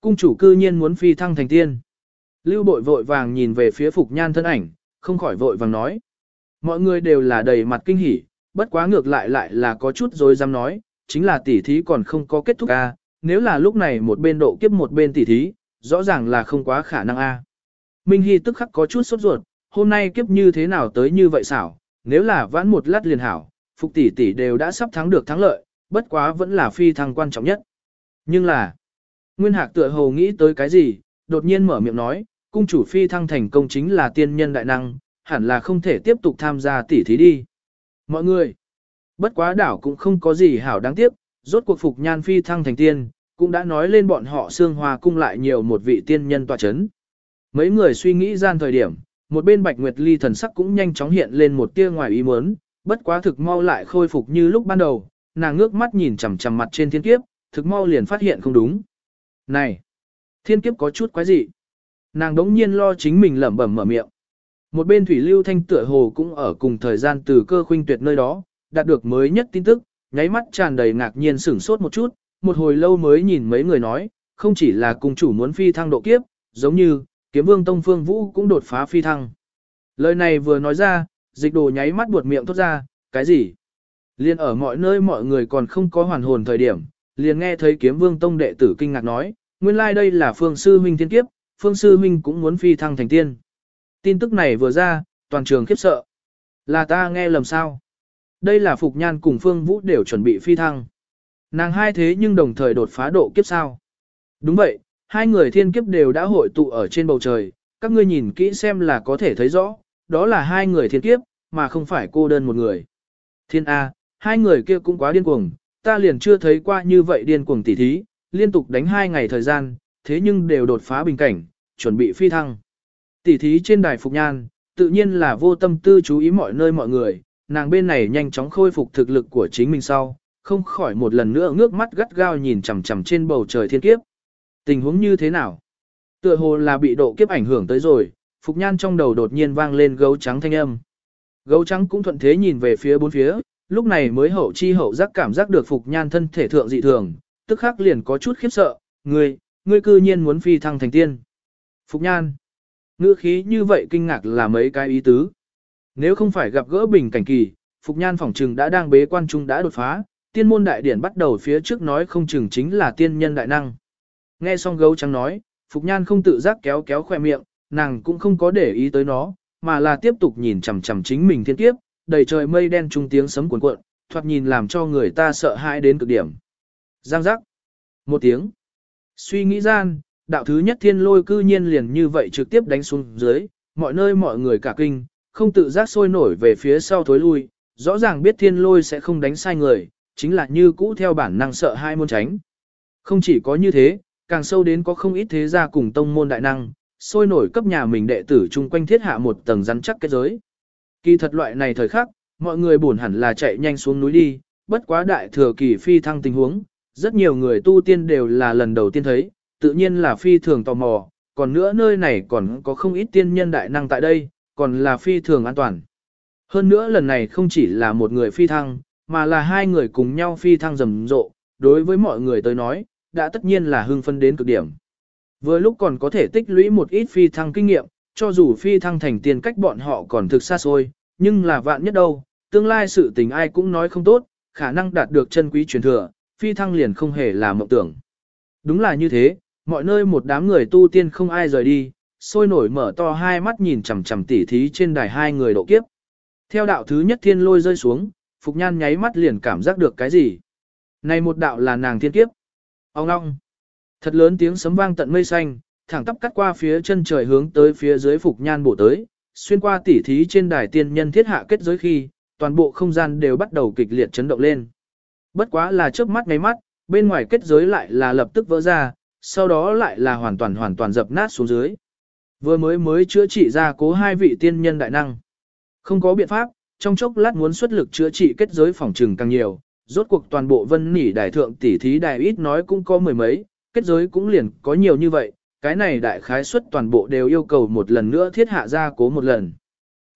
cung chủ cư nhiên muốn phi thăng thành tiên. Lưu bội vội vàng nhìn về phía Phục Nhan thân ảnh, không khỏi vội vàng nói. Mọi người đều là đầy mặt kinh hỉ, bất quá ngược lại lại là có chút rồi dám nói, chính là tỉ thí còn không có kết thúc a nếu là lúc này một bên độ kiếp một bên tỉ thí, rõ ràng là không quá khả năng a Minh Hy tức khắc có chút sốt ruột, hôm nay kiếp như thế nào tới như vậy xảo, nếu là vãn một lát liền hảo, Phục tỷ tỷ đều đã sắp thắng được thắng lợi, bất quá vẫn là phi thăng quan trọng nhất. Nhưng là, Nguyên Hạc tựa hồ nghĩ tới cái gì, đột nhiên mở miệng nói, cung chủ phi thăng thành công chính là tiên nhân đại năng, hẳn là không thể tiếp tục tham gia tỉ thí đi. Mọi người, bất quá đảo cũng không có gì hảo đáng tiếc, rốt cuộc phục nhan phi thăng thành tiên, cũng đã nói lên bọn họ xương hòa cung lại nhiều một vị tiên nhân tọa chấn. Mấy người suy nghĩ gian thời điểm, một bên Bạch Nguyệt Ly thần sắc cũng nhanh chóng hiện lên một tia ngoài ý muốn, bất quá thực mau lại khôi phục như lúc ban đầu, nàng ngước mắt nhìn chằm chằm mặt trên thiên kiếp, thực mau liền phát hiện không đúng. Này, thiên kiếp có chút quái gì? Nàng đống nhiên lo chính mình lẩm bẩm mở miệng. Một bên Thủy Lưu Thanh tựa hồ cũng ở cùng thời gian từ cơ khuynh tuyệt nơi đó, đạt được mới nhất tin tức, nháy mắt tràn đầy ngạc nhiên sửng sốt một chút, một hồi lâu mới nhìn mấy người nói, không chỉ là cung chủ muốn phi thăng độ kiếp, giống như, kiếm vương Tông Phương Vũ cũng đột phá phi thăng. Lời này vừa nói ra, dịch đồ nháy mắt buột miệng thốt ra, cái gì? Liên ở mọi nơi mọi người còn không có hoàn hồn thời điểm, liền nghe thấy kiếm vương Tông đệ tử kinh ngạc nói, nguyên lai like đây là phương sư huynh thiên kiếp, phương sư huynh cũng muốn phi thăng thành tiên. Tin tức này vừa ra, toàn trường khiếp sợ. Là ta nghe lầm sao? Đây là Phục Nhan cùng Phương Vũ đều chuẩn bị phi thăng. Nàng hai thế nhưng đồng thời đột phá độ kiếp sao? Đúng vậy, hai người thiên kiếp đều đã hội tụ ở trên bầu trời, các ngươi nhìn kỹ xem là có thể thấy rõ, đó là hai người thiên kiếp, mà không phải cô đơn một người. Thiên A, hai người kia cũng quá điên cuồng, ta liền chưa thấy qua như vậy điên cuồng tỉ thí, liên tục đánh hai ngày thời gian, thế nhưng đều đột phá bình cảnh, chuẩn bị phi thăng. tỷ thí trên đài Phục Nhan, tự nhiên là vô tâm tư chú ý mọi nơi mọi người, nàng bên này nhanh chóng khôi phục thực lực của chính mình sau, không khỏi một lần nữa ngước mắt gắt gao nhìn chằm chằm trên bầu trời thiên kiếp. Tình huống như thế nào? Tựa hồ là bị độ kiếp ảnh hưởng tới rồi, Phục Nhan trong đầu đột nhiên vang lên gấu trắng thanh âm. Gấu trắng cũng thuận thế nhìn về phía bốn phía, lúc này mới hậu chi hậu giác cảm giác được Phục Nhan thân thể thượng dị thường, tức khắc liền có chút khiếp sợ, ngươi, ngươi cư nhiên muốn phi thăng thành tiên. Phục Nhan, ngữ khí như vậy kinh ngạc là mấy cái ý tứ. Nếu không phải gặp gỡ bình cảnh kỳ, Phục Nhan phỏng trừng đã đang bế quan trung đã đột phá, tiên môn đại điển bắt đầu phía trước nói không chừng chính là tiên nhân đại năng. Nghe xong gấu trắng nói, Phục Nhan không tự giác kéo kéo khoe miệng, nàng cũng không có để ý tới nó, mà là tiếp tục nhìn chằm chằm chính mình thiên kiếp, đầy trời mây đen trung tiếng sấm cuồn cuộn, thoạt nhìn làm cho người ta sợ hãi đến cực điểm. Giang giác. Một tiếng. Suy nghĩ gian, đạo thứ nhất thiên lôi cư nhiên liền như vậy trực tiếp đánh xuống dưới, mọi nơi mọi người cả kinh, không tự giác sôi nổi về phía sau thối lui, rõ ràng biết thiên lôi sẽ không đánh sai người, chính là như cũ theo bản năng sợ hai môn tránh. Không chỉ có như thế, càng sâu đến có không ít thế gia cùng tông môn đại năng, sôi nổi cấp nhà mình đệ tử chung quanh thiết hạ một tầng rắn chắc kết giới. Kỳ thật loại này thời khắc, mọi người buồn hẳn là chạy nhanh xuống núi đi, bất quá đại thừa kỳ phi thăng tình huống, rất nhiều người tu tiên đều là lần đầu tiên thấy, tự nhiên là phi thường tò mò, còn nữa nơi này còn có không ít tiên nhân đại năng tại đây, còn là phi thường an toàn. Hơn nữa lần này không chỉ là một người phi thăng, mà là hai người cùng nhau phi thăng rầm rộ, đối với mọi người tới nói, đã tất nhiên là hưng phân đến cực điểm. Vừa lúc còn có thể tích lũy một ít phi thăng kinh nghiệm, cho dù phi thăng thành tiền cách bọn họ còn thực xa xôi, nhưng là vạn nhất đâu, tương lai sự tình ai cũng nói không tốt, khả năng đạt được chân quý truyền thừa, phi thăng liền không hề là mộng tưởng. Đúng là như thế, mọi nơi một đám người tu tiên không ai rời đi, sôi nổi mở to hai mắt nhìn chằm chằm tỉ thí trên đài hai người độ kiếp. Theo đạo thứ nhất thiên lôi rơi xuống, Phục Nhan nháy mắt liền cảm giác được cái gì. Này một đạo là nàng thiên kiếp. Ông long, Thật lớn tiếng sấm vang tận mây xanh, thẳng tắp cắt qua phía chân trời hướng tới phía dưới Phục Nhan bổ tới, xuyên qua tỉ thí trên đài tiên nhân thiết hạ kết giới khi, toàn bộ không gian đều bắt đầu kịch liệt chấn động lên. Bất quá là trước mắt ngay mắt, bên ngoài kết giới lại là lập tức vỡ ra, sau đó lại là hoàn toàn hoàn toàn dập nát xuống dưới. Vừa mới mới chữa trị ra cố hai vị tiên nhân đại năng. Không có biện pháp, trong chốc lát muốn xuất lực chữa trị kết giới phòng trừng càng nhiều, rốt cuộc toàn bộ vân nỉ đại thượng tỷ thí đại ít nói cũng có mười mấy, kết giới cũng liền có nhiều như vậy, cái này đại khái suất toàn bộ đều yêu cầu một lần nữa thiết hạ ra cố một lần.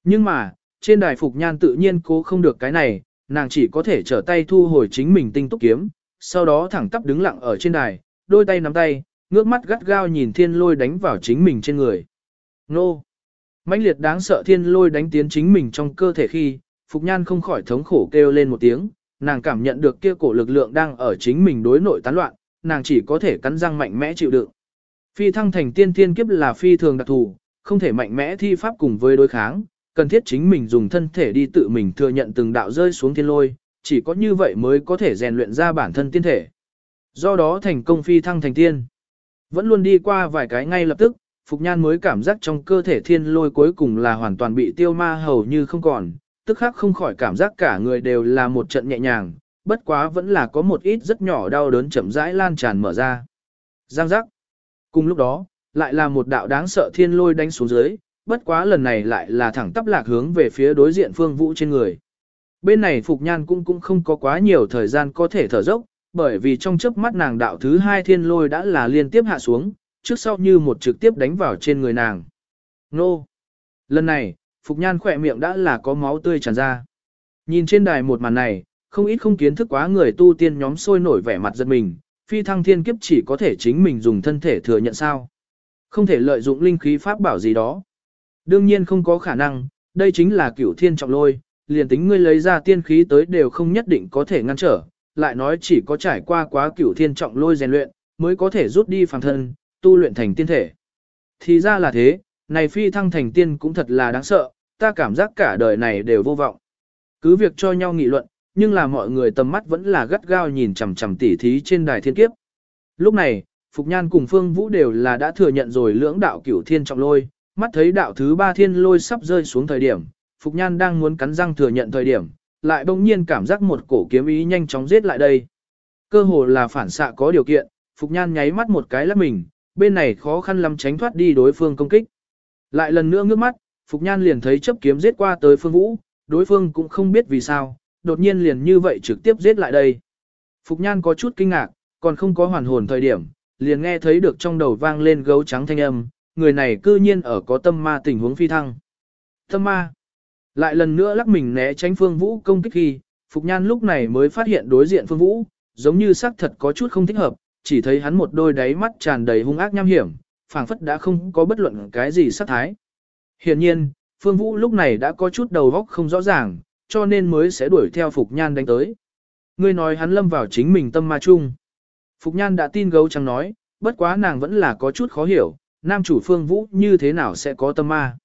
Nhưng mà, trên đài phục nhan tự nhiên cố không được cái này, nàng chỉ có thể trở tay thu hồi chính mình tinh túc kiếm, sau đó thẳng tắp đứng lặng ở trên đài, đôi tay nắm tay, ngước mắt gắt gao nhìn thiên lôi đánh vào chính mình trên người. Nô! mãnh liệt đáng sợ thiên lôi đánh tiến chính mình trong cơ thể khi, Phục Nhan không khỏi thống khổ kêu lên một tiếng, nàng cảm nhận được kia cổ lực lượng đang ở chính mình đối nội tán loạn, nàng chỉ có thể cắn răng mạnh mẽ chịu đựng. Phi thăng thành tiên tiên kiếp là phi thường đặc thù, không thể mạnh mẽ thi pháp cùng với đối kháng, cần thiết chính mình dùng thân thể đi tự mình thừa nhận từng đạo rơi xuống thiên lôi, chỉ có như vậy mới có thể rèn luyện ra bản thân tiên thể. Do đó thành công phi thăng thành tiên. Vẫn luôn đi qua vài cái ngay lập tức, Phục Nhan mới cảm giác trong cơ thể thiên lôi cuối cùng là hoàn toàn bị tiêu ma hầu như không còn, tức khắc không khỏi cảm giác cả người đều là một trận nhẹ nhàng, bất quá vẫn là có một ít rất nhỏ đau đớn chậm rãi lan tràn mở ra. Giang giác. Cùng lúc đó, lại là một đạo đáng sợ thiên lôi đánh xuống dưới, bất quá lần này lại là thẳng tắp lạc hướng về phía đối diện phương vũ trên người. Bên này Phục Nhan cũng cũng không có quá nhiều thời gian có thể thở dốc, bởi vì trong chớp mắt nàng đạo thứ hai thiên lôi đã là liên tiếp hạ xuống, trước sau như một trực tiếp đánh vào trên người nàng. Nô! Lần này, Phục Nhan khỏe miệng đã là có máu tươi tràn ra. Nhìn trên đài một màn này, không ít không kiến thức quá người tu tiên nhóm sôi nổi vẻ mặt giật mình, phi thăng thiên kiếp chỉ có thể chính mình dùng thân thể thừa nhận sao. Không thể lợi dụng linh khí pháp bảo gì đó. Đương nhiên không có khả năng, đây chính là cửu thiên trọng lôi, liền tính ngươi lấy ra tiên khí tới đều không nhất định có thể ngăn trở, lại nói chỉ có trải qua quá cửu thiên trọng lôi rèn luyện, mới có thể rút đi phàm thân, tu luyện thành tiên thể. Thì ra là thế, này phi thăng thành tiên cũng thật là đáng sợ, ta cảm giác cả đời này đều vô vọng. Cứ việc cho nhau nghị luận, nhưng là mọi người tầm mắt vẫn là gắt gao nhìn chằm chằm tỉ thí trên đài thiên kiếp. Lúc này, Phục Nhan cùng Phương Vũ đều là đã thừa nhận rồi lưỡng đạo cửu thiên trọng lôi, mắt thấy đạo thứ ba thiên lôi sắp rơi xuống thời điểm, Phục Nhan đang muốn cắn răng thừa nhận thời điểm, lại bỗng nhiên cảm giác một cổ kiếm ý nhanh chóng giết lại đây. Cơ hồ là phản xạ có điều kiện, Phục Nhan nháy mắt một cái lắc mình, bên này khó khăn lắm tránh thoát đi đối phương công kích. Lại lần nữa ngước mắt, Phục Nhan liền thấy chấp kiếm giết qua tới Phương Vũ, đối phương cũng không biết vì sao, đột nhiên liền như vậy trực tiếp giết lại đây. Phục Nhan có chút kinh ngạc, còn không có hoàn hồn thời điểm, liền nghe thấy được trong đầu vang lên gấu trắng thanh âm, người này cư nhiên ở có tâm ma tình huống phi thăng. Tâm ma. Lại lần nữa lắc mình né tránh Phương Vũ công kích khi, Phục Nhan lúc này mới phát hiện đối diện Phương Vũ, giống như xác thật có chút không thích hợp, chỉ thấy hắn một đôi đáy mắt tràn đầy hung ác nham hiểm, phảng phất đã không có bất luận cái gì sát thái. Hiện nhiên, Phương Vũ lúc này đã có chút đầu óc không rõ ràng, cho nên mới sẽ đuổi theo Phục Nhan đánh tới. Ngươi nói hắn lâm vào chính mình tâm ma chung. Phục Nhan đã tin gấu trắng nói, bất quá nàng vẫn là có chút khó hiểu, nam chủ Phương Vũ như thế nào sẽ có tâm ma.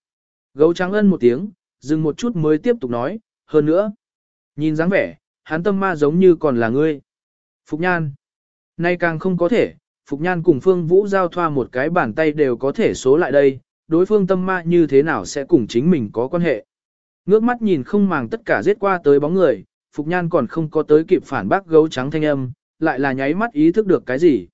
Gấu trắng ân một tiếng, dừng một chút mới tiếp tục nói, hơn nữa. Nhìn dáng vẻ, hắn tâm ma giống như còn là ngươi. Phục Nhan. Nay càng không có thể, Phục Nhan cùng Phương Vũ giao thoa một cái bàn tay đều có thể số lại đây, đối phương tâm ma như thế nào sẽ cùng chính mình có quan hệ. Ngước mắt nhìn không màng tất cả giết qua tới bóng người, Phục Nhan còn không có tới kịp phản bác gấu trắng thanh âm, lại là nháy mắt ý thức được cái gì.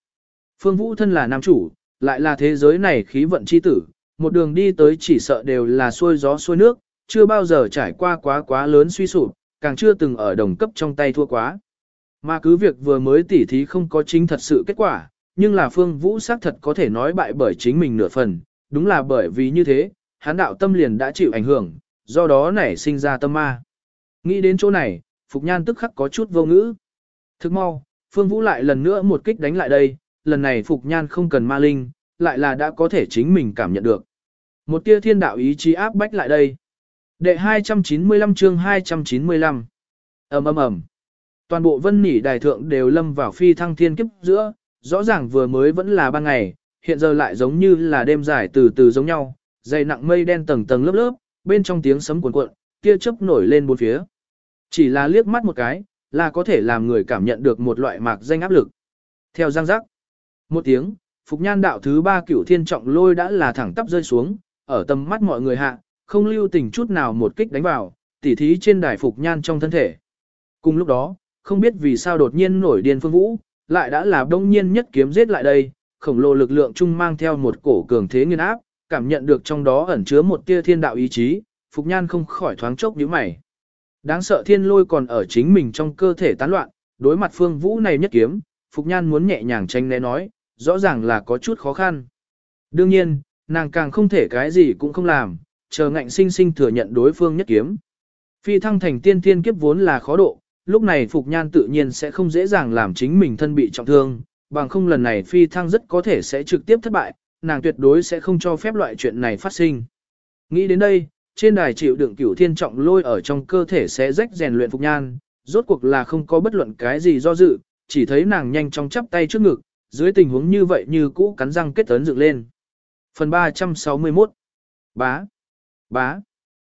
Phương Vũ thân là nam chủ, lại là thế giới này khí vận chi tử, một đường đi tới chỉ sợ đều là xuôi gió xuôi nước, chưa bao giờ trải qua quá quá lớn suy sụp, càng chưa từng ở đồng cấp trong tay thua quá. Mà cứ việc vừa mới tỉ thí không có chính thật sự kết quả, nhưng là Phương Vũ xác thật có thể nói bại bởi chính mình nửa phần, đúng là bởi vì như thế, hắn đạo tâm liền đã chịu ảnh hưởng, do đó nảy sinh ra tâm ma. Nghĩ đến chỗ này, Phục Nhan tức khắc có chút vô ngữ. Thức mau, Phương Vũ lại lần nữa một kích đánh lại đây, lần này Phục Nhan không cần ma linh, lại là đã có thể chính mình cảm nhận được. Một tia thiên đạo ý chí áp bách lại đây. Đệ 295 chương 295 ầm ầm ầm Toàn bộ vân nỉ đài thượng đều lâm vào phi thăng thiên kiếp giữa, rõ ràng vừa mới vẫn là ban ngày, hiện giờ lại giống như là đêm dài từ từ giống nhau, dày nặng mây đen tầng tầng lớp lớp, bên trong tiếng sấm cuồn cuộn, tia chớp nổi lên bốn phía. Chỉ là liếc mắt một cái, là có thể làm người cảm nhận được một loại mạc danh áp lực. Theo giang giác, một tiếng, Phục Nhan đạo thứ ba cửu thiên trọng lôi đã là thẳng tắp rơi xuống, ở tầm mắt mọi người hạ, không lưu tình chút nào một kích đánh vào, tỉ thí trên đài Phục Nhan trong thân thể. Cùng lúc đó, không biết vì sao đột nhiên nổi điên phương vũ, lại đã là đông nhiên nhất kiếm giết lại đây, khổng lồ lực lượng chung mang theo một cổ cường thế nghiên áp, cảm nhận được trong đó ẩn chứa một tia thiên đạo ý chí, Phục Nhan không khỏi thoáng chốc nhíu mày. Đáng sợ thiên lôi còn ở chính mình trong cơ thể tán loạn, đối mặt phương vũ này nhất kiếm, Phục Nhan muốn nhẹ nhàng tranh né nói, rõ ràng là có chút khó khăn. Đương nhiên, nàng càng không thể cái gì cũng không làm, chờ ngạnh sinh sinh thừa nhận đối phương nhất kiếm. Phi thăng thành tiên tiên kiếp vốn là khó độ, lúc này Phục Nhan tự nhiên sẽ không dễ dàng làm chính mình thân bị trọng thương, bằng không lần này phi thăng rất có thể sẽ trực tiếp thất bại, nàng tuyệt đối sẽ không cho phép loại chuyện này phát sinh. Nghĩ đến đây, trên đài chịu đựng cửu thiên trọng lôi ở trong cơ thể sẽ rách rèn luyện phục nhan, rốt cuộc là không có bất luận cái gì do dự, chỉ thấy nàng nhanh chóng chắp tay trước ngực, dưới tình huống như vậy như cũ cắn răng kết ấn dựng lên. Phần 361 Bá Bá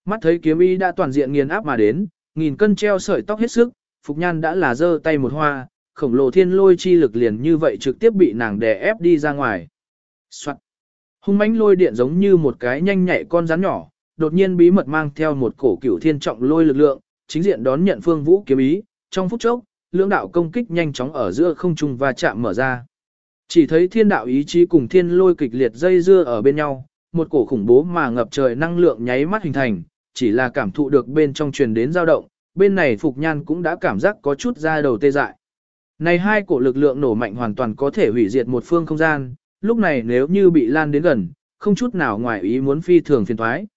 Mắt thấy kiếm y đã toàn diện nghiền áp mà đến, nghìn cân treo sợi tóc hết sức, Phục Nhan đã là giơ tay một hoa, khổng lồ thiên lôi chi lực liền như vậy trực tiếp bị nàng đè ép đi ra ngoài. Soạn. Hung mãnh lôi điện giống như một cái nhanh nhạy con rắn nhỏ, đột nhiên bí mật mang theo một cổ cửu thiên trọng lôi lực lượng, chính diện đón nhận phương vũ kiếm ý, trong phút chốc, lưỡng đạo công kích nhanh chóng ở giữa không trung và chạm mở ra. Chỉ thấy thiên đạo ý chí cùng thiên lôi kịch liệt dây dưa ở bên nhau, một cổ khủng bố mà ngập trời năng lượng nháy mắt hình thành, chỉ là cảm thụ được bên trong truyền đến dao động, bên này Phục Nhan cũng đã cảm giác có chút da đầu tê dại. Này hai cổ lực lượng nổ mạnh hoàn toàn có thể hủy diệt một phương không gian, lúc này nếu như bị lan đến gần, không chút nào ngoài ý muốn phi thường phiền thoái.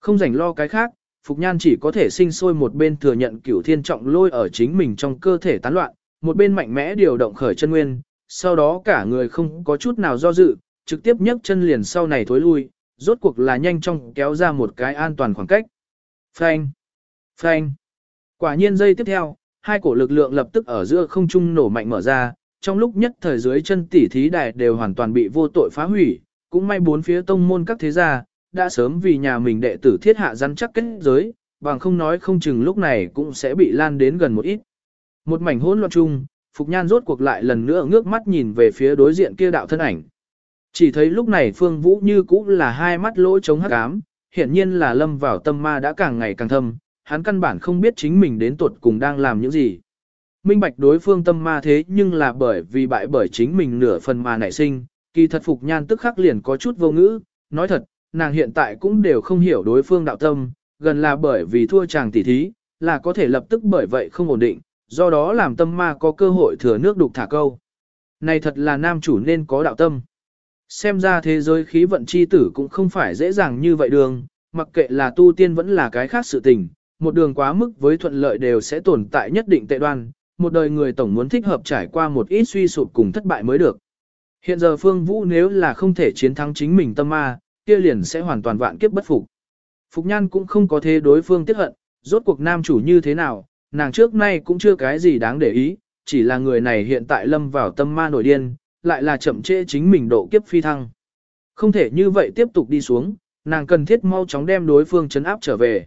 Không rảnh lo cái khác, Phục Nhan chỉ có thể sinh sôi một bên thừa nhận cửu thiên trọng lôi ở chính mình trong cơ thể tán loạn, một bên mạnh mẽ điều động khởi chân nguyên, sau đó cả người không có chút nào do dự, trực tiếp nhấc chân liền sau này thối lui, rốt cuộc là nhanh chóng kéo ra một cái an toàn khoảng cách. Phanh! Phanh! Quả nhiên giây tiếp theo, hai cổ lực lượng lập tức ở giữa không trung nổ mạnh mở ra, trong lúc nhất thời dưới chân tỉ thí đài đều hoàn toàn bị vô tội phá hủy, cũng may bốn phía tông môn các thế gia, đã sớm vì nhà mình đệ tử thiết hạ rắn chắc kết giới, bằng không nói không chừng lúc này cũng sẽ bị lan đến gần một ít. Một mảnh hỗn loạn chung, Phục Nhan rốt cuộc lại lần nữa ngước mắt nhìn về phía đối diện kia đạo thân ảnh. Chỉ thấy lúc này Phương Vũ như cũ là hai mắt lỗ chống hắc ám, hiển nhiên là lâm vào tâm ma đã càng ngày càng thâm, hắn căn bản không biết chính mình đến tuột cùng đang làm những gì. Minh bạch đối phương tâm ma thế nhưng là bởi vì bại bởi chính mình nửa phần mà nảy sinh, kỳ thật Phục Nhan tức khắc liền có chút vô ngữ, nói thật, nàng hiện tại cũng đều không hiểu đối phương đạo tâm, gần là bởi vì thua chàng tỉ thí, là có thể lập tức bởi vậy không ổn định, do đó làm tâm ma có cơ hội thừa nước đục thả câu. Này thật là nam chủ nên có đạo tâm. Xem ra thế giới khí vận chi tử cũng không phải dễ dàng như vậy đường, mặc kệ là tu tiên vẫn là cái khác sự tình, một đường quá mức với thuận lợi đều sẽ tồn tại nhất định tệ đoan, một đời người tổng muốn thích hợp trải qua một ít suy sụp cùng thất bại mới được. Hiện giờ Phương Vũ nếu là không thể chiến thắng chính mình tâm ma, kia liền sẽ hoàn toàn vạn kiếp bất phục. Phục Nhan cũng không có thế đối phương tiếc hận, rốt cuộc nam chủ như thế nào, nàng trước nay cũng chưa cái gì đáng để ý, chỉ là người này hiện tại lâm vào tâm ma nổi điên, lại là chậm trễ chính mình độ kiếp phi thăng. Không thể như vậy tiếp tục đi xuống, nàng cần thiết mau chóng đem đối phương chấn áp trở về.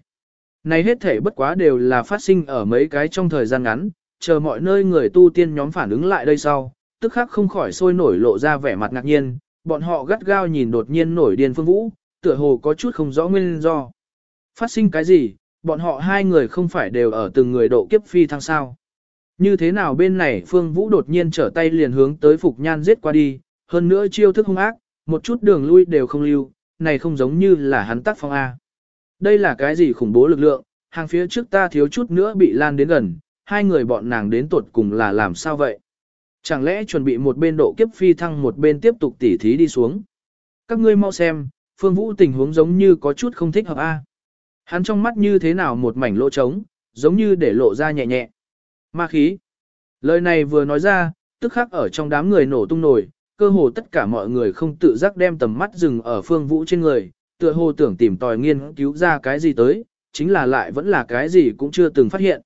Này hết thể bất quá đều là phát sinh ở mấy cái trong thời gian ngắn, chờ mọi nơi người tu tiên nhóm phản ứng lại đây sau, tức khắc không khỏi sôi nổi lộ ra vẻ mặt ngạc nhiên, bọn họ gắt gao nhìn đột nhiên nổi điên phương vũ, tựa hồ có chút không rõ nguyên do. Phát sinh cái gì, bọn họ hai người không phải đều ở từng người độ kiếp phi thăng sao. Như thế nào bên này Phương Vũ đột nhiên trở tay liền hướng tới Phục Nhan giết qua đi, hơn nữa chiêu thức hung ác, một chút đường lui đều không lưu, này không giống như là hắn tác phong A. Đây là cái gì khủng bố lực lượng, hàng phía trước ta thiếu chút nữa bị lan đến gần, hai người bọn nàng đến tuột cùng là làm sao vậy? Chẳng lẽ chuẩn bị một bên độ kiếp phi thăng một bên tiếp tục tỉ thí đi xuống? Các ngươi mau xem, Phương Vũ tình huống giống như có chút không thích hợp A. Hắn trong mắt như thế nào một mảnh lỗ trống, giống như để lộ ra nhẹ nhẹ. Ma khí. Lời này vừa nói ra, tức khắc ở trong đám người nổ tung nổi, cơ hồ tất cả mọi người không tự giác đem tầm mắt dừng ở phương vũ trên người, tựa hồ tưởng tìm tòi nghiên cứu ra cái gì tới, chính là lại vẫn là cái gì cũng chưa từng phát hiện.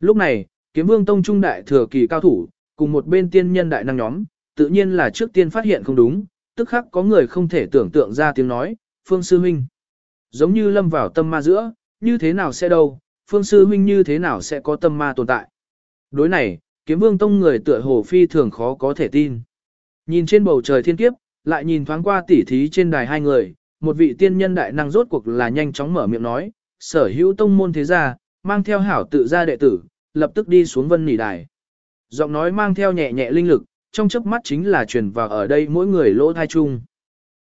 Lúc này, kiếm vương tông trung đại thừa kỳ cao thủ, cùng một bên tiên nhân đại năng nhóm, tự nhiên là trước tiên phát hiện không đúng, tức khắc có người không thể tưởng tượng ra tiếng nói, phương sư huynh. Giống như lâm vào tâm ma giữa, như thế nào sẽ đâu, phương sư huynh như thế nào sẽ có tâm ma tồn tại. Đối này, kiếm vương tông người tựa hồ phi thường khó có thể tin. Nhìn trên bầu trời thiên kiếp, lại nhìn thoáng qua tỉ thí trên đài hai người, một vị tiên nhân đại năng rốt cuộc là nhanh chóng mở miệng nói, sở hữu tông môn thế gia, mang theo hảo tự gia đệ tử, lập tức đi xuống vân nỉ đài. Giọng nói mang theo nhẹ nhẹ linh lực, trong chớp mắt chính là truyền vào ở đây mỗi người lỗ thai chung.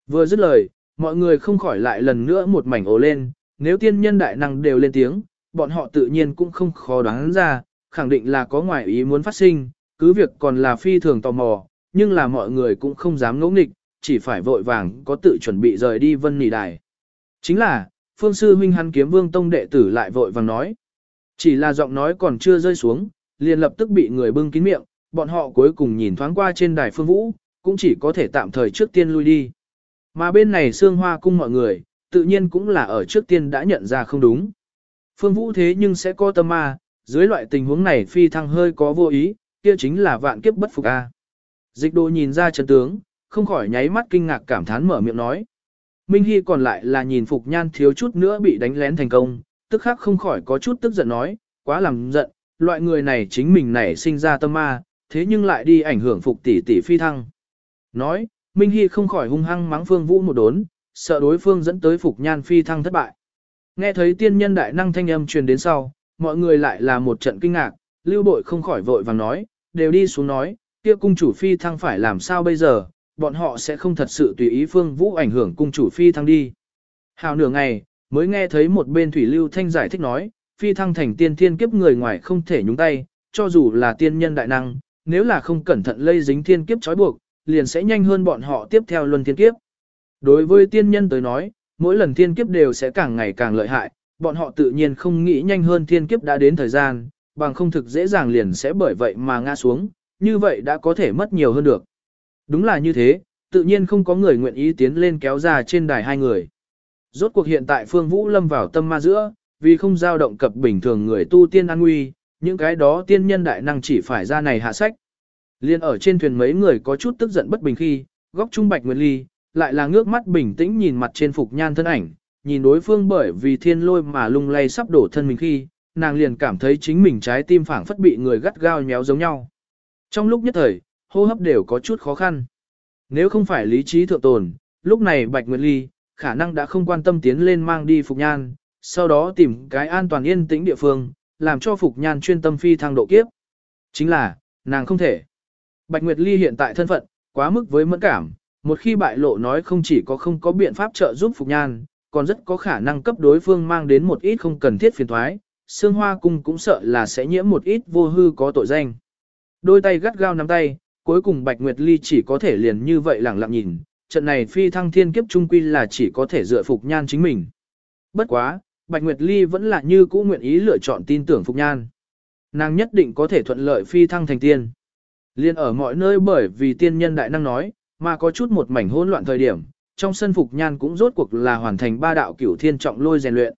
Vừa dứt lời, mọi người không khỏi lại lần nữa một mảnh ồ lên, nếu tiên nhân đại năng đều lên tiếng, bọn họ tự nhiên cũng không khó đoán ra, khẳng định là có ngoại ý muốn phát sinh, cứ việc còn là phi thường tò mò, nhưng là mọi người cũng không dám ngỗ nghịch, chỉ phải vội vàng có tự chuẩn bị rời đi vân nỉ đài. Chính là, phương sư huynh hắn kiếm vương tông đệ tử lại vội vàng nói. Chỉ là giọng nói còn chưa rơi xuống, liền lập tức bị người bưng kín miệng, bọn họ cuối cùng nhìn thoáng qua trên đài phương vũ, cũng chỉ có thể tạm thời trước tiên lui đi. Mà bên này xương hoa cung mọi người, tự nhiên cũng là ở trước tiên đã nhận ra không đúng. Phương vũ thế nhưng sẽ có tâm ma, dưới loại tình huống này phi thăng hơi có vô ý, kia chính là vạn kiếp bất phục a. Dịch đồ nhìn ra chân tướng, không khỏi nháy mắt kinh ngạc cảm thán mở miệng nói. Minh Hy còn lại là nhìn Phục Nhan thiếu chút nữa bị đánh lén thành công, tức khắc không khỏi có chút tức giận nói, quá làm giận, loại người này chính mình nảy sinh ra tâm ma, thế nhưng lại đi ảnh hưởng Phục tỷ tỷ phi thăng. Nói, Minh Hy không khỏi hung hăng mắng Phương Vũ một đốn, sợ đối phương dẫn tới Phục Nhan phi thăng thất bại. Nghe thấy tiên nhân đại năng thanh âm truyền đến sau, mọi người lại là một trận kinh ngạc, lưu bội không khỏi vội vàng nói, đều đi xuống nói, kia cung chủ phi thăng phải làm sao bây giờ, bọn họ sẽ không thật sự tùy ý phương vũ ảnh hưởng cung chủ phi thăng đi. Hào nửa ngày, mới nghe thấy một bên thủy lưu thanh giải thích nói, phi thăng thành tiên thiên kiếp người ngoài không thể nhúng tay, cho dù là tiên nhân đại năng, nếu là không cẩn thận lây dính thiên kiếp trói buộc, liền sẽ nhanh hơn bọn họ tiếp theo luân thiên kiếp. Đối với tiên nhân tới nói, mỗi lần thiên kiếp đều sẽ càng ngày càng lợi hại, bọn họ tự nhiên không nghĩ nhanh hơn thiên kiếp đã đến thời gian, bằng không thực dễ dàng liền sẽ bởi vậy mà ngã xuống, như vậy đã có thể mất nhiều hơn được. Đúng là như thế, tự nhiên không có người nguyện ý tiến lên kéo ra trên đài hai người. Rốt cuộc hiện tại Phương Vũ lâm vào tâm ma giữa, vì không dao động cập bình thường người tu tiên an nguy, những cái đó tiên nhân đại năng chỉ phải ra này hạ sách. Liên ở trên thuyền mấy người có chút tức giận bất bình khi, góc trung bạch nguyệt ly, lại là ngước mắt bình tĩnh nhìn mặt trên phục nhan thân ảnh, nhìn đối phương bởi vì thiên lôi mà lung lay sắp đổ thân mình khi, nàng liền cảm thấy chính mình trái tim phảng phất bị người gắt gao nhéo giống nhau. Trong lúc nhất thời, hô hấp đều có chút khó khăn. Nếu không phải lý trí thượng tồn, lúc này Bạch Nguyệt Ly, khả năng đã không quan tâm tiến lên mang đi Phục Nhan, sau đó tìm cái an toàn yên tĩnh địa phương, làm cho Phục Nhan chuyên tâm phi thăng độ kiếp. Chính là, nàng không thể. Bạch Nguyệt Ly hiện tại thân phận, quá mức với mẫn cảm, một khi bại lộ nói không chỉ có không có biện pháp trợ giúp Phục Nhan, còn rất có khả năng cấp đối phương mang đến một ít không cần thiết phiền thoái, Sương Hoa Cung cũng sợ là sẽ nhiễm một ít vô hư có tội danh. Đôi tay gắt gao nắm tay, cuối cùng Bạch Nguyệt Ly chỉ có thể liền như vậy lẳng lặng nhìn, trận này phi thăng thiên kiếp trung quy là chỉ có thể dựa Phục Nhan chính mình. Bất quá, Bạch Nguyệt Ly vẫn là như cũ nguyện ý lựa chọn tin tưởng Phục Nhan. Nàng nhất định có thể thuận lợi phi thăng thành tiên. Liên ở mọi nơi bởi vì tiên nhân đại năng nói, mà có chút một mảnh hỗn loạn thời điểm, trong sân Phục Nhan cũng rốt cuộc là hoàn thành ba đạo cửu thiên trọng lôi rèn luyện.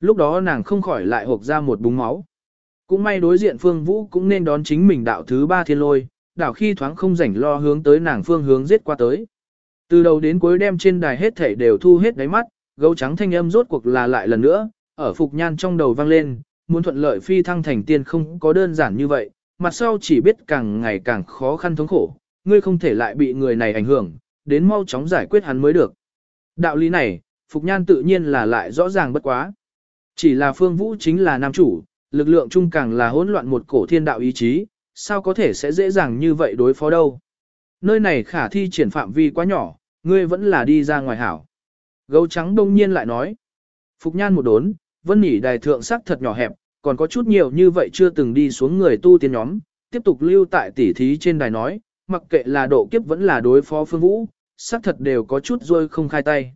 Lúc đó nàng không khỏi lại hộp ra một búng máu. Cũng may đối diện Phương Vũ cũng nên đón chính mình đạo thứ ba thiên lôi, đảo khi thoáng không rảnh lo hướng tới nàng phương hướng giết qua tới. Từ đầu đến cuối đem trên đài hết thảy đều thu hết đáy mắt, gấu trắng thanh âm rốt cuộc là lại lần nữa, ở Phục Nhan trong đầu vang lên, muốn thuận lợi phi thăng thành tiên không có đơn giản như vậy, mặt sau chỉ biết càng ngày càng khó khăn thống khổ, ngươi không thể lại bị người này ảnh hưởng, đến mau chóng giải quyết hắn mới được. Đạo lý này, Phục Nhan tự nhiên là lại rõ ràng bất quá. Chỉ là Phương Vũ chính là nam chủ, lực lượng chung càng là hỗn loạn một cổ thiên đạo ý chí, sao có thể sẽ dễ dàng như vậy đối phó đâu. Nơi này khả thi triển phạm vi quá nhỏ, ngươi vẫn là đi ra ngoài hảo. Gấu trắng đông nhiên lại nói. Phục nhan một đốn, vân nỉ đài thượng sắc thật nhỏ hẹp, còn có chút nhiều như vậy chưa từng đi xuống người tu tiên nhóm, tiếp tục lưu tại tỉ thí trên đài nói, mặc kệ là độ kiếp vẫn là đối phó phương vũ, sắc thật đều có chút rôi không khai tay.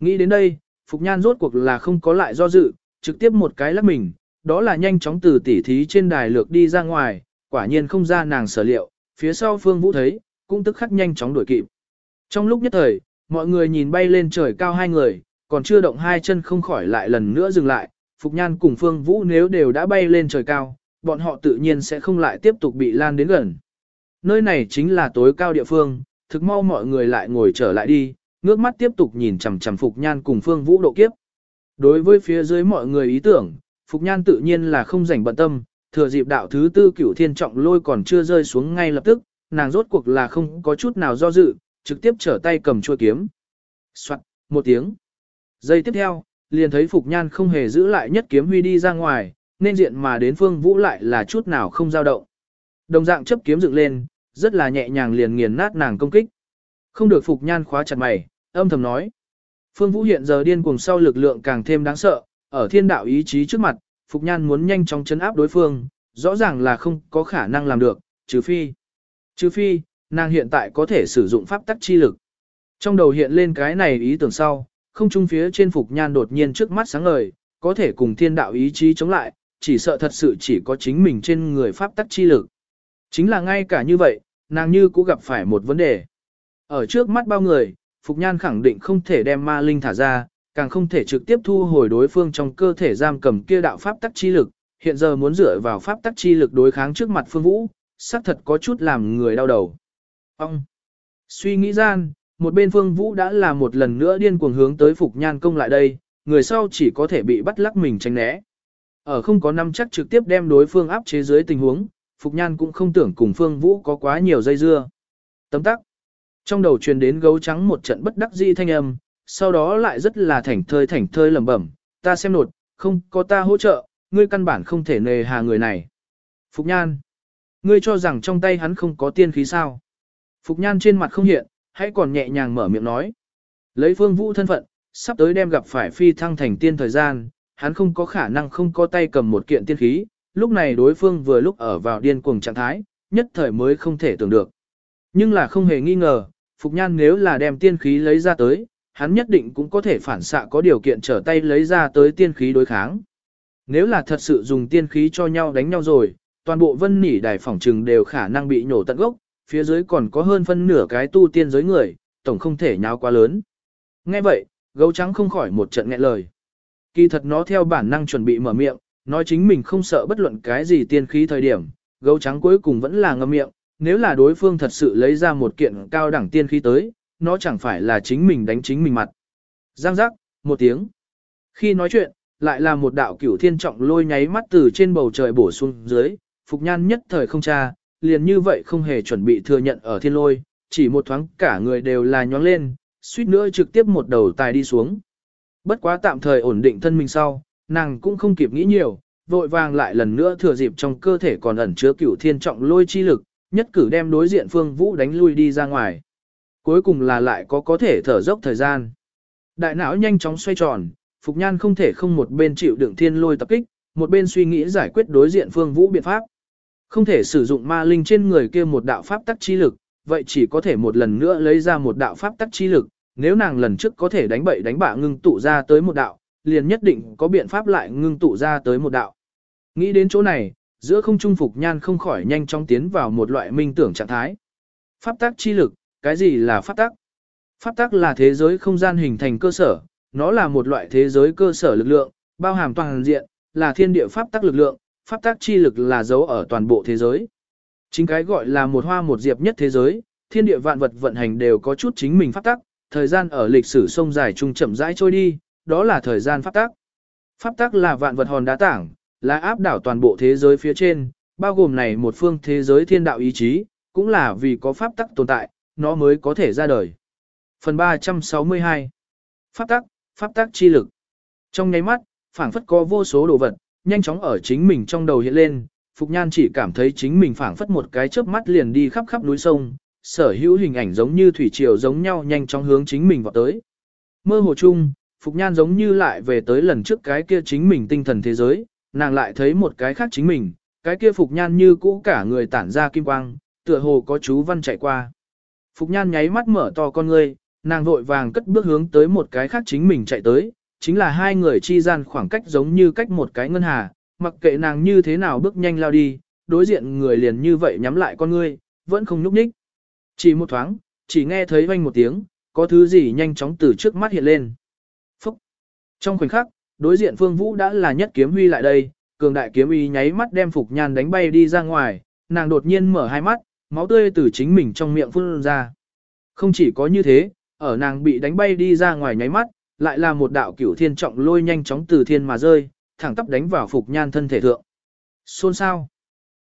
Nghĩ đến đây, Phục Nhan rốt cuộc là không có lại do dự, trực tiếp một cái lắc mình, đó là nhanh chóng từ tỉ thí trên đài lược đi ra ngoài, quả nhiên không ra nàng sở liệu, phía sau Phương Vũ thấy, cũng tức khắc nhanh chóng đuổi kịp. Trong lúc nhất thời, mọi người nhìn bay lên trời cao hai người, còn chưa động hai chân không khỏi lại lần nữa dừng lại, Phục Nhan cùng Phương Vũ nếu đều đã bay lên trời cao, bọn họ tự nhiên sẽ không lại tiếp tục bị lan đến gần. Nơi này chính là tối cao địa phương, thực mau mọi người lại ngồi trở lại đi, ngước mắt tiếp tục nhìn chằm chằm Phục Nhan cùng Phương Vũ độ kiếp. Đối với phía dưới mọi người ý tưởng, Phục Nhan tự nhiên là không rảnh bận tâm, thừa dịp đạo thứ tư cửu thiên trọng lôi còn chưa rơi xuống ngay lập tức, nàng rốt cuộc là không có chút nào do dự, trực tiếp trở tay cầm chuôi kiếm. Soạn, một tiếng. Giây tiếp theo, liền thấy Phục Nhan không hề giữ lại nhất kiếm huy đi ra ngoài, nên diện mà đến phương vũ lại là chút nào không dao động. Đồng dạng chấp kiếm dựng lên, rất là nhẹ nhàng liền nghiền nát nàng công kích. Không được Phục Nhan khóa chặt mày, âm thầm nói. Phương Vũ hiện giờ điên cuồng sau lực lượng càng thêm đáng sợ, ở thiên đạo ý chí trước mặt, Phục Nhan muốn nhanh chóng chấn áp đối phương, rõ ràng là không có khả năng làm được, trừ phi. Trừ phi, nàng hiện tại có thể sử dụng pháp tắc chi lực. Trong đầu hiện lên cái này ý tưởng sau, không trung phía trên Phục Nhan đột nhiên trước mắt sáng ngời, có thể cùng thiên đạo ý chí chống lại, chỉ sợ thật sự chỉ có chính mình trên người pháp tắc chi lực. Chính là ngay cả như vậy, nàng như cũng gặp phải một vấn đề. Ở trước mắt bao người, Phục Nhan khẳng định không thể đem ma linh thả ra, càng không thể trực tiếp thu hồi đối phương trong cơ thể giam cầm kia đạo pháp tắc chi lực, hiện giờ muốn dựa vào pháp tắc chi lực đối kháng trước mặt Phương Vũ, xác thật có chút làm người đau đầu. Ông! Suy nghĩ gian, một bên Phương Vũ đã là một lần nữa điên cuồng hướng tới Phục Nhan công lại đây, người sau chỉ có thể bị bắt lắc mình tránh né. Ở không có năm chắc trực tiếp đem đối phương áp chế dưới tình huống, Phục Nhan cũng không tưởng cùng Phương Vũ có quá nhiều dây dưa. Tấm tắc. Trong đầu truyền đến gấu trắng một trận bất đắc dĩ thanh âm, sau đó lại rất là thảnh thơi thảnh thơi lẩm bẩm, ta xem nột, không có ta hỗ trợ, ngươi căn bản không thể nề hà người này. Phục Nhan. Ngươi cho rằng trong tay hắn không có tiên khí sao. Phục Nhan trên mặt không hiện, hãy còn nhẹ nhàng mở miệng nói. Lấy phương vũ thân phận, sắp tới đem gặp phải phi thăng thành tiên thời gian, hắn không có khả năng không có tay cầm một kiện tiên khí, lúc này đối phương vừa lúc ở vào điên cuồng trạng thái, nhất thời mới không thể tưởng được. Nhưng là không hề nghi ngờ, Phục Nhan nếu là đem tiên khí lấy ra tới, hắn nhất định cũng có thể phản xạ có điều kiện trở tay lấy ra tới tiên khí đối kháng. Nếu là thật sự dùng tiên khí cho nhau đánh nhau rồi, toàn bộ vân nỉ đài phỏng trừng đều khả năng bị nhổ tận gốc, phía dưới còn có hơn phân nửa cái tu tiên giới người, tổng không thể nháo quá lớn. Nghe vậy, gấu trắng không khỏi một trận nghẹn lời. Kỳ thật nó theo bản năng chuẩn bị mở miệng, nói chính mình không sợ bất luận cái gì tiên khí thời điểm, gấu trắng cuối cùng vẫn là ngậm miệng, nếu là đối phương thật sự lấy ra một kiện cao đẳng tiên khí tới, nó chẳng phải là chính mình đánh chính mình mặt. Giang giác, một tiếng. Khi nói chuyện, lại là một đạo cửu thiên trọng lôi nháy mắt từ trên bầu trời bổ xuống dưới, Phục Nhan nhất thời không tra, liền như vậy không hề chuẩn bị thừa nhận ở thiên lôi, chỉ một thoáng cả người đều là nhoáng lên, suýt nữa trực tiếp một đầu tài đi xuống. Bất quá tạm thời ổn định thân mình sau, nàng cũng không kịp nghĩ nhiều, vội vàng lại lần nữa thừa dịp trong cơ thể còn ẩn chứa cửu thiên trọng lôi chi lực, nhất cử đem đối diện phương vũ đánh lui đi ra ngoài. Cuối cùng là lại có có thể thở dốc thời gian. Đại não nhanh chóng xoay tròn, Phục Nhan không thể không một bên chịu đựng thiên lôi tập kích, một bên suy nghĩ giải quyết đối diện phương vũ biện pháp. Không thể sử dụng ma linh trên người kia một đạo pháp tắc chi lực, vậy chỉ có thể một lần nữa lấy ra một đạo pháp tắc chi lực, nếu nàng lần trước có thể đánh bậy đánh bạ ngưng tụ ra tới một đạo, liền nhất định có biện pháp lại ngưng tụ ra tới một đạo. Nghĩ đến chỗ này, giữa không trung phục nhan không khỏi nhanh chóng tiến vào một loại minh tưởng trạng thái. Pháp tắc chi lực, cái gì là pháp tắc? Pháp tắc là thế giới không gian hình thành cơ sở, nó là một loại thế giới cơ sở lực lượng, bao hàm toàn diện, là thiên địa pháp tắc lực lượng, pháp tác chi lực là dấu ở toàn bộ thế giới. Chính cái gọi là một hoa một diệp nhất thế giới, thiên địa vạn vật vận hành đều có chút chính mình pháp tắc, thời gian ở lịch sử sông dài trung chậm rãi trôi đi, đó là thời gian pháp tắc. Pháp tắc là vạn vật hòn đá tảng, là áp đảo toàn bộ thế giới phía trên, bao gồm này một phương thế giới thiên đạo ý chí, cũng là vì có pháp tắc tồn tại, nó mới có thể ra đời. Phần 362 Pháp tắc, pháp tắc chi lực Trong nháy mắt, phảng phất có vô số đồ vật, nhanh chóng ở chính mình trong đầu hiện lên, Phục Nhan chỉ cảm thấy chính mình phảng phất một cái chớp mắt liền đi khắp khắp núi sông, sở hữu hình ảnh giống như thủy triều giống nhau nhanh chóng hướng chính mình vào tới. Mơ hồ chung, Phục Nhan giống như lại về tới lần trước cái kia chính mình tinh thần thế giới, nàng lại thấy một cái khác chính mình, cái kia Phục Nhan như cũ cả người tản ra kim quang, tựa hồ có chú văn chạy qua. Phục Nhan nháy mắt mở to con ngươi, nàng vội vàng cất bước hướng tới một cái khác chính mình chạy tới, chính là hai người chi gian khoảng cách giống như cách một cái ngân hà, mặc kệ nàng như thế nào bước nhanh lao đi, đối diện người liền như vậy nhắm lại con ngươi, vẫn không nhúc nhích. Chỉ một thoáng, chỉ nghe thấy vang một tiếng, có thứ gì nhanh chóng từ trước mắt hiện lên. Phúc! Trong khoảnh khắc, đối diện Phương Vũ đã là nhất kiếm huy lại đây, cường đại kiếm uy nháy mắt đem Phục Nhan đánh bay đi ra ngoài, nàng đột nhiên mở hai mắt, máu tươi từ chính mình trong miệng phun ra. Không chỉ có như thế, ở nàng bị đánh bay đi ra ngoài nháy mắt, lại là một đạo cửu thiên trọng lôi nhanh chóng từ thiên mà rơi, thẳng tắp đánh vào Phục Nhan thân thể thượng. Xôn sao?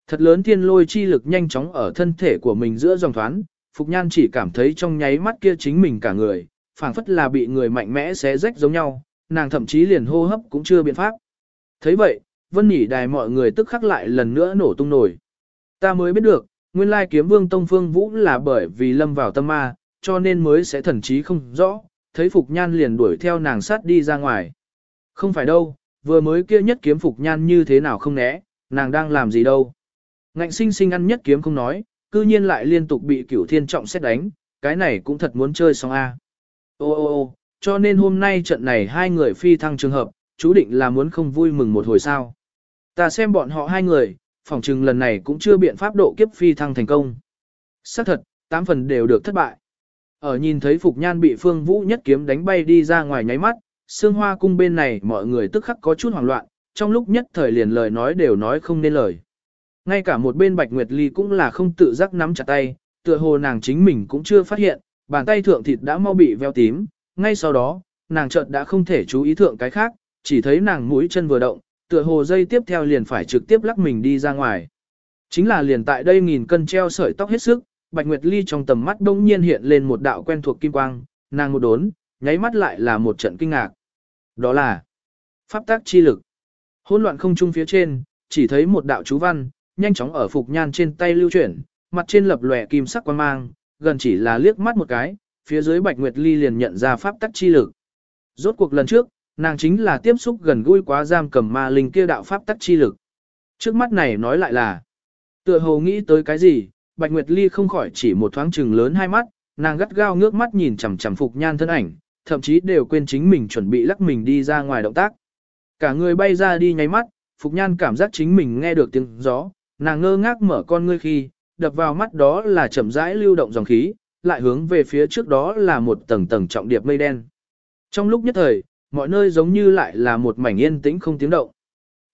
Thật lớn thiên lôi chi lực nhanh chóng ở thân thể của mình giữa dòng thoán, Phục Nhan chỉ cảm thấy trong nháy mắt kia chính mình cả người, phảng phất là bị người mạnh mẽ xé rách giống nhau, nàng thậm chí liền hô hấp cũng chưa biện pháp. thấy vậy, Vân Nhỉ đài mọi người tức khắc lại lần nữa nổ tung nổi. Ta mới biết được, nguyên lai kiếm vương Tông Phương Vũ là bởi vì lâm vào tâm ma, cho nên mới sẽ thần trí không rõ, thấy Phục Nhan liền đuổi theo nàng sát đi ra ngoài. Không phải đâu, vừa mới kia nhất kiếm Phục Nhan như thế nào không né, nàng đang làm gì đâu. Ngạnh sinh sinh ăn nhất kiếm không nói, cư nhiên lại liên tục bị cửu thiên trọng xét đánh, cái này cũng thật muốn chơi xong A. Ô ô ô, cho nên hôm nay trận này hai người phi thăng trường hợp, chú định là muốn không vui mừng một hồi sao. Ta xem bọn họ hai người, phỏng chừng lần này cũng chưa biện pháp độ kiếp phi thăng thành công. Xác thật, tám phần đều được thất bại. Ở nhìn thấy Phục Nhan bị Phương Vũ nhất kiếm đánh bay đi ra ngoài nháy mắt, Sương Hoa cung bên này mọi người tức khắc có chút hoảng loạn, trong lúc nhất thời liền lời nói đều nói không nên lời. Ngay cả một bên Bạch Nguyệt Ly cũng là không tự giác nắm chặt tay, tựa hồ nàng chính mình cũng chưa phát hiện, bàn tay thượng thịt đã mau bị veo tím, ngay sau đó, nàng chợt đã không thể chú ý thượng cái khác, chỉ thấy nàng mũi chân vừa động, tựa hồ dây tiếp theo liền phải trực tiếp lắc mình đi ra ngoài. Chính là liền tại đây nghìn cân treo sợi tóc hết sức, Bạch Nguyệt Ly trong tầm mắt đông nhiên hiện lên một đạo quen thuộc kim quang, nàng một đốn, nháy mắt lại là một trận kinh ngạc. Đó là pháp tác chi lực. Hỗn loạn không trung phía trên, chỉ thấy một đạo chú văn, nhanh chóng ở phục nhan trên tay lưu chuyển, mặt trên lập lòe kim sắc quang mang, gần chỉ là liếc mắt một cái, phía dưới Bạch Nguyệt Ly liền nhận ra pháp tắc chi lực. Rốt cuộc lần trước, nàng chính là tiếp xúc gần gũi quá giam cầm ma linh kia đạo pháp tắc chi lực. Trước mắt này nói lại là, tựa hồ nghĩ tới cái gì, Bạch Nguyệt Ly không khỏi chỉ một thoáng trừng lớn hai mắt, nàng gắt gao ngước mắt nhìn chằm chằm Phục Nhan thân ảnh, thậm chí đều quên chính mình chuẩn bị lắc mình đi ra ngoài động tác. Cả người bay ra đi nháy mắt, Phục Nhan cảm giác chính mình nghe được tiếng gió, nàng ngơ ngác mở con ngươi khi, đập vào mắt đó là chậm rãi lưu động dòng khí, lại hướng về phía trước đó là một tầng tầng trọng điệp mây đen. Trong lúc nhất thời, mọi nơi giống như lại là một mảnh yên tĩnh không tiếng động.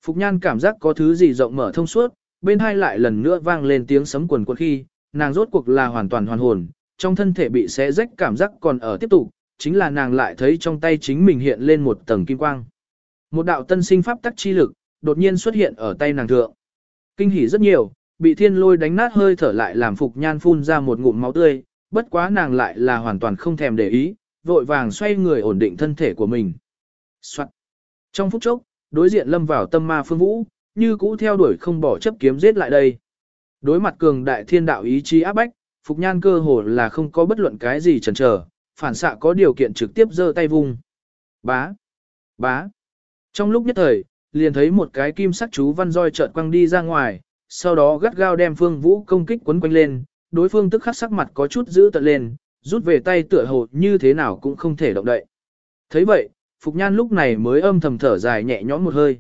Phục Nhan cảm giác có thứ gì rộng mở thông suốt, bên hai lại lần nữa vang lên tiếng sấm quần quần khi, nàng rốt cuộc là hoàn toàn hoàn hồn, trong thân thể bị xé rách cảm giác còn ở tiếp tục, chính là nàng lại thấy trong tay chính mình hiện lên một tầng kim quang. Một đạo tân sinh pháp tắc chi lực, đột nhiên xuất hiện ở tay nàng thượng. Kinh hỉ rất nhiều, bị thiên lôi đánh nát hơi thở lại làm Phục Nhan phun ra một ngụm máu tươi, bất quá nàng lại là hoàn toàn không thèm để ý, vội vàng xoay người ổn định thân thể của mình. Soạn. Trong phút chốc, đối diện lâm vào tâm ma phương vũ, như cũ theo đuổi không bỏ chấp kiếm giết lại đây. Đối mặt cường đại thiên đạo ý chí áp bách, Phục Nhan cơ hồ là không có bất luận cái gì chần chờ, phản xạ có điều kiện trực tiếp giơ tay vung. Bá, bá. Trong lúc nhất thời, liền thấy một cái kim sắc chú văn roi chợt quăng đi ra ngoài, sau đó gắt gao đem Phương Vũ công kích quấn quanh lên, đối phương tức khắc sắc mặt có chút giữ tận lên, rút về tay tựa hồ như thế nào cũng không thể động đậy. thấy vậy, Phục Nhan lúc này mới âm thầm thở dài nhẹ nhõm một hơi.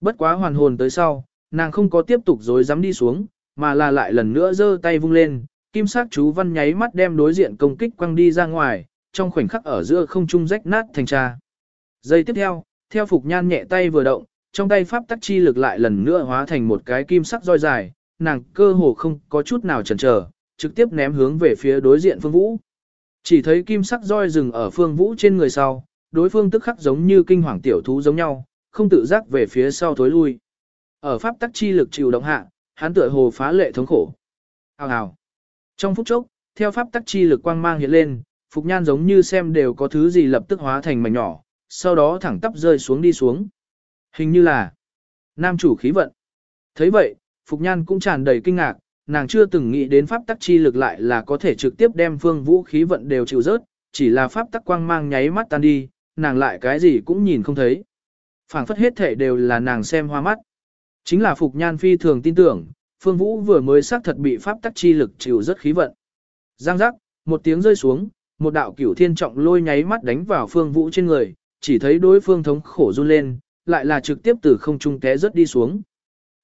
Bất quá hoàn hồn tới sau, nàng không có tiếp tục dối dám đi xuống, mà là lại lần nữa giơ tay vung lên, kim sắc chú văn nháy mắt đem đối diện công kích quăng đi ra ngoài, trong khoảnh khắc ở giữa không trung rách nát thành trà. Giây tiếp theo, theo Phục Nhan nhẹ tay vừa động, trong tay pháp tắc chi lực lại lần nữa hóa thành một cái kim sắc roi dài, nàng cơ hồ không có chút nào chần chờ, trực tiếp ném hướng về phía đối diện Phương Vũ. Chỉ thấy kim sắc roi dừng ở Phương Vũ trên người sau, đối phương tức khắc giống như kinh hoàng tiểu thú giống nhau, không tự giác về phía sau thối lui. Ở pháp tắc chi lực chịu động hạ, hắn tựa hồ phá lệ thống khổ. Hào hào. Trong phút chốc, theo pháp tắc chi lực quang mang hiện lên, Phục Nhan giống như xem đều có thứ gì lập tức hóa thành mảnh nhỏ, sau đó thẳng tắp rơi xuống đi xuống. Hình như là nam chủ khí vận. thấy vậy, Phục Nhan cũng tràn đầy kinh ngạc, nàng chưa từng nghĩ đến pháp tắc chi lực lại là có thể trực tiếp đem phương vũ khí vận đều chịu rớt, chỉ là pháp tắc quang mang nháy mắt tan đi, nàng lại cái gì cũng nhìn không thấy phảng phất hết thể đều là nàng xem hoa mắt. Chính là Phục Nhan phi thường tin tưởng, phương vũ vừa mới xác thật bị pháp tắc chi lực chịu rất khí vận. Giang giác, một tiếng rơi xuống, một đạo cửu thiên trọng lôi nháy mắt đánh vào phương vũ trên người, chỉ thấy đối phương thống khổ run lên, lại là trực tiếp từ không trung té rất đi xuống.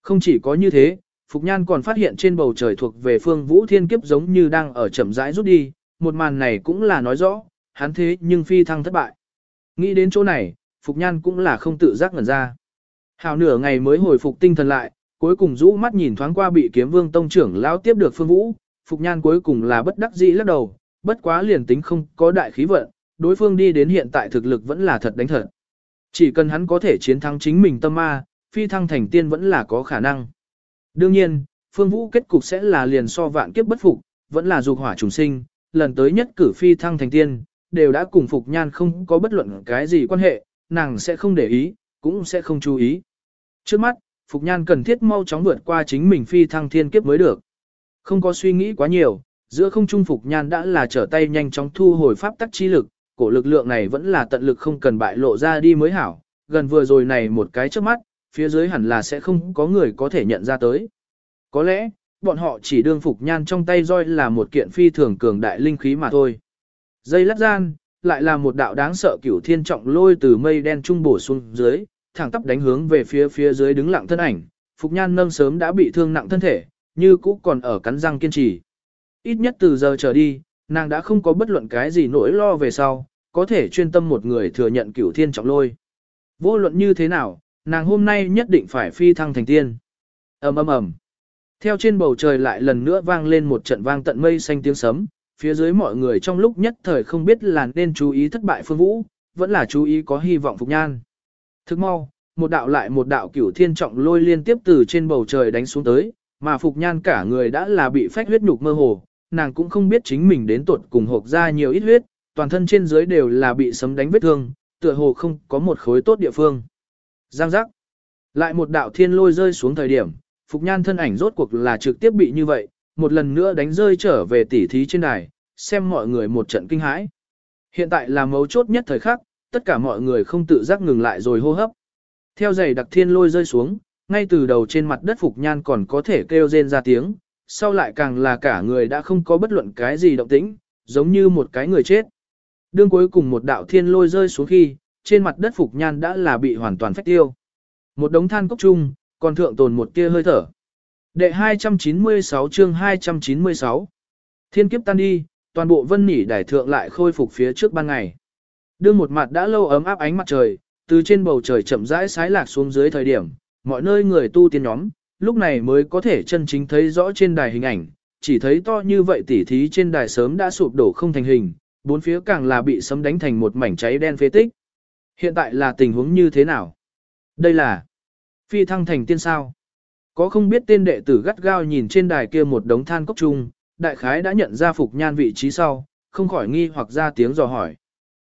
Không chỉ có như thế, Phục Nhan còn phát hiện trên bầu trời thuộc về phương vũ thiên kiếp giống như đang ở chậm rãi rút đi, một màn này cũng là nói rõ, hắn thế nhưng phi thăng thất bại. Nghĩ đến chỗ này, Phục Nhan cũng là không tự giác ngẩn ra. Hào nửa ngày mới hồi phục tinh thần lại, cuối cùng rũ mắt nhìn thoáng qua bị kiếm vương tông trưởng lao tiếp được phương vũ, Phục Nhan cuối cùng là bất đắc dĩ lắc đầu, bất quá liền tính không có đại khí vận, đối phương đi đến hiện tại thực lực vẫn là thật đánh thật. Chỉ cần hắn có thể chiến thắng chính mình tâm ma, phi thăng thành tiên vẫn là có khả năng. Đương nhiên, phương vũ kết cục sẽ là liền so vạn kiếp bất phục, vẫn là dục hỏa trùng sinh, lần tới nhất cử phi thăng thành tiên, đều đã cùng Phục Nhan không có bất luận cái gì quan hệ, nàng sẽ không để ý, cũng sẽ không chú ý. Trước mắt, Phục Nhan cần thiết mau chóng vượt qua chính mình phi thăng thiên kiếp mới được. Không có suy nghĩ quá nhiều, giữa không trung Phục Nhan đã là trở tay nhanh chóng thu hồi pháp tắc chi lực, cổ lực lượng này vẫn là tận lực không cần bại lộ ra đi mới hảo, gần vừa rồi này một cái trước mắt, phía dưới hẳn là sẽ không có người có thể nhận ra tới. Có lẽ, bọn họ chỉ đương Phục Nhan trong tay roi là một kiện phi thường cường đại linh khí mà thôi. Dây lát gian, lại là một đạo đáng sợ cửu thiên trọng lôi từ mây đen trung bổ xuống dưới, thẳng tắp đánh hướng về phía phía dưới đứng lặng thân ảnh, Phục Nhan nâng sớm đã bị thương nặng thân thể, như cũ còn ở cắn răng kiên trì. Ít nhất từ giờ trở đi, nàng đã không có bất luận cái gì nỗi lo về sau, có thể chuyên tâm một người thừa nhận cửu thiên trọng lôi. Vô luận như thế nào, nàng hôm nay nhất định phải phi thăng thành tiên. ầm ầm ầm. Theo trên bầu trời lại lần nữa vang lên một trận vang tận mây xanh tiếng sấm, phía dưới mọi người trong lúc nhất thời không biết là nên chú ý thất bại phương vũ, vẫn là chú ý có hy vọng phục nhan. Thức mau, một đạo lại một đạo cửu thiên trọng lôi liên tiếp từ trên bầu trời đánh xuống tới, mà phục nhan cả người đã là bị phách huyết nhục mơ hồ, nàng cũng không biết chính mình đến tuột cùng hộp ra nhiều ít huyết, toàn thân trên dưới đều là bị sấm đánh vết thương, tựa hồ không có một khối tốt địa phương. Giang giác. Lại một đạo thiên lôi rơi xuống thời điểm, Phục Nhan thân ảnh rốt cuộc là trực tiếp bị như vậy, một lần nữa đánh rơi trở về tỉ thí trên đài, xem mọi người một trận kinh hãi. Hiện tại là mấu chốt nhất thời khắc, tất cả mọi người không tự giác ngừng lại rồi hô hấp. Theo giày đặc thiên lôi rơi xuống, ngay từ đầu trên mặt đất Phục Nhan còn có thể kêu rên ra tiếng, sau lại càng là cả người đã không có bất luận cái gì động tĩnh, giống như một cái người chết. Đương cuối cùng một đạo thiên lôi rơi xuống khi, trên mặt đất Phục Nhan đã là bị hoàn toàn phách tiêu. Một đống than cốc chung, còn thượng tồn một tia hơi thở. Đệ 296 chương 296 Thiên kiếp tan đi, toàn bộ vân nỉ đài thượng lại khôi phục phía trước ban ngày. Đương một mặt đã lâu ấm áp ánh mặt trời, từ trên bầu trời chậm rãi sái lạc xuống dưới thời điểm, mọi nơi người tu tiên nhóm, lúc này mới có thể chân chính thấy rõ trên đài hình ảnh, chỉ thấy to như vậy tỉ thí trên đài sớm đã sụp đổ không thành hình, bốn phía càng là bị sấm đánh thành một mảnh cháy đen phế tích. Hiện tại là tình huống như thế nào? Đây là phi thăng thành tiên sao. Có không biết tên đệ tử gắt gao nhìn trên đài kia một đống than cốc chung, đại khái đã nhận ra phục nhan vị trí sau, không khỏi nghi hoặc ra tiếng dò hỏi.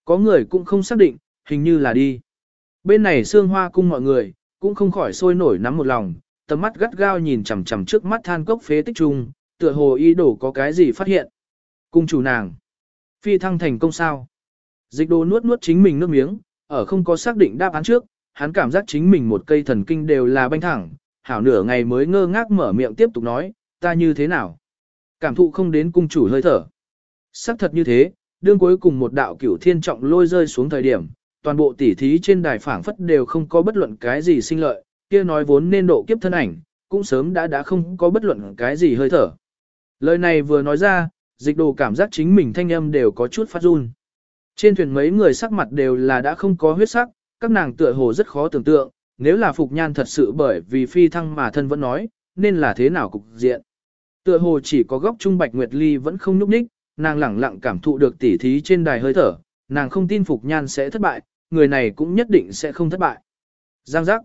Có người cũng không xác định, hình như là đi. Bên này xương hoa cung mọi người, cũng không khỏi sôi nổi nắm một lòng, tầm mắt gắt gao nhìn chằm chằm trước mắt than cốc phế tích chung, tựa hồ ý đồ có cái gì phát hiện. Cung chủ nàng. Phi thăng thành công sao. Dịch đồ nuốt nuốt chính mình nước miếng, ở không có xác định đáp án trước, hắn cảm giác chính mình một cây thần kinh đều là banh thẳng, hảo nửa ngày mới ngơ ngác mở miệng tiếp tục nói, ta như thế nào? Cảm thụ không đến cung chủ hơi thở. Sắc thật như thế, đương cuối cùng một đạo cửu thiên trọng lôi rơi xuống thời điểm, toàn bộ tỉ thí trên đài phảng phất đều không có bất luận cái gì sinh lợi, kia nói vốn nên độ kiếp thân ảnh, cũng sớm đã đã không có bất luận cái gì hơi thở. Lời này vừa nói ra, dịch đồ cảm giác chính mình thanh âm đều có chút phát run. Trên thuyền mấy người sắc mặt đều là đã không có huyết sắc, các nàng tựa hồ rất khó tưởng tượng, nếu là Phục Nhan thật sự bởi vì phi thăng mà thân vẫn nói, nên là thế nào cục diện. Tựa hồ chỉ có góc trung Bạch Nguyệt Ly vẫn không nhúc ních, nàng lẳng lặng cảm thụ được tỉ thí trên đài hơi thở, nàng không tin Phục Nhan sẽ thất bại, người này cũng nhất định sẽ không thất bại. Giang giác.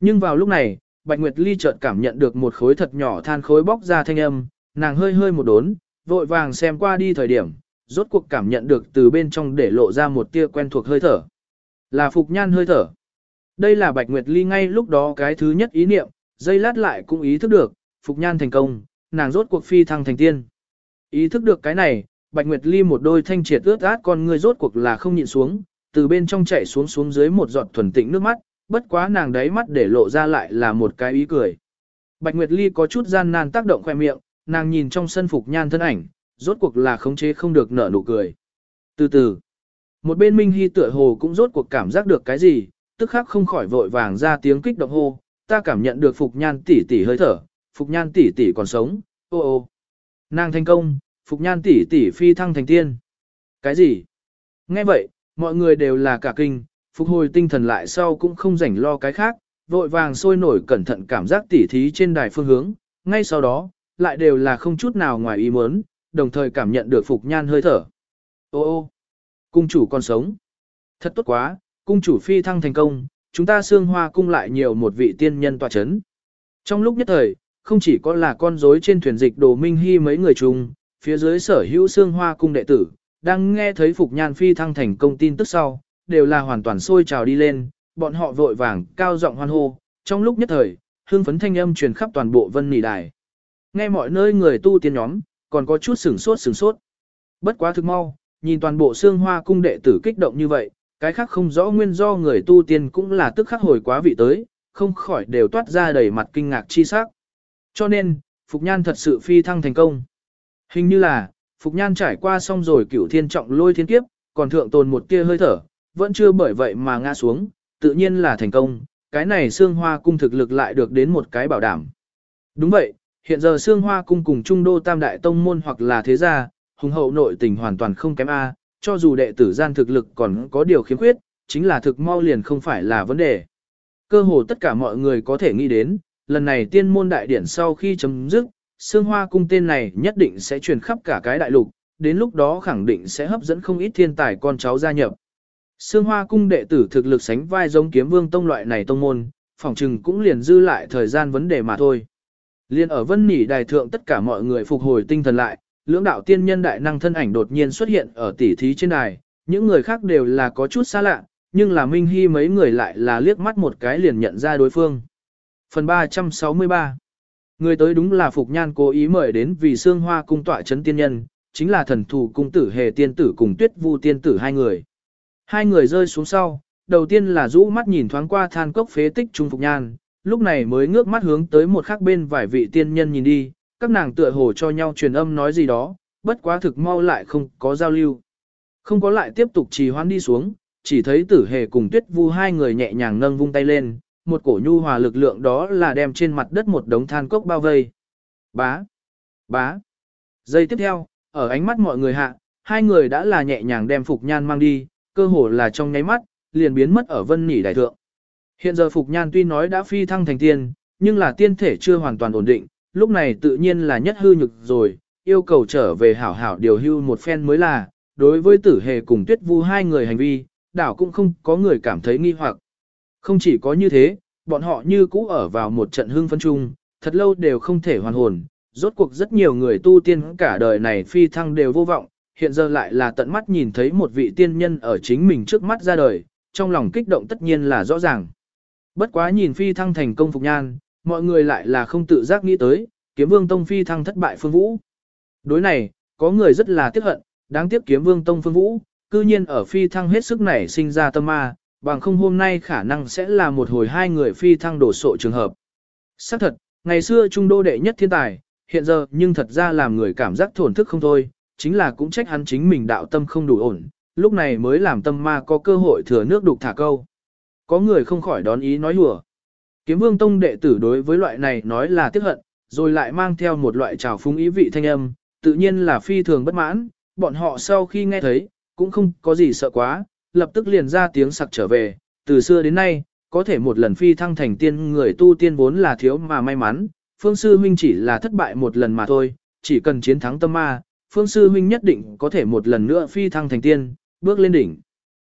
Nhưng vào lúc này, Bạch Nguyệt Ly chợt cảm nhận được một khối thật nhỏ than khối bóc ra thanh âm, nàng hơi hơi một đốn, vội vàng xem qua đi thời điểm, rốt cuộc cảm nhận được từ bên trong để lộ ra một tia quen thuộc hơi thở. Là Phục Nhan hơi thở. Đây là Bạch Nguyệt Ly ngay lúc đó cái thứ nhất ý niệm, dây lát lại cũng ý thức được, Phục Nhan thành công, nàng rốt cuộc phi thăng thành tiên. Ý thức được cái này, Bạch Nguyệt Ly một đôi thanh triệt ướt át con người rốt cuộc là không nhịn xuống, từ bên trong chảy xuống xuống dưới một giọt thuần tịnh nước mắt, bất quá nàng đáy mắt để lộ ra lại là một cái ý cười. Bạch Nguyệt Ly có chút gian nan tác động khoe miệng, nàng nhìn trong sân Phục Nhan thân ảnh, rốt cuộc là khống chế không được nở nụ cười. Từ từ, một bên Minh Hy tựa hồ cũng rốt cuộc cảm giác được cái gì, tức khắc không khỏi vội vàng ra tiếng kích động hô, ta cảm nhận được Phục Nhan tỷ tỷ hơi thở, Phục Nhan tỷ tỷ còn sống, ô ô. Nàng thành công, Phục Nhan tỷ tỷ phi thăng thành tiên. Cái gì? Nghe vậy, mọi người đều là cả kinh, phục hồi tinh thần lại sau cũng không rảnh lo cái khác, vội vàng sôi nổi cẩn thận cảm giác tỉ thí trên đài phương hướng, ngay sau đó, lại đều là không chút nào ngoài ý muốn, đồng thời cảm nhận được Phục Nhan hơi thở. Ô ô, cung chủ còn sống. Thật tốt quá, cung chủ phi thăng thành công, chúng ta xương hoa cung lại nhiều một vị tiên nhân tòa chấn. Trong lúc nhất thời, không chỉ có là con rối trên thuyền dịch đồ minh hy mấy người chung, phía dưới sở hữu xương hoa cung đệ tử, đang nghe thấy Phục Nhan phi thăng thành công tin tức sau, đều là hoàn toàn sôi trào đi lên, bọn họ vội vàng, cao giọng hoan hô, trong lúc nhất thời, hương phấn thanh âm truyền khắp toàn bộ vân nỉ đài. Nghe mọi nơi người tu tiên nhóm, còn có chút sửng sốt sửng sốt. Bất quá thực mau, nhìn toàn bộ xương hoa cung đệ tử kích động như vậy, cái khác không rõ nguyên do người tu tiên cũng là tức khắc hồi quá vị tới, không khỏi đều toát ra đầy mặt kinh ngạc chi sắc. Cho nên, Phục Nhan thật sự phi thăng thành công. Hình như là, Phục Nhan trải qua xong rồi cửu thiên trọng lôi thiên kiếp, còn thượng tồn một tia hơi thở, vẫn chưa bởi vậy mà ngã xuống, tự nhiên là thành công, cái này xương hoa cung thực lực lại được đến một cái bảo đảm. Đúng vậy, hiện giờ xương hoa cung cùng trung đô tam đại tông môn hoặc là thế gia, hùng hậu nội tình hoàn toàn không kém A, cho dù đệ tử gian thực lực còn có điều khiếm khuyết, chính là thực mau liền không phải là vấn đề. Cơ hồ tất cả mọi người có thể nghĩ đến, lần này tiên môn đại điển sau khi chấm dứt, xương hoa cung tên này nhất định sẽ truyền khắp cả cái đại lục, đến lúc đó khẳng định sẽ hấp dẫn không ít thiên tài con cháu gia nhập. Sương Hoa cung đệ tử thực lực sánh vai giống kiếm vương tông loại này tông môn, phỏng trừng cũng liền dư lại thời gian vấn đề mà thôi. Liên ở vân nỉ đài thượng tất cả mọi người phục hồi tinh thần lại, lưỡng đạo tiên nhân đại năng thân ảnh đột nhiên xuất hiện ở tỉ thí trên đài, những người khác đều là có chút xa lạ, nhưng là Minh Hy mấy người lại là liếc mắt một cái liền nhận ra đối phương. Phần 363 Người tới đúng là Phục Nhan cố ý mời đến vì Sương Hoa cung tọa chấn tiên nhân, chính là thần thủ cung tử hề tiên tử cùng tuyết vu tiên tử hai người. Hai người rơi xuống sau, đầu tiên là rũ mắt nhìn thoáng qua than cốc phế tích trung Phục Nhan, lúc này mới ngước mắt hướng tới một khác bên vài vị tiên nhân nhìn đi, các nàng tựa hồ cho nhau truyền âm nói gì đó, bất quá thực mau lại không có giao lưu. Không có lại tiếp tục trì hoãn đi xuống, chỉ thấy tử hề cùng tuyết vu hai người nhẹ nhàng nâng vung tay lên, một cổ nhu hòa lực lượng đó là đem trên mặt đất một đống than cốc bao vây. Bá! Bá! Giây tiếp theo, ở ánh mắt mọi người hạ, hai người đã là nhẹ nhàng đem Phục Nhan mang đi, cơ hồ là trong nháy mắt, liền biến mất ở vân nỉ đại thượng. Hiện giờ Phục Nhan tuy nói đã phi thăng thành tiên, nhưng là tiên thể chưa hoàn toàn ổn định, lúc này tự nhiên là nhất hư nhược rồi, yêu cầu trở về hảo hảo điều hưu một phen mới là, đối với tử hề cùng tuyết vu hai người hành vi, đảo cũng không có người cảm thấy nghi hoặc. Không chỉ có như thế, bọn họ như cũ ở vào một trận hương phân chung, thật lâu đều không thể hoàn hồn, rốt cuộc rất nhiều người tu tiên cả đời này phi thăng đều vô vọng, hiện giờ lại là tận mắt nhìn thấy một vị tiên nhân ở chính mình trước mắt ra đời, trong lòng kích động tất nhiên là rõ ràng. Bất quá nhìn phi thăng thành công phục nhan, mọi người lại là không tự giác nghĩ tới, kiếm vương tông phi thăng thất bại phương vũ. Đối này, có người rất là tiếc hận, đáng tiếc kiếm vương tông phương vũ, cư nhiên ở phi thăng hết sức này sinh ra tâm ma, bằng không hôm nay khả năng sẽ là một hồi hai người phi thăng đổ sộ trường hợp. Xác thật, ngày xưa trung đô đệ nhất thiên tài, hiện giờ nhưng thật ra làm người cảm giác thổn thức không thôi, chính là cũng trách hắn chính mình đạo tâm không đủ ổn, lúc này mới làm tâm ma có cơ hội thừa nước đục thả câu. Có người không khỏi đón ý nói hùa. Kiếm vương tông đệ tử đối với loại này nói là tiếc hận, rồi lại mang theo một loại trào phúng ý vị thanh âm, tự nhiên là phi thường bất mãn, bọn họ sau khi nghe thấy, cũng không có gì sợ quá, lập tức liền ra tiếng sặc trở về, từ xưa đến nay, có thể một lần phi thăng thành tiên người tu tiên vốn là thiếu mà may mắn, phương sư huynh chỉ là thất bại một lần mà thôi, chỉ cần chiến thắng tâm ma, phương sư huynh nhất định có thể một lần nữa phi thăng thành tiên, bước lên đỉnh.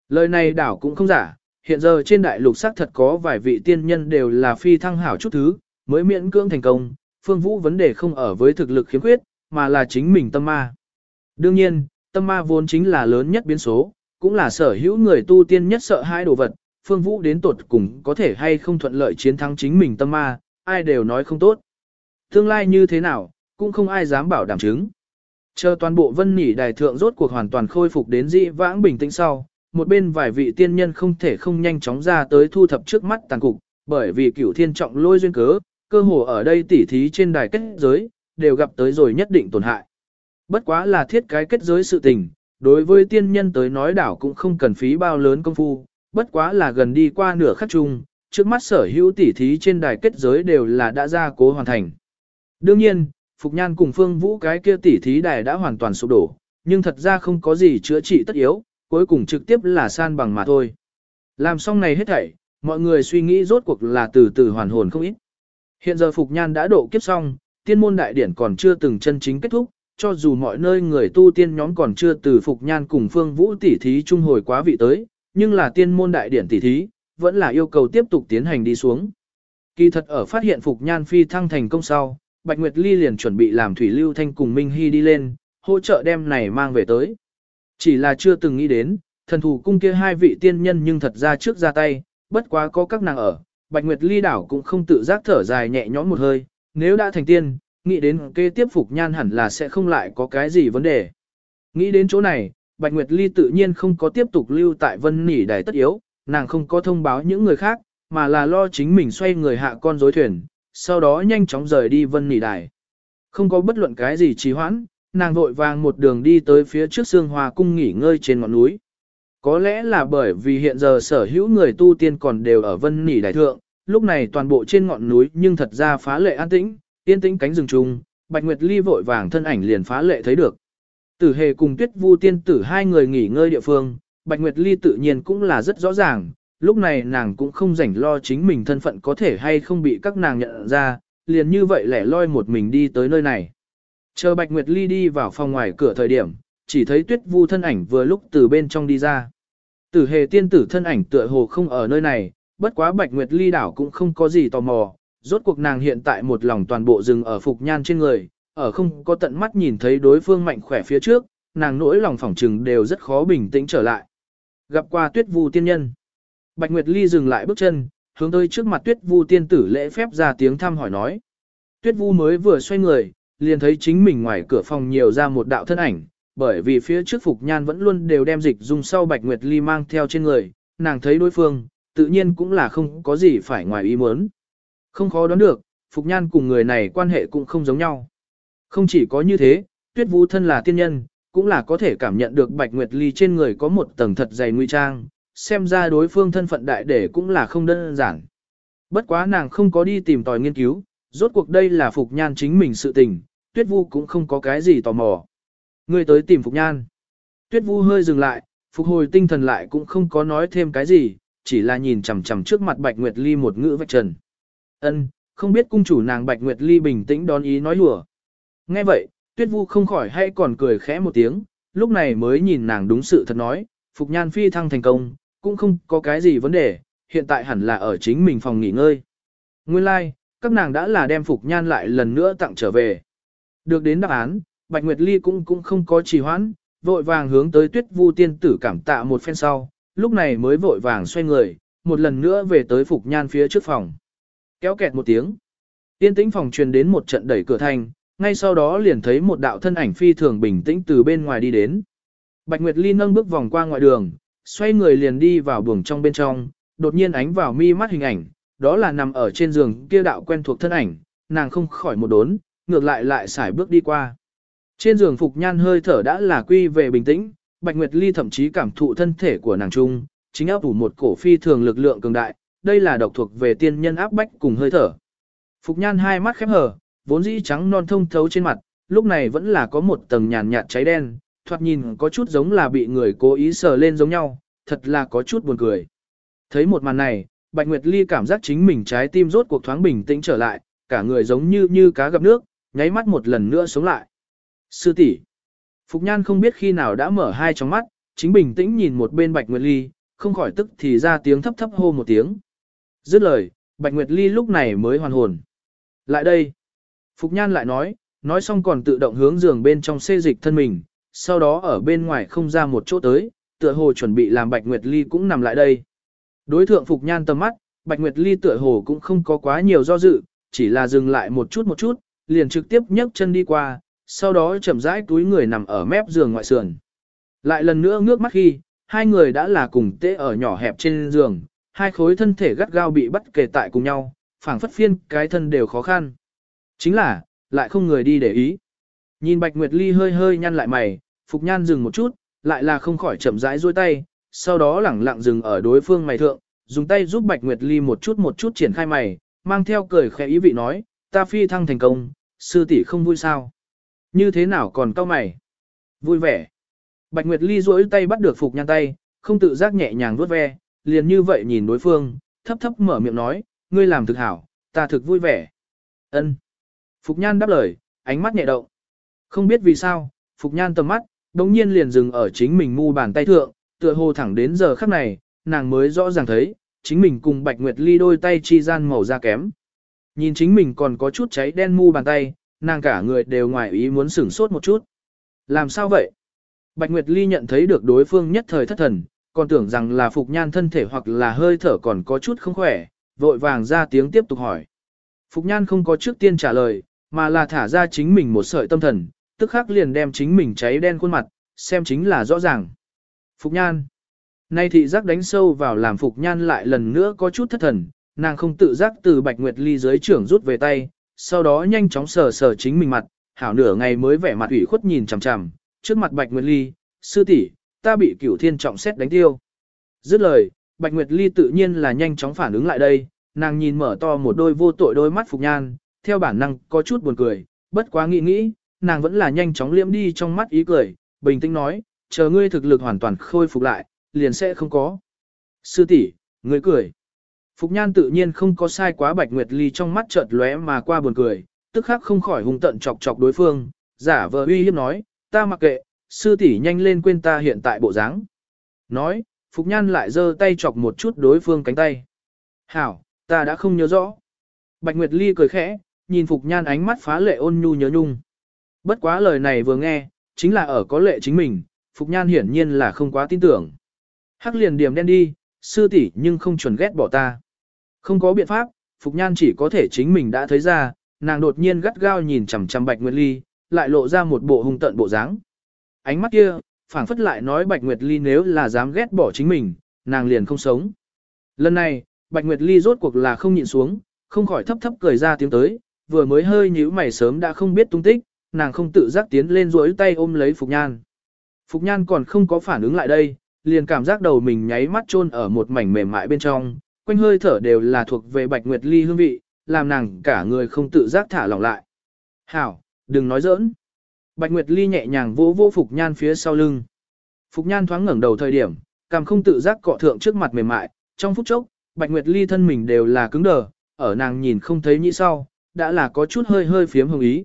Lời này đảo cũng không giả, hiện giờ trên đại lục xác thật có vài vị tiên nhân đều là phi thăng hảo chút thứ, mới miễn cưỡng thành công, phương vũ vấn đề không ở với thực lực khiếm khuyết, mà là chính mình tâm ma. Đương nhiên, tâm ma vốn chính là lớn nhất biến số, cũng là sở hữu người tu tiên nhất sợ hai đồ vật, phương vũ đến tột cùng có thể hay không thuận lợi chiến thắng chính mình tâm ma, ai đều nói không tốt. Tương lai như thế nào, cũng không ai dám bảo đảm chứng. Chờ toàn bộ vân nỉ đài thượng rốt cuộc hoàn toàn khôi phục đến dị vãng bình tĩnh sau, một bên vài vị tiên nhân không thể không nhanh chóng ra tới thu thập trước mắt tàn cục, bởi vì cửu thiên trọng lôi duyên cớ, cơ hồ ở đây tỉ thí trên đài kết giới, đều gặp tới rồi nhất định tổn hại. Bất quá là thiết cái kết giới sự tình, đối với tiên nhân tới nói đảo cũng không cần phí bao lớn công phu, bất quá là gần đi qua nửa khắc chung, trước mắt sở hữu tỉ thí trên đài kết giới đều là đã ra cố hoàn thành. Đương nhiên, Phục Nhan cùng Phương Vũ cái kia tỉ thí đài đã hoàn toàn sụp đổ, nhưng thật ra không có gì chữa trị tất yếu, cuối cùng trực tiếp là san bằng mà thôi. Làm xong này hết thảy, mọi người suy nghĩ rốt cuộc là từ từ hoàn hồn không ít. Hiện giờ Phục Nhan đã độ kiếp xong, tiên môn đại điển còn chưa từng chân chính kết thúc, cho dù mọi nơi người tu tiên nhóm còn chưa từ Phục Nhan cùng Phương Vũ tỉ thí trung hồi quá vị tới, nhưng là tiên môn đại điển tỉ thí, vẫn là yêu cầu tiếp tục tiến hành đi xuống. Kỳ thật ở phát hiện Phục Nhan phi thăng thành công sau, Bạch Nguyệt Ly liền chuẩn bị làm Thủy Lưu Thanh cùng Minh Hy đi lên, hỗ trợ đem này mang về tới. Chỉ là chưa từng nghĩ đến, thần thủ cung kia hai vị tiên nhân nhưng thật ra trước ra tay, bất quá có các nàng ở, Bạch Nguyệt Ly đảo cũng không tự giác thở dài nhẹ nhõm một hơi, nếu đã thành tiên, nghĩ đến kế tiếp phục nhan hẳn là sẽ không lại có cái gì vấn đề. Nghĩ đến chỗ này, Bạch Nguyệt Ly tự nhiên không có tiếp tục lưu tại vân nỉ đài tất yếu, nàng không có thông báo những người khác, mà là lo chính mình xoay người hạ con rối thuyền, sau đó nhanh chóng rời đi vân nỉ đài. Không có bất luận cái gì trì hoãn, nàng vội vàng một đường đi tới phía trước xương hòa cung nghỉ ngơi trên ngọn núi. Có lẽ là bởi vì hiện giờ sở hữu người tu tiên còn đều ở vân nỉ đại thượng, lúc này toàn bộ trên ngọn núi nhưng thật ra phá lệ an tĩnh, yên tĩnh cánh rừng trùng, Bạch Nguyệt Ly vội vàng thân ảnh liền phá lệ thấy được. Tử hề cùng tuyết vu tiên tử hai người nghỉ ngơi địa phương, Bạch Nguyệt Ly tự nhiên cũng là rất rõ ràng, lúc này nàng cũng không rảnh lo chính mình thân phận có thể hay không bị các nàng nhận ra, liền như vậy lẻ loi một mình đi tới nơi này. Chờ Bạch Nguyệt Ly đi vào phòng ngoài cửa thời điểm, chỉ thấy tuyết vu thân ảnh vừa lúc từ bên trong đi ra. Tử hề tiên tử thân ảnh tựa hồ không ở nơi này, bất quá Bạch Nguyệt Ly đảo cũng không có gì tò mò, rốt cuộc nàng hiện tại một lòng toàn bộ rừng ở Phục Nhan trên người, ở không có tận mắt nhìn thấy đối phương mạnh khỏe phía trước, nàng nỗi lòng phỏng trừng đều rất khó bình tĩnh trở lại. Gặp qua tuyết vu tiên nhân. Bạch Nguyệt Ly dừng lại bước chân, hướng tới trước mặt tuyết vu tiên tử lễ phép ra tiếng thăm hỏi nói. Tuyết vu mới vừa xoay người, liền thấy chính mình ngoài cửa phòng nhiều ra một đạo thân ảnh, bởi vì phía trước Phục Nhan vẫn luôn đều đem dịch dùng sau Bạch Nguyệt Ly mang theo trên người, nàng thấy đối phương, tự nhiên cũng là không có gì phải ngoài ý muốn. Không khó đoán được, Phục Nhan cùng người này quan hệ cũng không giống nhau. Không chỉ có như thế, Tuyết Vũ thân là tiên nhân, cũng là có thể cảm nhận được Bạch Nguyệt Ly trên người có một tầng thật dày nguy trang, xem ra đối phương thân phận đại để cũng là không đơn giản. Bất quá nàng không có đi tìm tòi nghiên cứu, rốt cuộc đây là Phục Nhan chính mình sự tình, Tuyết Vu cũng không có cái gì tò mò. ngươi tới tìm Phục Nhan. Tuyết Vu hơi dừng lại, phục hồi tinh thần lại cũng không có nói thêm cái gì, chỉ là nhìn chằm chằm trước mặt Bạch Nguyệt Ly một ngữ vạch trần. Ân, không biết cung chủ nàng Bạch Nguyệt Ly bình tĩnh đón ý nói lùa. Nghe vậy, Tuyết Vu không khỏi hay còn cười khẽ một tiếng, lúc này mới nhìn nàng đúng sự thật nói, Phục Nhan phi thăng thành công, cũng không có cái gì vấn đề, hiện tại hẳn là ở chính mình phòng nghỉ ngơi. Nguyên lai, like, các nàng đã là đem Phục Nhan lại lần nữa tặng trở về. Được đến đáp án, Bạch Nguyệt Ly cũng cũng không có trì hoãn, vội vàng hướng tới Tuyết Vu tiên tử cảm tạ một phen sau, lúc này mới vội vàng xoay người, một lần nữa về tới Phục Nhan phía trước phòng. Kéo kẹt một tiếng. Tiên tĩnh phòng truyền đến một trận đẩy cửa thành, ngay sau đó liền thấy một đạo thân ảnh phi thường bình tĩnh từ bên ngoài đi đến. Bạch Nguyệt Ly nâng bước vòng qua ngoài đường, xoay người liền đi vào buồng trong bên trong, đột nhiên ánh vào mi mắt hình ảnh, đó là nằm ở trên giường kia đạo quen thuộc thân ảnh, nàng không khỏi một đốn, ngược lại lại xài bước đi qua. Trên giường Phục Nhan hơi thở đã là quy về bình tĩnh, Bạch Nguyệt Ly thậm chí cảm thụ thân thể của nàng trung, chính áp ủ một cổ phi thường lực lượng cường đại, đây là độc thuộc về tiên nhân áp bách cùng hơi thở. Phục Nhan hai mắt khép hờ, vốn dĩ trắng non thông thấu trên mặt, lúc này vẫn là có một tầng nhàn nhạt cháy đen, thoạt nhìn có chút giống là bị người cố ý sờ lên giống nhau, thật là có chút buồn cười. Thấy một màn này, Bạch Nguyệt Ly cảm giác chính mình trái tim rốt cuộc thoáng bình tĩnh trở lại, cả người giống như như cá gặp nước, nháy mắt một lần nữa sống lại. Sư tỷ, Phục Nhan không biết khi nào đã mở hai tròng mắt, chính bình tĩnh nhìn một bên Bạch Nguyệt Ly, không khỏi tức thì ra tiếng thấp thấp hô một tiếng. Dứt lời, Bạch Nguyệt Ly lúc này mới hoàn hồn. Lại đây. Phục Nhan lại nói, nói xong còn tự động hướng giường bên trong xê dịch thân mình, sau đó ở bên ngoài không ra một chỗ tới, tựa hồ chuẩn bị làm Bạch Nguyệt Ly cũng nằm lại đây. Đối thượng Phục Nhan tầm mắt, Bạch Nguyệt Ly tựa hồ cũng không có quá nhiều do dự, chỉ là dừng lại một chút một chút, liền trực tiếp nhấc chân đi qua, sau đó chậm rãi túi người nằm ở mép giường ngoại sườn. Lại lần nữa ngước mắt khi, hai người đã là cùng tê ở nhỏ hẹp trên giường, hai khối thân thể gắt gao bị bắt kề tại cùng nhau, phảng phất phiên cái thân đều khó khăn. Chính là, lại không người đi để ý. Nhìn Bạch Nguyệt Ly hơi hơi nhăn lại mày, Phục Nhan dừng một chút, lại là không khỏi chậm rãi duỗi tay, sau đó lẳng lặng dừng ở đối phương mày thượng, dùng tay giúp Bạch Nguyệt Ly một chút một chút triển khai mày, mang theo cười khẽ ý vị nói, ta phi thăng thành công, sư tỷ không vui sao? Như thế nào còn cao mày? Vui vẻ. Bạch Nguyệt Ly duỗi tay bắt được Phục Nhan tay, không tự giác nhẹ nhàng vuốt ve, liền như vậy nhìn đối phương, thấp thấp mở miệng nói, ngươi làm thực hảo, ta thực vui vẻ. Ân. Phục Nhan đáp lời, ánh mắt nhẹ động. Không biết vì sao, Phục Nhan tầm mắt, đồng nhiên liền dừng ở chính mình mu bàn tay thượng, tựa hồ thẳng đến giờ khắc này, nàng mới rõ ràng thấy, chính mình cùng Bạch Nguyệt Ly đôi tay chi gian màu da kém. Nhìn chính mình còn có chút cháy đen mu bàn tay, nàng cả người đều ngoài ý muốn sửng sốt một chút. Làm sao vậy? Bạch Nguyệt Ly nhận thấy được đối phương nhất thời thất thần, còn tưởng rằng là Phục Nhan thân thể hoặc là hơi thở còn có chút không khỏe, vội vàng ra tiếng tiếp tục hỏi. Phục Nhan không có trước tiên trả lời, mà là thả ra chính mình một sợi tâm thần, tức khắc liền đem chính mình cháy đen khuôn mặt, xem chính là rõ ràng. Phục Nhan Nay thị giác đánh sâu vào làm Phục Nhan lại lần nữa có chút thất thần, nàng không tự giác từ Bạch Nguyệt Ly dưới trưởng rút về tay, sau đó nhanh chóng sờ sờ chính mình mặt, hảo nửa ngày mới vẻ mặt ủy khuất nhìn chằm chằm, trước mặt Bạch Nguyệt Ly, sư tỷ, ta bị cửu thiên trọng xét đánh tiêu. Dứt lời, Bạch Nguyệt Ly tự nhiên là nhanh chóng phản ứng lại đây, nàng nhìn mở to một đôi vô tội đôi mắt Phục Nhan, theo bản năng có chút buồn cười, bất quá nghĩ nghĩ, nàng vẫn là nhanh chóng liễm đi trong mắt ý cười, bình tĩnh nói, chờ ngươi thực lực hoàn toàn khôi phục lại, liền sẽ không có. Sư tỷ, ngươi cười. Phục Nhan tự nhiên không có sai quá Bạch Nguyệt Ly trong mắt chợt lóe mà qua buồn cười, tức khắc không khỏi hung tận chọc chọc đối phương, giả vờ uy hiếp nói, ta mặc kệ, sư tỷ nhanh lên quên ta hiện tại bộ dáng. Nói, Phục Nhan lại giơ tay chọc một chút đối phương cánh tay. Hảo, ta đã không nhớ rõ. Bạch Nguyệt Ly cười khẽ, nhìn Phục Nhan ánh mắt phá lệ ôn nhu nhớ nhung. Bất quá lời này vừa nghe, chính là ở có lệ chính mình, Phục Nhan hiển nhiên là không quá tin tưởng. Hắc liền điểm đen đi, sư tỷ nhưng không chuẩn ghét bỏ ta. Không có biện pháp, Phục Nhan chỉ có thể chính mình đã thấy ra, nàng đột nhiên gắt gao nhìn chằm chằm Bạch Nguyệt Ly, lại lộ ra một bộ hung tận bộ dáng. Ánh mắt kia, phảng phất lại nói Bạch Nguyệt Ly nếu là dám ghét bỏ chính mình, nàng liền không sống. Lần này, Bạch Nguyệt Ly rốt cuộc là không nhịn xuống, không khỏi thấp thấp cười ra tiếng tới, vừa mới hơi nhíu mày sớm đã không biết tung tích, nàng không tự giác tiến lên duỗi tay ôm lấy Phục Nhan. Phục Nhan còn không có phản ứng lại đây, liền cảm giác đầu mình nháy mắt chôn ở một mảnh mềm mại bên trong, quanh hơi thở đều là thuộc về Bạch Nguyệt Ly hương vị, làm nàng cả người không tự giác thả lỏng lại. Hảo, đừng nói giỡn. Bạch Nguyệt Ly nhẹ nhàng vỗ vỗ Phục Nhan phía sau lưng. Phục Nhan thoáng ngẩng đầu thời điểm, cảm không tự giác cọ thượng trước mặt mềm mại, trong phút chốc, Bạch Nguyệt Ly thân mình đều là cứng đờ, ở nàng nhìn không thấy như sau, đã là có chút hơi hơi phiếm hồng ý.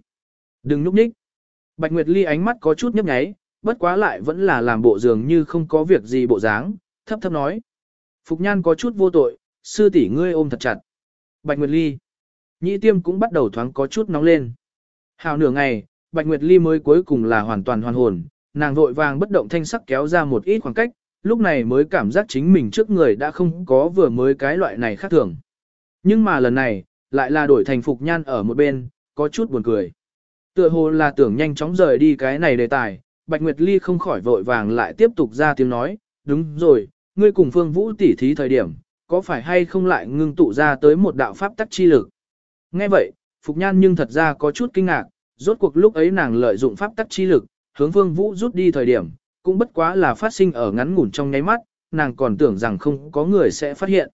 Đừng núp nhích. Bạch Nguyệt Ly ánh mắt có chút nhấp nháy, bất quá lại vẫn là làm bộ dường như không có việc gì bộ dáng, thấp thấp nói. Phục Nhan có chút vô tội, sư tỷ ngươi ôm thật chặt. Bạch Nguyệt Ly. Nhĩ tiêm cũng bắt đầu thoáng có chút nóng lên. Hào nửa ngày, Bạch Nguyệt Ly mới cuối cùng là hoàn toàn hoàn hồn, nàng vội vàng bất động thanh sắc kéo ra một ít khoảng cách, lúc này mới cảm giác chính mình trước người đã không có vừa mới cái loại này khác thường. Nhưng mà lần này, lại là đổi thành Phục Nhan ở một bên, có chút buồn cười. Tựa hồ là tưởng nhanh chóng rời đi cái này đề tài, Bạch Nguyệt Ly không khỏi vội vàng lại tiếp tục ra tiếng nói, đúng rồi, ngươi cùng Phương Vũ tỉ thí thời điểm, có phải hay không lại ngưng tụ ra tới một đạo pháp tắc chi lực. Nghe vậy, Phục Nhan nhưng thật ra có chút kinh ngạc, rốt cuộc lúc ấy nàng lợi dụng pháp tắc chi lực, hướng vương Vũ rút đi thời điểm, cũng bất quá là phát sinh ở ngắn ngủn trong nháy mắt, nàng còn tưởng rằng không có người sẽ phát hiện.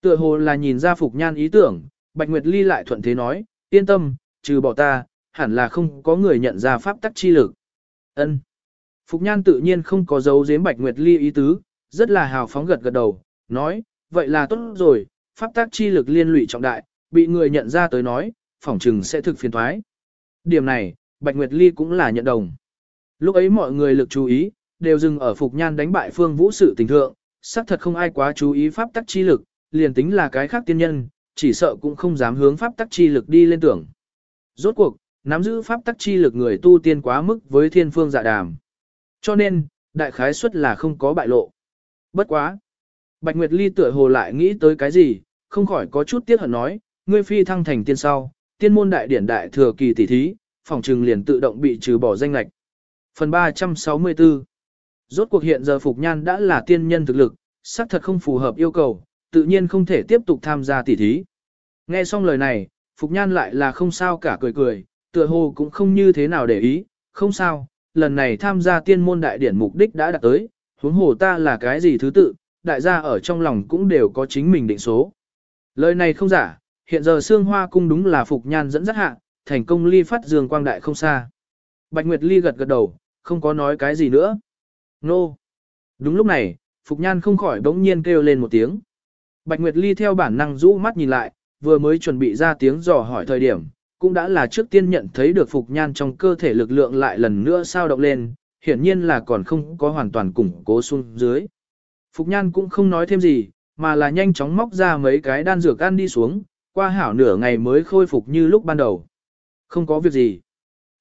Tựa hồ là nhìn ra Phục Nhan ý tưởng, Bạch Nguyệt Ly lại thuận thế nói, yên tâm, trừ bỏ ta, hẳn là không có người nhận ra pháp tắc chi lực. Ân. Phục Nhan tự nhiên không có dấu giếm Bạch Nguyệt Ly ý tứ, rất là hào phóng gật gật đầu, nói, vậy là tốt rồi, pháp tắc chi lực liên lụy trọng đại, bị người nhận ra tới nói, phỏng trừng sẽ thực phiền thoái. Điểm này, Bạch Nguyệt Ly cũng là nhận đồng. Lúc ấy mọi người lực chú ý, đều dừng ở Phục Nhan đánh bại Phương Vũ sự tình thượng, xác thật không ai quá chú ý pháp tắc chi lực, liền tính là cái khác tiên nhân, chỉ sợ cũng không dám hướng pháp tắc chi lực đi lên tưởng. Rốt cuộc, nắm giữ pháp tắc chi lực người tu tiên quá mức với thiên phương dạ đàm. Cho nên, đại khái suất là không có bại lộ. Bất quá. Bạch Nguyệt Ly tựa hồ lại nghĩ tới cái gì, không khỏi có chút tiếc hận nói, ngươi phi thăng thành tiên sau, tiên môn đại điển đại thừa kỳ tỷ thí, phòng trừng liền tự động bị trừ bỏ danh lạch. Phần 364 Rốt cuộc hiện giờ Phục Nhan đã là tiên nhân thực lực, xác thật không phù hợp yêu cầu, tự nhiên không thể tiếp tục tham gia tỷ thí. Nghe xong lời này, Phục Nhan lại là không sao cả cười cười, tựa hồ cũng không như thế nào để ý, không sao, lần này tham gia tiên môn đại điển mục đích đã đạt tới, huống hồ ta là cái gì thứ tự, đại gia ở trong lòng cũng đều có chính mình định số. Lời này không giả, hiện giờ xương hoa cung đúng là Phục Nhan dẫn dắt hạ, thành công ly phát dương quang đại không xa. Bạch Nguyệt Ly gật gật đầu, không có nói cái gì nữa. Nô! Đúng lúc này, Phục Nhan không khỏi đống nhiên kêu lên một tiếng. Bạch Nguyệt Ly theo bản năng rũ mắt nhìn lại, vừa mới chuẩn bị ra tiếng dò hỏi thời điểm, cũng đã là trước tiên nhận thấy được Phục Nhan trong cơ thể lực lượng lại lần nữa sao động lên, hiển nhiên là còn không có hoàn toàn củng cố xuống dưới. Phục Nhan cũng không nói thêm gì, mà là nhanh chóng móc ra mấy cái đan dược ăn đi xuống, qua hảo nửa ngày mới khôi phục như lúc ban đầu. Không có việc gì.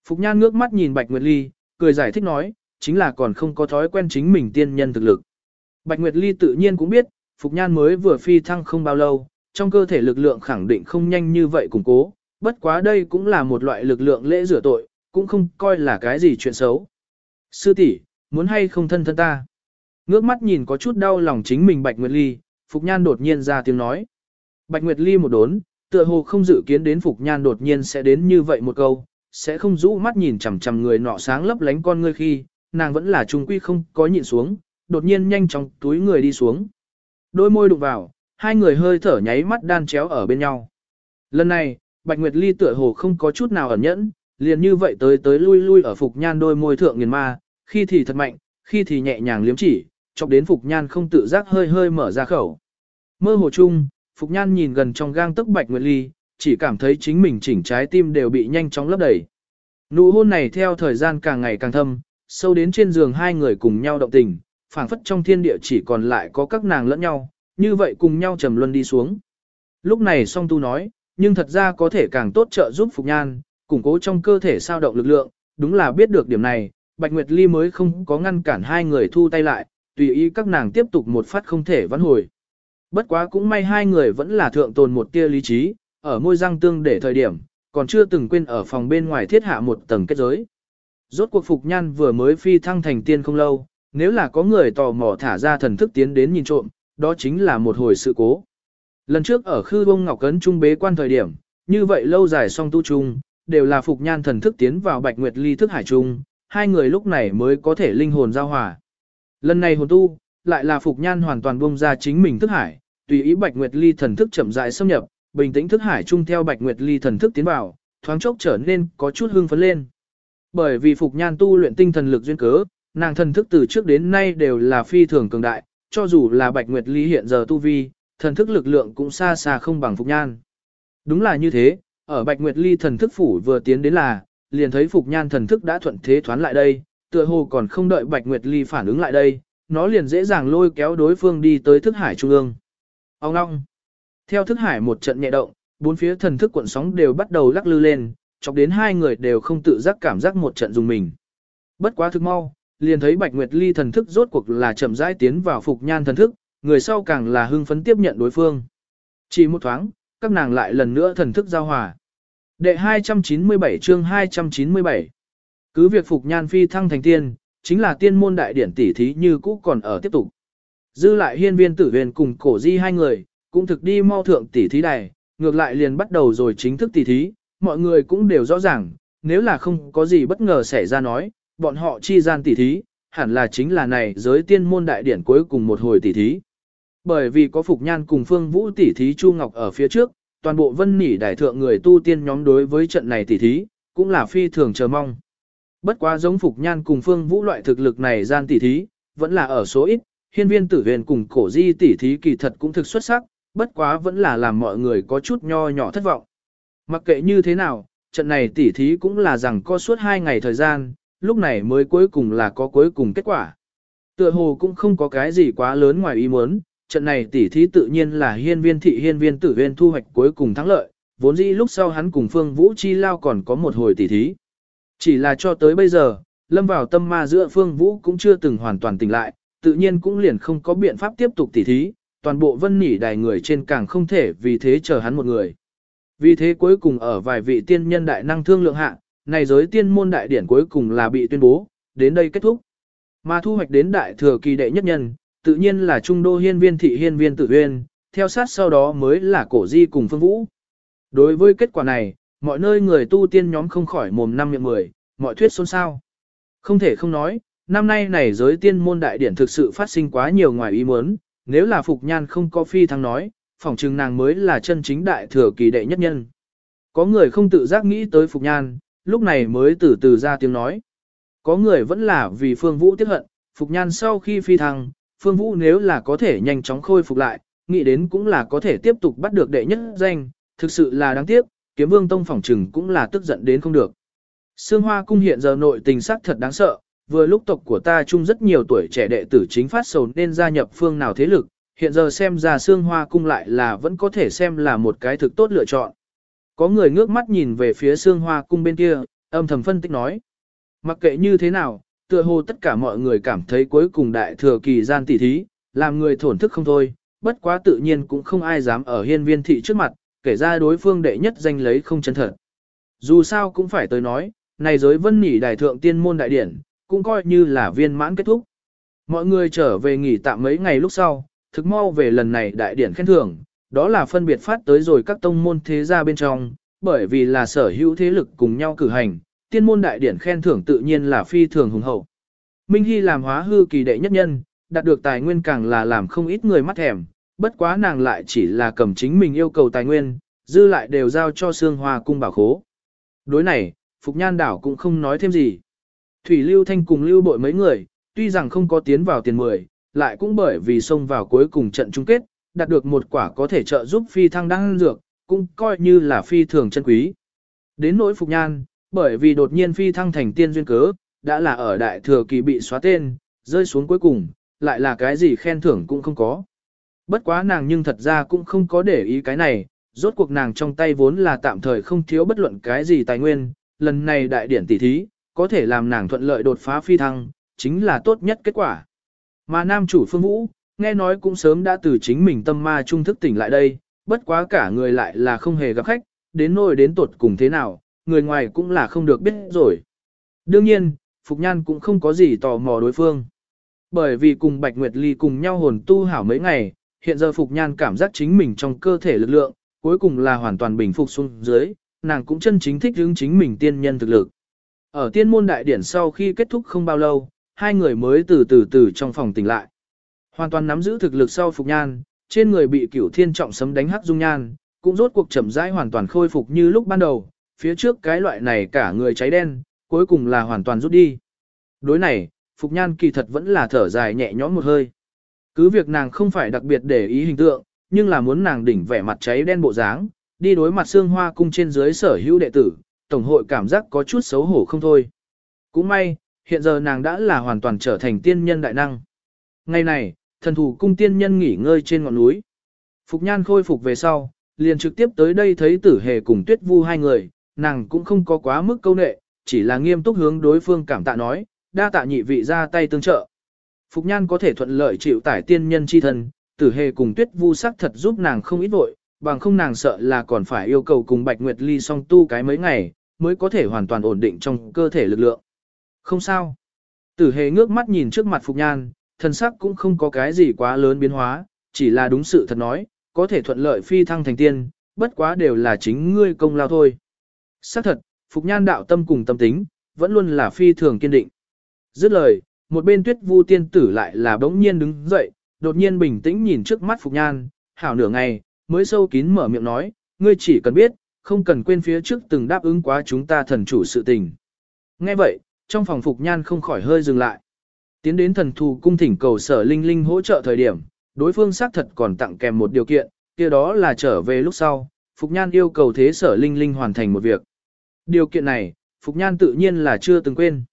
Phục Nhan ngước mắt nhìn Bạch Nguyệt Ly, cười giải thích nói, chính là còn không có thói quen chính mình tiên nhân thực lực. Bạch Nguyệt Ly tự nhiên cũng biết, Phục Nhan mới vừa phi thăng không bao lâu, trong cơ thể lực lượng khẳng định không nhanh như vậy củng cố, bất quá đây cũng là một loại lực lượng lễ rửa tội, cũng không coi là cái gì chuyện xấu. Sư tỷ muốn hay không thân thân ta? Ngước mắt nhìn có chút đau lòng chính mình Bạch Nguyệt Ly, Phục Nhan đột nhiên ra tiếng nói. Bạch Nguyệt Ly một đốn, tựa hồ không dự kiến đến Phục Nhan đột nhiên sẽ đến như vậy một câu, sẽ không rũ mắt nhìn chằm chằm người nọ sáng lấp lánh con ngươi khi, nàng vẫn là trung quy không có nhịn xuống, đột nhiên nhanh chóng túi người đi xuống. Đôi môi đụng vào, hai người hơi thở nháy mắt đan chéo ở bên nhau. Lần này, Bạch Nguyệt Ly tựa hồ không có chút nào ẩn nhẫn, liền như vậy tới tới lui lui ở Phục Nhan đôi môi thượng nghiền ma, khi thì thật mạnh, khi thì nhẹ nhàng liếm chỉ, chọc đến Phục Nhan không tự giác hơi hơi mở ra khẩu. Mơ hồ chung, Phục Nhan nhìn gần trong gang tức Bạch Nguyệt Ly, chỉ cảm thấy chính mình chỉnh trái tim đều bị nhanh chóng lấp đầy. Nụ hôn này theo thời gian càng ngày càng thâm, sâu đến trên giường hai người cùng nhau động tình, phảng phất trong thiên địa chỉ còn lại có các nàng lẫn nhau, như vậy cùng nhau trầm luân đi xuống. Lúc này song tu nói, nhưng thật ra có thể càng tốt trợ giúp Phục Nhan, củng cố trong cơ thể sao động lực lượng, đúng là biết được điểm này, Bạch Nguyệt Ly mới không có ngăn cản hai người thu tay lại, tùy ý các nàng tiếp tục một phát không thể vãn hồi. Bất quá cũng may hai người vẫn là thượng tồn một tia lý trí, ở môi răng tương để thời điểm, còn chưa từng quên ở phòng bên ngoài thiết hạ một tầng kết giới. Rốt cuộc Phục Nhan vừa mới phi thăng thành tiên không lâu, nếu là có người tò mò thả ra thần thức tiến đến nhìn trộm, đó chính là một hồi sự cố. Lần trước ở khư bông ngọc cấn trung bế quan thời điểm, như vậy lâu dài song tu chung, đều là Phục Nhan thần thức tiến vào Bạch Nguyệt Ly thức hải trung, hai người lúc này mới có thể linh hồn giao hòa. Lần này hồn tu, lại là Phục Nhan hoàn toàn buông ra chính mình thức hải, tùy ý Bạch Nguyệt Ly thần thức chậm rãi xâm nhập, bình tĩnh thức hải chung theo Bạch Nguyệt Ly thần thức tiến vào, thoáng chốc trở nên có chút hưng phấn lên. Bởi vì Phục Nhan tu luyện tinh thần lực duyên cớ, nàng thần thức từ trước đến nay đều là phi thường cường đại, cho dù là Bạch Nguyệt Ly hiện giờ tu vi, thần thức lực lượng cũng xa xa không bằng Phục Nhan. Đúng là như thế, ở Bạch Nguyệt Ly thần thức phủ vừa tiến đến là, liền thấy Phục Nhan thần thức đã thuận thế thoán lại đây, tựa hồ còn không đợi Bạch Nguyệt Ly phản ứng lại đây, nó liền dễ dàng lôi kéo đối phương đi tới thức hải trung ương. Ông ngong. Theo thức hải một trận nhẹ động, bốn phía thần thức cuộn sóng đều bắt đầu lắc lư lên, chọc đến hai người đều không tự giác cảm giác một trận dùng mình. Bất quá thực mau, liền thấy Bạch Nguyệt Ly thần thức rốt cuộc là chậm rãi tiến vào Phục Nhan thần thức, người sau càng là hưng phấn tiếp nhận đối phương. Chỉ một thoáng, các nàng lại lần nữa thần thức giao hòa. Đệ 297 chương 297 cứ việc Phục Nhan phi thăng thành tiên, chính là tiên môn đại điển tỷ thí như cũ còn ở tiếp tục. Dư lại hiên viên tử huyền cùng cổ di hai người, cũng thực đi mau thượng tỷ thí đài, ngược lại liền bắt đầu rồi chính thức tỷ thí, mọi người cũng đều rõ ràng, nếu là không có gì bất ngờ xảy ra nói, bọn họ chi gian tỷ thí, hẳn là chính là này giới tiên môn đại điển cuối cùng một hồi tỷ thí. Bởi vì có Phục Nhan cùng Phương Vũ tỷ thí Chu Ngọc ở phía trước, toàn bộ vân nỉ đại thượng người tu tiên nhóm đối với trận này tỷ thí, cũng là phi thường chờ mong. Bất quá giống Phục Nhan cùng Phương Vũ loại thực lực này gian tỷ thí, vẫn là ở số ít, hiên viên tử huyền cùng cổ di tỷ thí kỳ thật cũng thực xuất sắc, bất quá vẫn là làm mọi người có chút nho nhỏ thất vọng. Mặc kệ như thế nào, trận này tỷ thí cũng là rằng có suốt hai ngày thời gian, lúc này mới cuối cùng là có cuối cùng kết quả. Tựa hồ cũng không có cái gì quá lớn ngoài ý muốn, trận này tỷ thí tự nhiên là hiên viên thị hiên viên tử huyền thu hoạch cuối cùng thắng lợi, vốn dĩ lúc sau hắn cùng Phương Vũ Chi Lao còn có một hồi tỷ thí. Chỉ là cho tới bây giờ, lâm vào tâm ma giữa Phương Vũ cũng chưa từng hoàn toàn tỉnh lại, tự nhiên cũng liền không có biện pháp tiếp tục tỷ thí, toàn bộ vân nỉ đài người trên càng không thể vì thế chờ hắn một người. Vì thế cuối cùng ở vài vị tiên nhân đại năng thương lượng hạ, này giới tiên môn đại điển cuối cùng là bị tuyên bố, đến đây kết thúc. Mà thu hoạch đến đại thừa kỳ đệ nhất nhân, tự nhiên là trung đô hiên viên thị hiên viên tử huyên, theo sát sau đó mới là cổ di cùng phương vũ. Đối với kết quả này, mọi nơi người tu tiên nhóm không khỏi mồm năm miệng mười, mọi thuyết xôn xao. Không thể không nói, năm nay này giới tiên môn đại điển thực sự phát sinh quá nhiều ngoài ý muốn, nếu là Phục Nhan không có phi thăng nói, phỏng chừng nàng mới là chân chính đại thừa kỳ đệ nhất nhân. Có người không tự giác nghĩ tới Phục Nhan, lúc này mới từ từ ra tiếng nói. Có người vẫn là vì Phương Vũ tiếc hận, Phục Nhan sau khi phi thăng, Phương Vũ nếu là có thể nhanh chóng khôi phục lại, nghĩ đến cũng là có thể tiếp tục bắt được đệ nhất danh, thực sự là đáng tiếc, kiếm vương tông phỏng trừng cũng là tức giận đến không được. Sương Hoa cung hiện giờ nội tình sắc thật đáng sợ, vừa lúc tộc của ta chung rất nhiều tuổi trẻ đệ tử chính phát sầu nên gia nhập phương nào thế lực, hiện giờ xem ra Sương Hoa cung lại là vẫn có thể xem là một cái thực tốt lựa chọn. Có người ngước mắt nhìn về phía Sương Hoa cung bên kia, âm thầm phân tích nói. Mặc kệ như thế nào, tựa hồ tất cả mọi người cảm thấy cuối cùng đại thừa kỳ gian tỷ thí, làm người thổn thức không thôi, bất quá tự nhiên cũng không ai dám ở hiên viên thị trước mặt, kể ra đối phương đệ nhất danh lấy không chân thật. Dù sao cũng phải tới nói, này giới vân nỉ đại thượng tiên môn đại điển, cũng coi như là viên mãn kết thúc. Mọi người trở về nghỉ tạm mấy ngày lúc sau, thực mau về lần này đại điển khen thưởng, đó là phân biệt phát tới rồi các tông môn thế gia bên trong, bởi vì là sở hữu thế lực cùng nhau cử hành, tiên môn đại điển khen thưởng tự nhiên là phi thường hùng hậu. Minh Hy làm hóa hư kỳ đệ nhất nhân, đạt được tài nguyên càng là làm không ít người mắt thèm, bất quá nàng lại chỉ là cầm chính mình yêu cầu tài nguyên, dư lại đều giao cho Sương Hoa cung bảo khố. Đối này, Phục Nhan đảo cũng không nói thêm gì. Thủy Lưu Thanh cùng Lưu Bội mấy người, tuy rằng không có tiến vào tiền 10, lại cũng bởi vì xông vào cuối cùng trận chung kết, đạt được một quả có thể trợ giúp phi thăng đăng dược, cũng coi như là phi thường chân quý. Đến nỗi Phục Nhan, bởi vì đột nhiên phi thăng thành tiên duyên cớ, đã là ở đại thừa kỳ bị xóa tên, rơi xuống cuối cùng, lại là cái gì khen thưởng cũng không có. Bất quá nàng nhưng thật ra cũng không có để ý cái này, rốt cuộc nàng trong tay vốn là tạm thời không thiếu bất luận cái gì tài nguyên, lần này đại điển tỷ thí, có thể làm nàng thuận lợi đột phá phi thăng, chính là tốt nhất kết quả. Mà nam chủ phương vũ, nghe nói cũng sớm đã từ chính mình tâm ma trung thức tỉnh lại đây, bất quá cả người lại là không hề gặp khách, đến nỗi đến tột cùng thế nào, người ngoài cũng là không được biết rồi. Đương nhiên, Phục Nhan cũng không có gì tò mò đối phương. Bởi vì cùng Bạch Nguyệt Ly cùng nhau hồn tu hảo mấy ngày, hiện giờ Phục Nhan cảm giác chính mình trong cơ thể lực lượng, cuối cùng là hoàn toàn bình phục xuống dưới, nàng cũng chân chính thích hướng chính mình tiên nhân thực lực. Ở tiên môn đại điển sau khi kết thúc không bao lâu, hai người mới từ từ từ trong phòng tỉnh lại. Hoàn toàn nắm giữ thực lực sau Phục Nhan, trên người bị cửu thiên trọng sấm đánh hắc dung nhan, cũng rốt cuộc chậm rãi hoàn toàn khôi phục như lúc ban đầu, phía trước cái loại này cả người cháy đen, cuối cùng là hoàn toàn rút đi. Đối này, Phục Nhan kỳ thật vẫn là thở dài nhẹ nhõm một hơi. Cứ việc nàng không phải đặc biệt để ý hình tượng, nhưng là muốn nàng đỉnh vẻ mặt cháy đen bộ dáng, đi đối mặt xương hoa cung trên dưới sở hữu đệ tử, tổng hội cảm giác có chút xấu hổ không thôi. Cũng may, hiện giờ nàng đã là hoàn toàn trở thành tiên nhân đại năng. Ngày này, thần thủ cung tiên nhân nghỉ ngơi trên ngọn núi. Phục nhan khôi phục về sau, liền trực tiếp tới đây thấy tử hề cùng tuyết vu hai người, nàng cũng không có quá mức câu nệ, chỉ là nghiêm túc hướng đối phương cảm tạ nói, đa tạ nhị vị ra tay tương trợ. Phục nhan có thể thuận lợi chịu tải tiên nhân chi thân, tử hề cùng tuyết vu sắc thật giúp nàng không ít vội, bằng không nàng sợ là còn phải yêu cầu cùng Bạch Nguyệt Ly song tu cái mấy ngày, mới có thể hoàn toàn ổn định trong cơ thể lực lượng. Không sao. Tử hề ngước mắt nhìn trước mặt Phục Nhan, thân sắc cũng không có cái gì quá lớn biến hóa, chỉ là đúng sự thật nói, có thể thuận lợi phi thăng thành tiên, bất quá đều là chính ngươi công lao thôi. Xác thật, Phục Nhan đạo tâm cùng tâm tính, vẫn luôn là phi thường kiên định. Dứt lời, một bên tuyết vu tiên tử lại là bỗng nhiên đứng dậy, đột nhiên bình tĩnh nhìn trước mắt Phục Nhan, hảo nửa ngày, mới sâu kín mở miệng nói, ngươi chỉ cần biết, không cần quên phía trước từng đáp ứng quá chúng ta thần chủ sự tình. Nghe vậy, trong phòng Phục Nhan không khỏi hơi dừng lại. Tiến đến thần thù cung thỉnh cầu sở linh linh hỗ trợ thời điểm, đối phương xác thật còn tặng kèm một điều kiện, kia đó là trở về lúc sau, Phục Nhan yêu cầu thế sở linh linh hoàn thành một việc. Điều kiện này, Phục Nhan tự nhiên là chưa từng quên.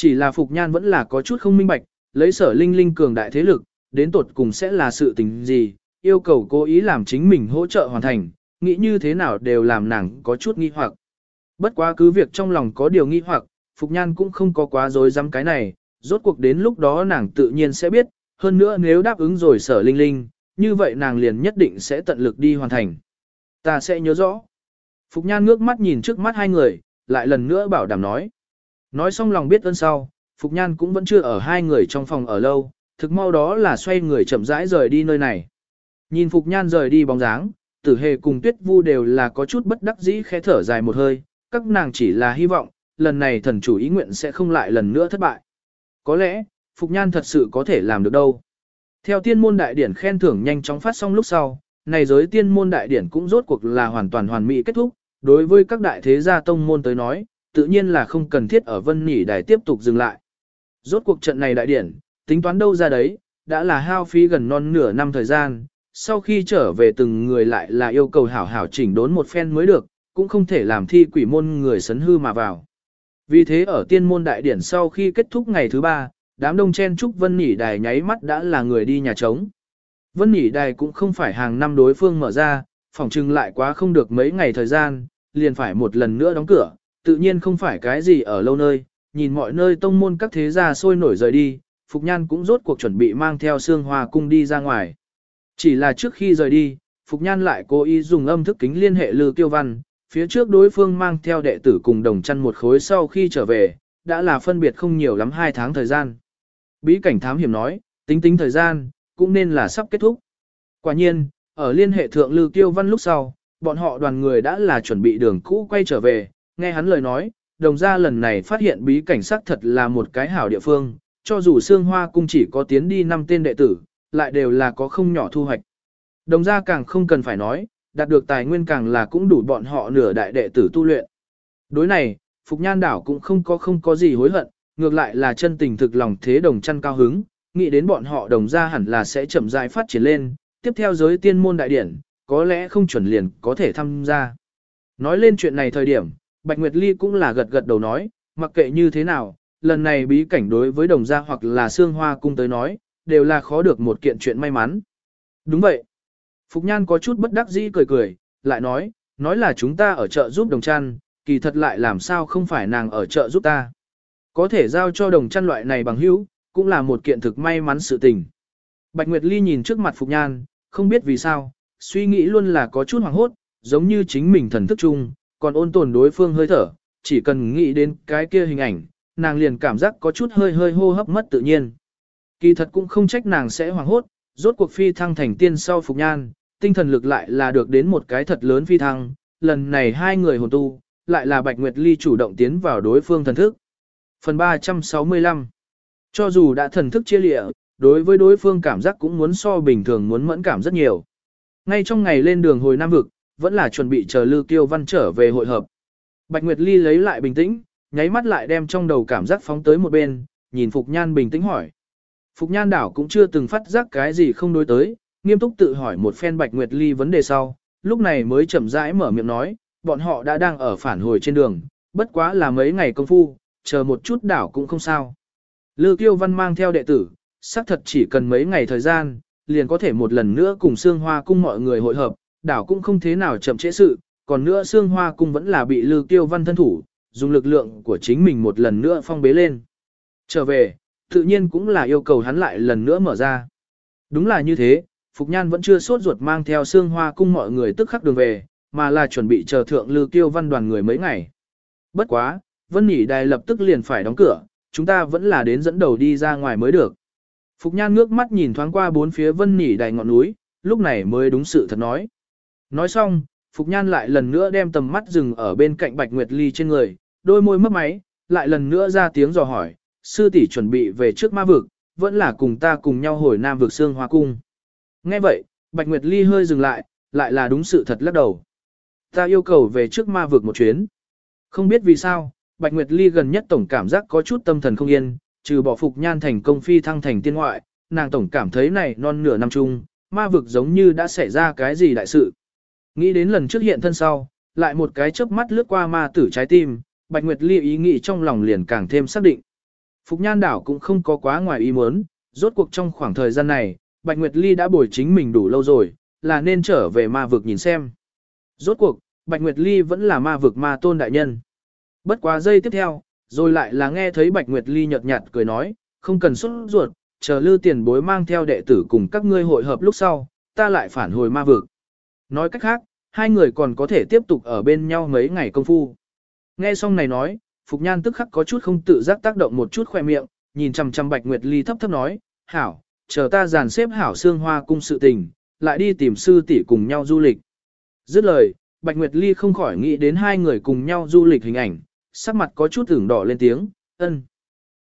Chỉ là Phục Nhan vẫn là có chút không minh bạch, lấy sở linh linh cường đại thế lực, đến tột cùng sẽ là sự tình gì, yêu cầu cố ý làm chính mình hỗ trợ hoàn thành, nghĩ như thế nào đều làm nàng có chút nghi hoặc. Bất quá cứ việc trong lòng có điều nghi hoặc, Phục Nhan cũng không có quá dối dám cái này, rốt cuộc đến lúc đó nàng tự nhiên sẽ biết, hơn nữa nếu đáp ứng rồi sở linh linh, như vậy nàng liền nhất định sẽ tận lực đi hoàn thành. Ta sẽ nhớ rõ. Phục Nhan ngước mắt nhìn trước mắt hai người, lại lần nữa bảo đảm nói. Nói xong lòng biết ơn sau, Phục Nhan cũng vẫn chưa ở hai người trong phòng ở lâu, thực mau đó là xoay người chậm rãi rời đi nơi này. Nhìn Phục Nhan rời đi bóng dáng, tử hề cùng tuyết vu đều là có chút bất đắc dĩ khẽ thở dài một hơi, các nàng chỉ là hy vọng, lần này thần chủ ý nguyện sẽ không lại lần nữa thất bại. Có lẽ, Phục Nhan thật sự có thể làm được đâu. Theo tiên môn đại điển khen thưởng nhanh chóng phát xong lúc sau, này giới tiên môn đại điển cũng rốt cuộc là hoàn toàn hoàn mỹ kết thúc, đối với các đại thế gia tông môn tới nói, tự nhiên là không cần thiết ở vân nỉ đài tiếp tục dừng lại. Rốt cuộc trận này đại điển, tính toán đâu ra đấy, đã là hao phí gần non nửa năm thời gian, sau khi trở về từng người lại là yêu cầu hảo hảo chỉnh đốn một phen mới được, cũng không thể làm thi quỷ môn người sấn hư mà vào. Vì thế ở tiên môn đại điển sau khi kết thúc ngày thứ ba, đám đông chen trúc Vân nỉ Đài nháy mắt đã là người đi nhà trống. Vân nỉ Đài cũng không phải hàng năm đối phương mở ra, phòng trưng lại quá không được mấy ngày thời gian, liền phải một lần nữa đóng cửa, tự nhiên không phải cái gì ở lâu nơi, nhìn mọi nơi tông môn các thế gia sôi nổi rời đi, Phục Nhan cũng rốt cuộc chuẩn bị mang theo xương hoa cung đi ra ngoài. Chỉ là trước khi rời đi, Phục Nhan lại cố ý dùng âm thức kính liên hệ Lư Kiêu Văn, phía trước đối phương mang theo đệ tử cùng đồng chăn một khối sau khi trở về, đã là phân biệt không nhiều lắm hai tháng thời gian. Bí cảnh thám hiểm nói, tính tính thời gian, cũng nên là sắp kết thúc. Quả nhiên, ở liên hệ thượng Lư Kiêu Văn lúc sau, bọn họ đoàn người đã là chuẩn bị đường cũ quay trở về, nghe hắn lời nói, đồng ra lần này phát hiện bí cảnh sắc thật là một cái hảo địa phương, cho dù xương Hoa cung chỉ có tiến đi năm tên đệ tử, lại đều là có không nhỏ thu hoạch. Đồng gia càng không cần phải nói, đạt được tài nguyên càng là cũng đủ bọn họ nửa đại đệ tử tu luyện. Đối này, Phục Nhan đảo cũng không có không có gì hối hận, ngược lại là chân tình thực lòng thế đồng chăn cao hứng, nghĩ đến bọn họ đồng gia hẳn là sẽ chậm rãi phát triển lên, tiếp theo giới tiên môn đại điển, có lẽ không chuẩn liền có thể tham gia. Nói lên chuyện này thời điểm, Bạch Nguyệt Ly cũng là gật gật đầu nói, mặc kệ như thế nào, lần này bí cảnh đối với đồng gia hoặc là xương hoa cung tới nói, đều là khó được một kiện chuyện may mắn. Đúng vậy. Phục Nhan có chút bất đắc dĩ cười cười, lại nói, nói là chúng ta ở chợ giúp đồng chăn, kỳ thật lại làm sao không phải nàng ở chợ giúp ta. Có thể giao cho đồng chăn loại này bằng hữu, cũng là một kiện thực may mắn sự tình. Bạch Nguyệt Ly nhìn trước mặt Phục Nhan, không biết vì sao, suy nghĩ luôn là có chút hoàng hốt, giống như chính mình thần thức chung, còn ôn tồn đối phương hơi thở, chỉ cần nghĩ đến cái kia hình ảnh, nàng liền cảm giác có chút hơi hơi hô hấp mất tự nhiên. Kỳ thật cũng không trách nàng sẽ hoảng hốt, rốt cuộc phi thăng thành tiên sau Phục Nhan, tinh thần lực lại là được đến một cái thật lớn phi thăng, lần này hai người hồn tu, lại là Bạch Nguyệt Ly chủ động tiến vào đối phương thần thức. Phần 365 Cho dù đã thần thức chia lịa, đối với đối phương cảm giác cũng muốn so bình thường muốn mẫn cảm rất nhiều. Ngay trong ngày lên đường hồi Nam Vực, vẫn là chuẩn bị chờ Lưu Kiêu Văn trở về hội hợp. Bạch Nguyệt Ly lấy lại bình tĩnh, nháy mắt lại đem trong đầu cảm giác phóng tới một bên, nhìn Phục Nhan bình tĩnh hỏi. Phục Nhan đảo cũng chưa từng phát giác cái gì không đối tới, nghiêm túc tự hỏi một phen Bạch Nguyệt Ly vấn đề sau, lúc này mới chậm rãi mở miệng nói, bọn họ đã đang ở phản hồi trên đường, bất quá là mấy ngày công phu, chờ một chút đảo cũng không sao. Lưu Kiêu Văn mang theo đệ tử, xác thật chỉ cần mấy ngày thời gian, liền có thể một lần nữa cùng Sương Hoa cung mọi người hội hợp, đảo cũng không thế nào chậm trễ sự, còn nữa xương Hoa cung vẫn là bị Lư Kiêu Văn thân thủ, dùng lực lượng của chính mình một lần nữa phong bế lên. Trở về, tự nhiên cũng là yêu cầu hắn lại lần nữa mở ra. Đúng là như thế, Phục Nhan vẫn chưa sốt ruột mang theo xương Hoa cung mọi người tức khắc đường về, mà là chuẩn bị chờ thượng Lư Kiêu Văn đoàn người mấy ngày. Bất quá, Vân Nhĩ Đài lập tức liền phải đóng cửa, chúng ta vẫn là đến dẫn đầu đi ra ngoài mới được. Phục Nhan ngước mắt nhìn thoáng qua bốn phía Vân Nhĩ Đài ngọn núi, lúc này mới đúng sự thật nói. Nói xong, Phục Nhan lại lần nữa đem tầm mắt dừng ở bên cạnh Bạch Nguyệt Ly trên người, đôi môi mấp máy, lại lần nữa ra tiếng dò hỏi, sư tỷ chuẩn bị về trước ma vực, vẫn là cùng ta cùng nhau hồi nam vực Sương hoa cung. Nghe vậy, Bạch Nguyệt Ly hơi dừng lại, lại là đúng sự thật lắc đầu. Ta yêu cầu về trước ma vực một chuyến. Không biết vì sao, Bạch Nguyệt Ly gần nhất tổng cảm giác có chút tâm thần không yên, trừ bỏ phục nhan thành công phi thăng thành tiên ngoại, nàng tổng cảm thấy này non nửa năm chung, ma vực giống như đã xảy ra cái gì đại sự. Nghĩ đến lần trước hiện thân sau, lại một cái chớp mắt lướt qua ma tử trái tim, Bạch Nguyệt Ly ý nghĩ trong lòng liền càng thêm xác định. Phục Nhan đảo cũng không có quá ngoài ý muốn, rốt cuộc trong khoảng thời gian này, Bạch Nguyệt Ly đã bồi chính mình đủ lâu rồi, là nên trở về ma vực nhìn xem. Rốt cuộc, Bạch Nguyệt Ly vẫn là ma vực ma tôn đại nhân. Bất quá giây tiếp theo, rồi lại là nghe thấy Bạch Nguyệt Ly nhợt nhạt cười nói, không cần xuất ruột, chờ lư tiền bối mang theo đệ tử cùng các ngươi hội hợp lúc sau, ta lại phản hồi ma vực. Nói cách khác, hai người còn có thể tiếp tục ở bên nhau mấy ngày công phu. Nghe xong này nói, Phục Nhan tức khắc có chút không tự giác tác động một chút khoe miệng, nhìn chằm chằm Bạch Nguyệt Ly thấp thấp nói, hảo, chờ ta dàn xếp hảo xương hoa cung sự tình, lại đi tìm sư tỷ cùng nhau du lịch. Dứt lời, Bạch Nguyệt Ly không khỏi nghĩ đến hai người cùng nhau du lịch hình ảnh, sắc mặt có chút ửng đỏ lên tiếng, ân.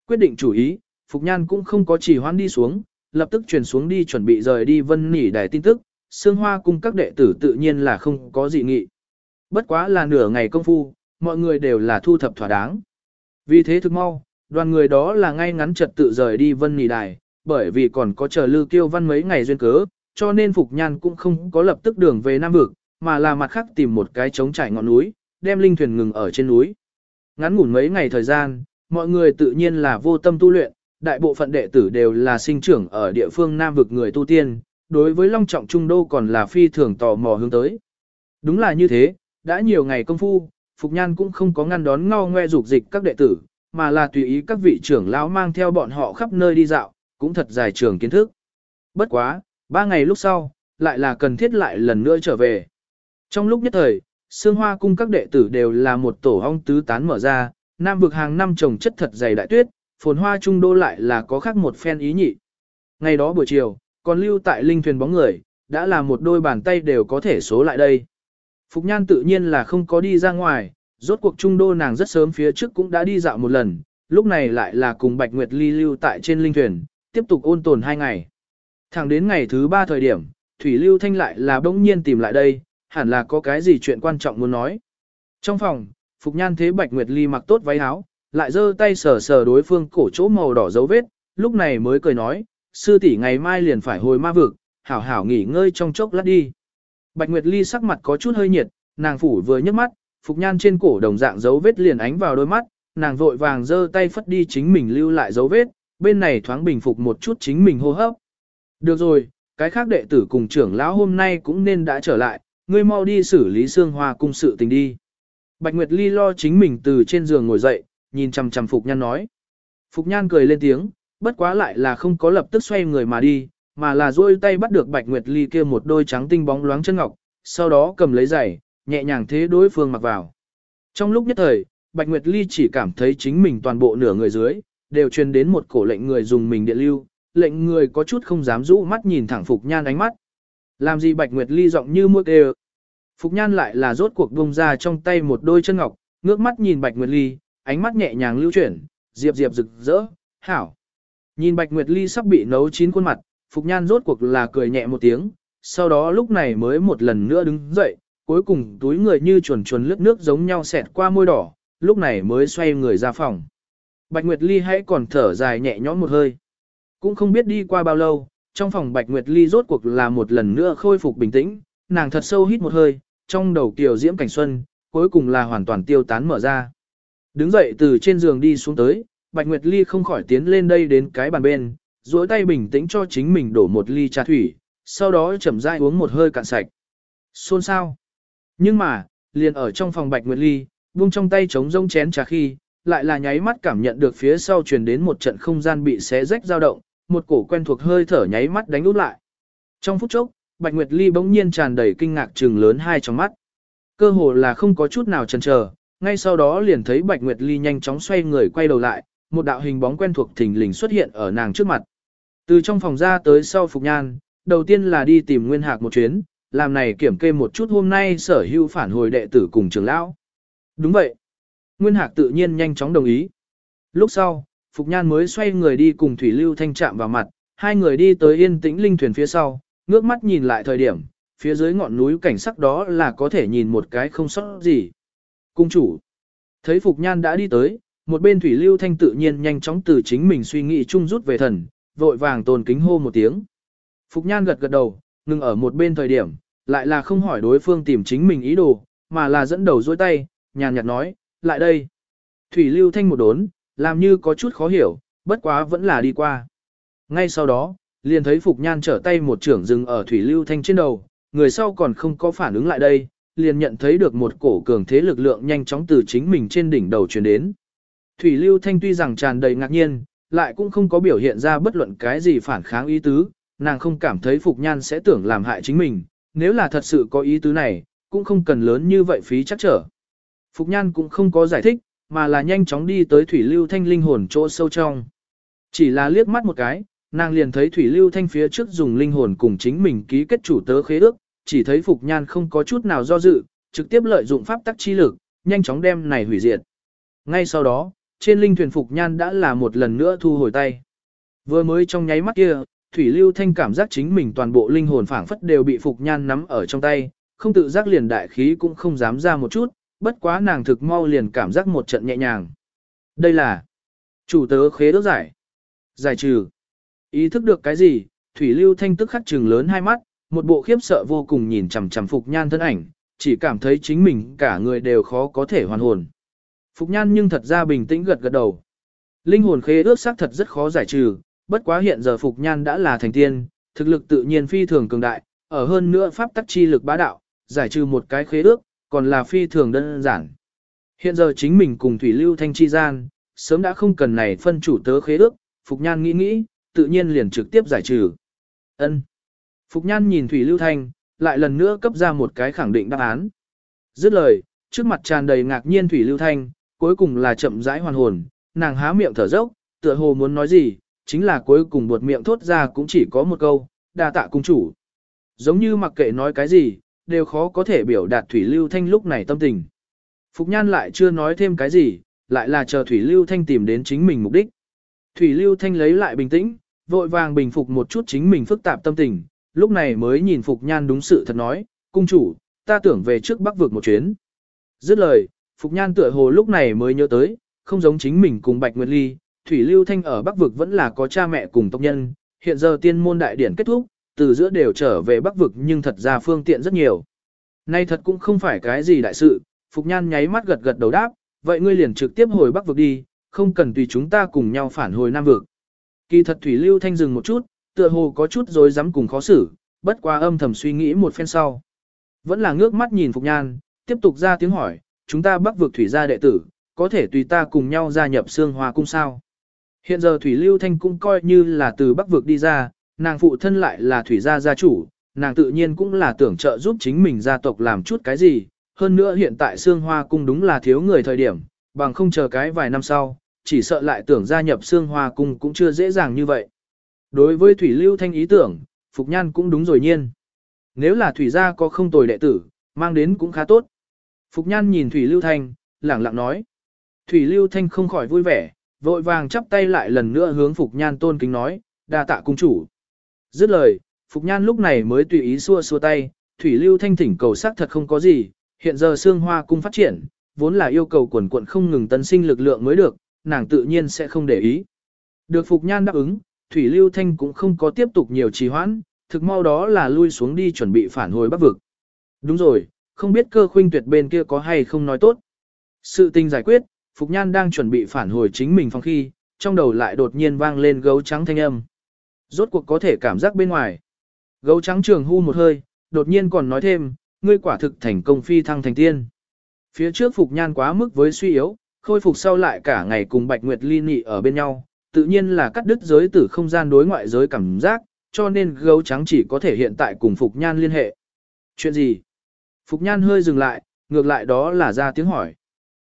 Quyết định chủ ý, Phục Nhan cũng không có chỉ hoãn đi xuống, lập tức truyền xuống đi chuẩn bị rời đi vân nỉ đài tin tức, Sương Hoa cung các đệ tử tự nhiên là không có gì nghị. Bất quá là nửa ngày công phu, mọi người đều là thu thập thỏa đáng. Vì thế thực mau, đoàn người đó là ngay ngắn trật tự rời đi vân nỉ đài, bởi vì còn có chờ Lư Kiêu Văn mấy ngày duyên cớ, cho nên Phục Nhan cũng không có lập tức đường về Nam Vực, mà là mặt khác tìm một cái trống trải ngọn núi, đem linh thuyền ngừng ở trên núi. Ngắn ngủn mấy ngày thời gian, mọi người tự nhiên là vô tâm tu luyện, đại bộ phận đệ tử đều là sinh trưởng ở địa phương Nam vực người tu tiên, đối với Long Trọng Trung Đô còn là phi thường tò mò hướng tới. Đúng là như thế, đã nhiều ngày công phu, Phục Nhan cũng không có ngăn đón ngao ngoe dục dịch các đệ tử, mà là tùy ý các vị trưởng lão mang theo bọn họ khắp nơi đi dạo, cũng thật dài trường kiến thức. Bất quá, ba ngày lúc sau, lại là cần thiết lại lần nữa trở về. Trong lúc nhất thời, Sương Hoa cung các đệ tử đều là một tổ ong tứ tán mở ra, nam vực hàng năm trồng chất thật dày đại tuyết, phồn hoa trung đô lại là có khác một phen ý nhị. Ngày đó buổi chiều, còn lưu tại linh thuyền bóng người, đã là một đôi bàn tay đều có thể số lại đây. Phục Nhan tự nhiên là không có đi ra ngoài, rốt cuộc trung đô nàng rất sớm phía trước cũng đã đi dạo một lần, lúc này lại là cùng Bạch Nguyệt Ly lưu tại trên linh thuyền, tiếp tục ôn tồn hai ngày. Thẳng đến ngày thứ ba thời điểm, Thủy Lưu Thanh lại là bỗng nhiên tìm lại đây, hẳn là có cái gì chuyện quan trọng muốn nói. Trong phòng, Phục Nhan thế Bạch Nguyệt Ly mặc tốt váy áo, lại giơ tay sờ sờ đối phương cổ chỗ màu đỏ dấu vết, lúc này mới cười nói, sư tỷ ngày mai liền phải hồi ma vực, hảo hảo nghỉ ngơi trong chốc lát đi. Bạch Nguyệt Ly sắc mặt có chút hơi nhiệt, nàng phủ vừa nhấc mắt, Phục Nhan trên cổ đồng dạng dấu vết liền ánh vào đôi mắt, nàng vội vàng giơ tay phất đi chính mình lưu lại dấu vết, bên này thoáng bình phục một chút chính mình hô hấp. Được rồi, cái khác đệ tử cùng trưởng lão hôm nay cũng nên đã trở lại, ngươi mau đi xử lý xương hoa cung sự tình đi. Bạch Nguyệt Ly lo chính mình từ trên giường ngồi dậy, nhìn chằm chằm Phục Nhan nói. Phục Nhan cười lên tiếng, bất quá lại là không có lập tức xoay người mà đi, mà là duỗi tay bắt được Bạch Nguyệt Ly kia một đôi trắng tinh bóng loáng chân ngọc, sau đó cầm lấy giày, nhẹ nhàng thế đối phương mặc vào. Trong lúc nhất thời, Bạch Nguyệt Ly chỉ cảm thấy chính mình toàn bộ nửa người dưới, đều truyền đến một cổ lệnh người dùng mình điện lưu, lệnh người có chút không dám rũ mắt nhìn thẳng Phục Nhan ánh mắt. Làm gì Bạch Nguyệt Ly giọng như mua kêu. Phục Nhan lại là rốt cuộc bông ra trong tay một đôi chân ngọc, ngước mắt nhìn Bạch Nguyệt Ly, ánh mắt nhẹ nhàng lưu chuyển, diệp diệp rực rỡ, hảo. Nhìn Bạch Nguyệt Ly sắp bị nấu chín khuôn mặt, Phục Nhan rốt cuộc là cười nhẹ một tiếng, sau đó lúc này mới một lần nữa đứng dậy, cuối cùng túi người như chuồn chuồn lướt nước giống nhau xẹt qua môi đỏ, lúc này mới xoay người ra phòng. Bạch Nguyệt Ly hãy còn thở dài nhẹ nhõm một hơi. Cũng không biết đi qua bao lâu, trong phòng Bạch Nguyệt Ly rốt cuộc là một lần nữa khôi phục bình tĩnh, nàng thật sâu hít một hơi, trong đầu kiều diễm cảnh xuân, cuối cùng là hoàn toàn tiêu tán mở ra. Đứng dậy từ trên giường đi xuống tới, Bạch Nguyệt Ly không khỏi tiến lên đây đến cái bàn bên, duỗi tay bình tĩnh cho chính mình đổ một ly trà thủy, sau đó chậm rãi uống một hơi cạn sạch. Xôn sao? Nhưng mà, liền ở trong phòng Bạch Nguyệt Ly, buông trong tay chống rông chén trà khi, lại là nháy mắt cảm nhận được phía sau truyền đến một trận không gian bị xé rách dao động, một cổ quen thuộc hơi thở nháy mắt đánh út lại. Trong phút chốc, Bạch Nguyệt Ly bỗng nhiên tràn đầy kinh ngạc trừng lớn hai trong mắt. Cơ hồ là không có chút nào chần chờ, ngay sau đó liền thấy Bạch Nguyệt Ly nhanh chóng xoay người quay đầu lại, một đạo hình bóng quen thuộc thình lình xuất hiện ở nàng trước mặt. Từ trong phòng ra tới sau Phục Nhan, đầu tiên là đi tìm Nguyên Hạc một chuyến, làm này kiểm kê một chút hôm nay sở hữu phản hồi đệ tử cùng trưởng lão. Đúng vậy. Nguyên Hạc tự nhiên nhanh chóng đồng ý. Lúc sau, Phục Nhan mới xoay người đi cùng Thủy Lưu Thanh chạm vào mặt, hai người đi tới yên tĩnh linh thuyền phía sau, ngước mắt nhìn lại thời điểm, phía dưới ngọn núi cảnh sắc đó là có thể nhìn một cái không sót gì. Cung chủ, thấy Phục Nhan đã đi tới, một bên Thủy Lưu Thanh tự nhiên nhanh chóng từ chính mình suy nghĩ chung rút về thần, vội vàng tồn kính hô một tiếng. Phục Nhan gật gật đầu, ngừng ở một bên thời điểm, lại là không hỏi đối phương tìm chính mình ý đồ, mà là dẫn đầu dôi tay, nhàn nhạt nói, lại đây. Thủy Lưu Thanh một đốn, làm như có chút khó hiểu, bất quá vẫn là đi qua. Ngay sau đó, liền thấy Phục Nhan trở tay một trưởng dừng ở Thủy Lưu Thanh trên đầu, người sau còn không có phản ứng lại đây, liền nhận thấy được một cổ cường thế lực lượng nhanh chóng từ chính mình trên đỉnh đầu truyền đến. Thủy Lưu Thanh tuy rằng tràn đầy ngạc nhiên, lại cũng không có biểu hiện ra bất luận cái gì phản kháng ý tứ, nàng không cảm thấy Phục Nhan sẽ tưởng làm hại chính mình, nếu là thật sự có ý tứ này, cũng không cần lớn như vậy phí chắc trở. Phục Nhan cũng không có giải thích, mà là nhanh chóng đi tới Thủy Lưu Thanh linh hồn chỗ sâu trong. Chỉ là liếc mắt một cái, nàng liền thấy Thủy Lưu Thanh phía trước dùng linh hồn cùng chính mình ký kết chủ tớ khế ước, chỉ thấy Phục Nhan không có chút nào do dự, trực tiếp lợi dụng pháp tắc chi lực, nhanh chóng đem này hủy diệt. Ngay sau đó, trên linh thuyền Phục Nhan đã là một lần nữa thu hồi tay. Vừa mới trong nháy mắt kia, Thủy Lưu Thanh cảm giác chính mình toàn bộ linh hồn phảng phất đều bị Phục Nhan nắm ở trong tay, không tự giác liền đại khí cũng không dám ra một chút, bất quá nàng thực mau liền cảm giác một trận nhẹ nhàng. Đây là chủ tớ khế đỡ giải. Giải trừ. Ý thức được cái gì, Thủy Lưu Thanh tức khắc trừng lớn hai mắt, một bộ khiếp sợ vô cùng nhìn chằm chằm Phục Nhan thân ảnh, chỉ cảm thấy chính mình cả người đều khó có thể hoàn hồn. Phục Nhan nhưng thật ra bình tĩnh gật gật đầu. Linh hồn khế ước xác thật rất khó giải trừ, bất quá hiện giờ Phục Nhan đã là thành tiên, thực lực tự nhiên phi thường cường đại, ở hơn nữa pháp tắc chi lực bá đạo, giải trừ một cái khế ước, còn là phi thường đơn giản. Hiện giờ chính mình cùng Thủy Lưu Thanh chi gian, sớm đã không cần này phân chủ tớ khế ước, Phục Nhan nghĩ nghĩ, tự nhiên liền trực tiếp giải trừ. Ân. Phục Nhan nhìn Thủy Lưu Thanh, lại lần nữa cấp ra một cái khẳng định đáp án. Dứt lời, trước mặt tràn đầy ngạc nhiên Thủy Lưu Thanh, cuối cùng là chậm rãi hoàn hồn, nàng há miệng thở dốc, tựa hồ muốn nói gì, chính là cuối cùng buột miệng thốt ra cũng chỉ có một câu, đa tạ cung chủ. Giống như mặc kệ nói cái gì, đều khó có thể biểu đạt Thủy Lưu Thanh lúc này tâm tình. Phục Nhan lại chưa nói thêm cái gì, lại là chờ Thủy Lưu Thanh tìm đến chính mình mục đích. Thủy Lưu Thanh lấy lại bình tĩnh, vội vàng bình phục một chút chính mình phức tạp tâm tình, lúc này mới nhìn Phục Nhan đúng sự thật nói, cung chủ, ta tưởng về trước bắc vực một chuyến. Dứt lời, Phục Nhan tựa hồ lúc này mới nhớ tới, không giống chính mình cùng Bạch Nguyệt Ly, Thủy Lưu Thanh ở bắc vực vẫn là có cha mẹ cùng tộc nhân, hiện giờ tiên môn đại điển kết thúc, từ giữa đều trở về bắc vực nhưng thật ra phương tiện rất nhiều. Nay thật cũng không phải cái gì đại sự, Phục Nhan nháy mắt gật gật đầu đáp, vậy ngươi liền trực tiếp hồi bắc vực đi, không cần tùy chúng ta cùng nhau phản hồi nam vực. Kỳ thật Thủy Lưu Thanh dừng một chút, tựa hồ có chút rồi dám cùng khó xử, bất qua âm thầm suy nghĩ một phen sau. Vẫn là ngước mắt nhìn Phục Nhan, tiếp tục ra tiếng hỏi, chúng ta bắc vực thủy gia đệ tử, có thể tùy ta cùng nhau gia nhập xương hoa cung sao. Hiện giờ Thủy Lưu Thanh cũng coi như là từ bắc vực đi ra, nàng phụ thân lại là thủy gia gia chủ, nàng tự nhiên cũng là tưởng trợ giúp chính mình gia tộc làm chút cái gì. Hơn nữa hiện tại xương hoa cung đúng là thiếu người thời điểm, bằng không chờ cái vài năm sau, chỉ sợ lại tưởng gia nhập xương hoa cung cũng chưa dễ dàng như vậy. Đối với Thủy Lưu Thanh ý tưởng, Phục Nhan cũng đúng rồi nhiên. Nếu là Thủy gia có không tồi đệ tử, mang đến cũng khá tốt. Phục Nhan nhìn Thủy Lưu Thanh, lẳng lặng nói. Thủy Lưu Thanh không khỏi vui vẻ, vội vàng chắp tay lại lần nữa hướng Phục Nhan tôn kính nói, đa tạ cung chủ. Dứt lời, Phục Nhan lúc này mới tùy ý xua xua tay, Thủy Lưu Thanh thỉnh cầu sắc thật không có gì, hiện giờ xương hoa cung phát triển, vốn là yêu cầu quần quận không ngừng tân sinh lực lượng mới được, nàng tự nhiên sẽ không để ý. Được Phục Nhan đáp ứng, Thủy Lưu Thanh cũng không có tiếp tục nhiều trì hoãn, thực mau đó là lui xuống đi chuẩn bị phản hồi bắc vực. Đúng rồi, không biết cơ khuynh tuyệt bên kia có hay không nói tốt. Sự tình giải quyết, Phục Nhan đang chuẩn bị phản hồi chính mình phòng khi, trong đầu lại đột nhiên vang lên gấu trắng thanh âm. Rốt cuộc có thể cảm giác bên ngoài. Gấu trắng trường hưu một hơi, đột nhiên còn nói thêm, ngươi quả thực thành công phi thăng thành tiên. Phía trước Phục Nhan quá mức với suy yếu, khôi phục sau lại cả ngày cùng Bạch Nguyệt ly nị ở bên nhau, tự nhiên là cắt đứt giới tử không gian đối ngoại giới cảm giác, cho nên gấu trắng chỉ có thể hiện tại cùng Phục Nhan liên hệ. Chuyện gì? Phục Nhan hơi dừng lại, ngược lại đó là ra tiếng hỏi.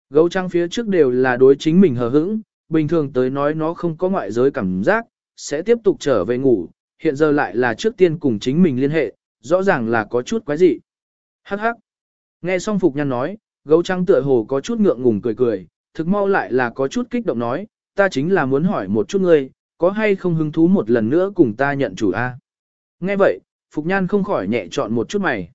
Gấu trắng phía trước đều là đối chính mình hờ hững, bình thường tới nói nó không có ngoại giới cảm giác, sẽ tiếp tục trở về ngủ, hiện giờ lại là trước tiên cùng chính mình liên hệ, rõ ràng là có chút quái dị. Hắc hắc. Nghe xong Phục Nhan nói, gấu trắng tựa hồ có chút ngượng ngùng cười cười, thực mau lại là có chút kích động nói, ta chính là muốn hỏi một chút ngươi, có hay không hứng thú một lần nữa cùng ta nhận chủ a? Nghe vậy, Phục Nhan không khỏi nhẹ chọn một chút mày.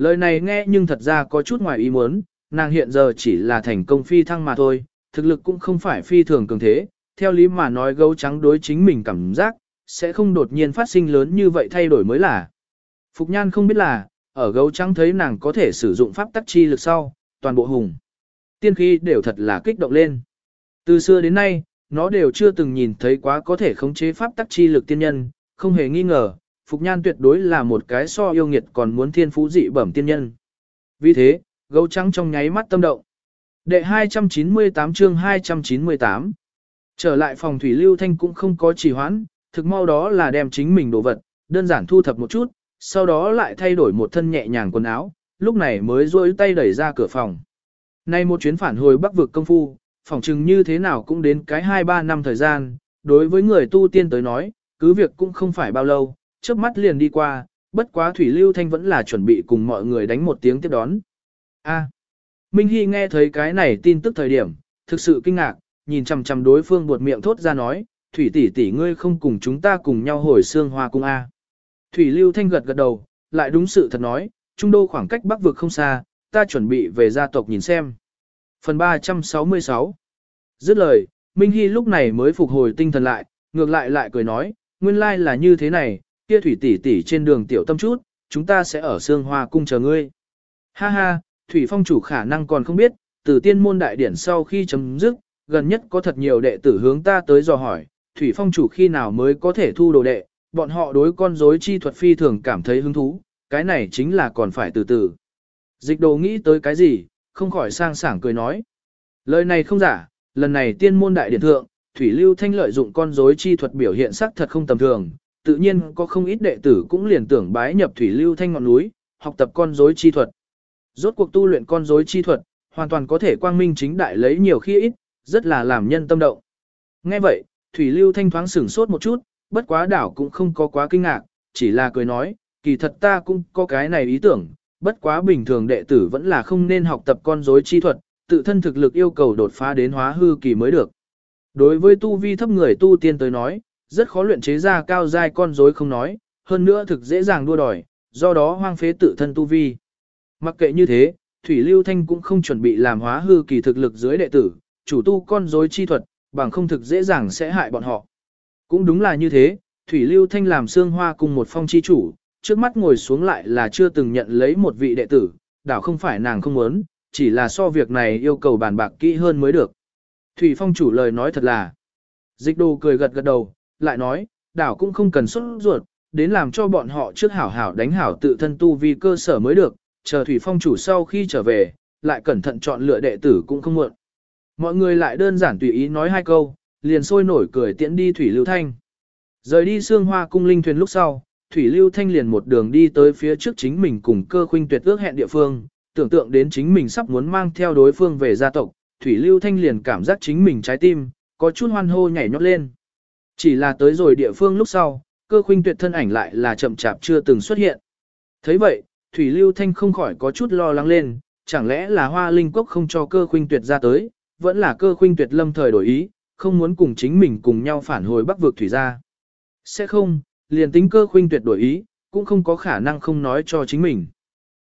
Lời này nghe nhưng thật ra có chút ngoài ý muốn, nàng hiện giờ chỉ là thành công phi thăng mà thôi, thực lực cũng không phải phi thường cường thế, theo lý mà nói gấu trắng đối chính mình cảm giác, sẽ không đột nhiên phát sinh lớn như vậy thay đổi mới là. Phục Nhan không biết là, ở gấu trắng thấy nàng có thể sử dụng pháp tắc chi lực sau, toàn bộ hùng. Tiên khí đều thật là kích động lên. Từ xưa đến nay, nó đều chưa từng nhìn thấy quá có thể khống chế pháp tắc chi lực tiên nhân, không hề nghi ngờ, Phục Nhan tuyệt đối là một cái so yêu nghiệt còn muốn thiên phú dị bẩm tiên nhân. Vì thế, gấu trắng trong nháy mắt tâm động. Đệ 298 chương 298 Trở lại phòng thủy lưu thanh cũng không có trì hoãn, thực mau đó là đem chính mình đồ vật, đơn giản thu thập một chút, sau đó lại thay đổi một thân nhẹ nhàng quần áo, lúc này mới rôi tay đẩy ra cửa phòng. Nay một chuyến phản hồi bắc vực công phu, phỏng chừng như thế nào cũng đến cái 2-3 năm thời gian, đối với người tu tiên tới nói, cứ việc cũng không phải bao lâu, trước mắt liền đi qua, bất quá Thủy Lưu Thanh vẫn là chuẩn bị cùng mọi người đánh một tiếng tiếp đón. A. Minh Hy nghe thấy cái này tin tức thời điểm, thực sự kinh ngạc, nhìn chằm chằm đối phương buột miệng thốt ra nói, Thủy tỷ tỷ ngươi không cùng chúng ta cùng nhau hồi xương hoa cung A. Thủy Lưu Thanh gật gật đầu, lại đúng sự thật nói, trung đô khoảng cách bắc vực không xa, ta chuẩn bị về gia tộc nhìn xem. Phần 366 Dứt lời, Minh Hy lúc này mới phục hồi tinh thần lại, ngược lại lại cười nói, nguyên lai là như thế này, kia thủy tỷ tỷ trên đường tiểu tâm chút, chúng ta sẽ ở xương hoa cung chờ ngươi. Ha ha, thủy phong chủ khả năng còn không biết, từ tiên môn đại điển sau khi chấm dứt, gần nhất có thật nhiều đệ tử hướng ta tới dò hỏi, thủy phong chủ khi nào mới có thể thu đồ đệ, bọn họ đối con rối chi thuật phi thường cảm thấy hứng thú, cái này chính là còn phải từ từ. Dịch đồ nghĩ tới cái gì, không khỏi sang sảng cười nói. Lời này không giả, lần này tiên môn đại điển thượng, Thủy Lưu Thanh lợi dụng con rối chi thuật biểu hiện sắc thật không tầm thường, tự nhiên có không ít đệ tử cũng liền tưởng bái nhập Thủy Lưu Thanh ngọn núi, học tập con rối chi thuật. Rốt cuộc tu luyện con rối chi thuật, hoàn toàn có thể quang minh chính đại lấy nhiều khi ít, rất là làm nhân tâm động. Nghe vậy, Thủy Lưu Thanh thoáng sửng sốt một chút, bất quá đảo cũng không có quá kinh ngạc, chỉ là cười nói, kỳ thật ta cũng có cái này ý tưởng, bất quá bình thường đệ tử vẫn là không nên học tập con rối chi thuật, tự thân thực lực yêu cầu đột phá đến hóa hư kỳ mới được. Đối với tu vi thấp người tu tiên tới nói, rất khó luyện chế ra cao giai con rối không nói, hơn nữa thực dễ dàng đua đòi, do đó hoang phế tự thân tu vi. Mặc kệ như thế, Thủy Lưu Thanh cũng không chuẩn bị làm hóa hư kỳ thực lực dưới đệ tử, chủ tu con rối chi thuật, bằng không thực dễ dàng sẽ hại bọn họ. Cũng đúng là như thế, Thủy Lưu Thanh làm xương hoa cùng một phong chi chủ, trước mắt ngồi xuống lại là chưa từng nhận lấy một vị đệ tử, đảo không phải nàng không muốn, chỉ là so việc này yêu cầu bàn bạc kỹ hơn mới được. Thủy Phong chủ lời nói thật là. Dịch đồ cười gật gật đầu, lại nói, đảo cũng không cần xuất ruột, đến làm cho bọn họ trước hảo hảo đánh hảo tự thân tu vì cơ sở mới được, chờ Thủy Phong chủ sau khi trở về, lại cẩn thận chọn lựa đệ tử cũng không muộn. Mọi người lại đơn giản tùy ý nói hai câu, liền sôi nổi cười tiễn đi Thủy Lưu Thanh. Rời đi xương hoa cung linh thuyền lúc sau, Thủy Lưu Thanh liền một đường đi tới phía trước chính mình cùng cơ khuynh tuyệt ước hẹn địa phương, tưởng tượng đến chính mình sắp muốn mang theo đối phương về gia tộc, Thủy Lưu Thanh liền cảm giác chính mình trái tim, có chút hoan hô nhảy nhót lên. Chỉ là tới rồi địa phương lúc sau, cơ khuynh tuyệt thân ảnh lại là chậm chạp chưa từng xuất hiện. thấy vậy, Thủy Lưu Thanh không khỏi có chút lo lắng lên, chẳng lẽ là hoa linh cốc không cho cơ khuynh tuyệt ra tới, vẫn là cơ khuynh tuyệt lâm thời đổi ý, không muốn cùng chính mình cùng nhau phản hồi bắc vực thủy ra. Sẽ không, liền tính cơ khuynh tuyệt đổi ý, cũng không có khả năng không nói cho chính mình.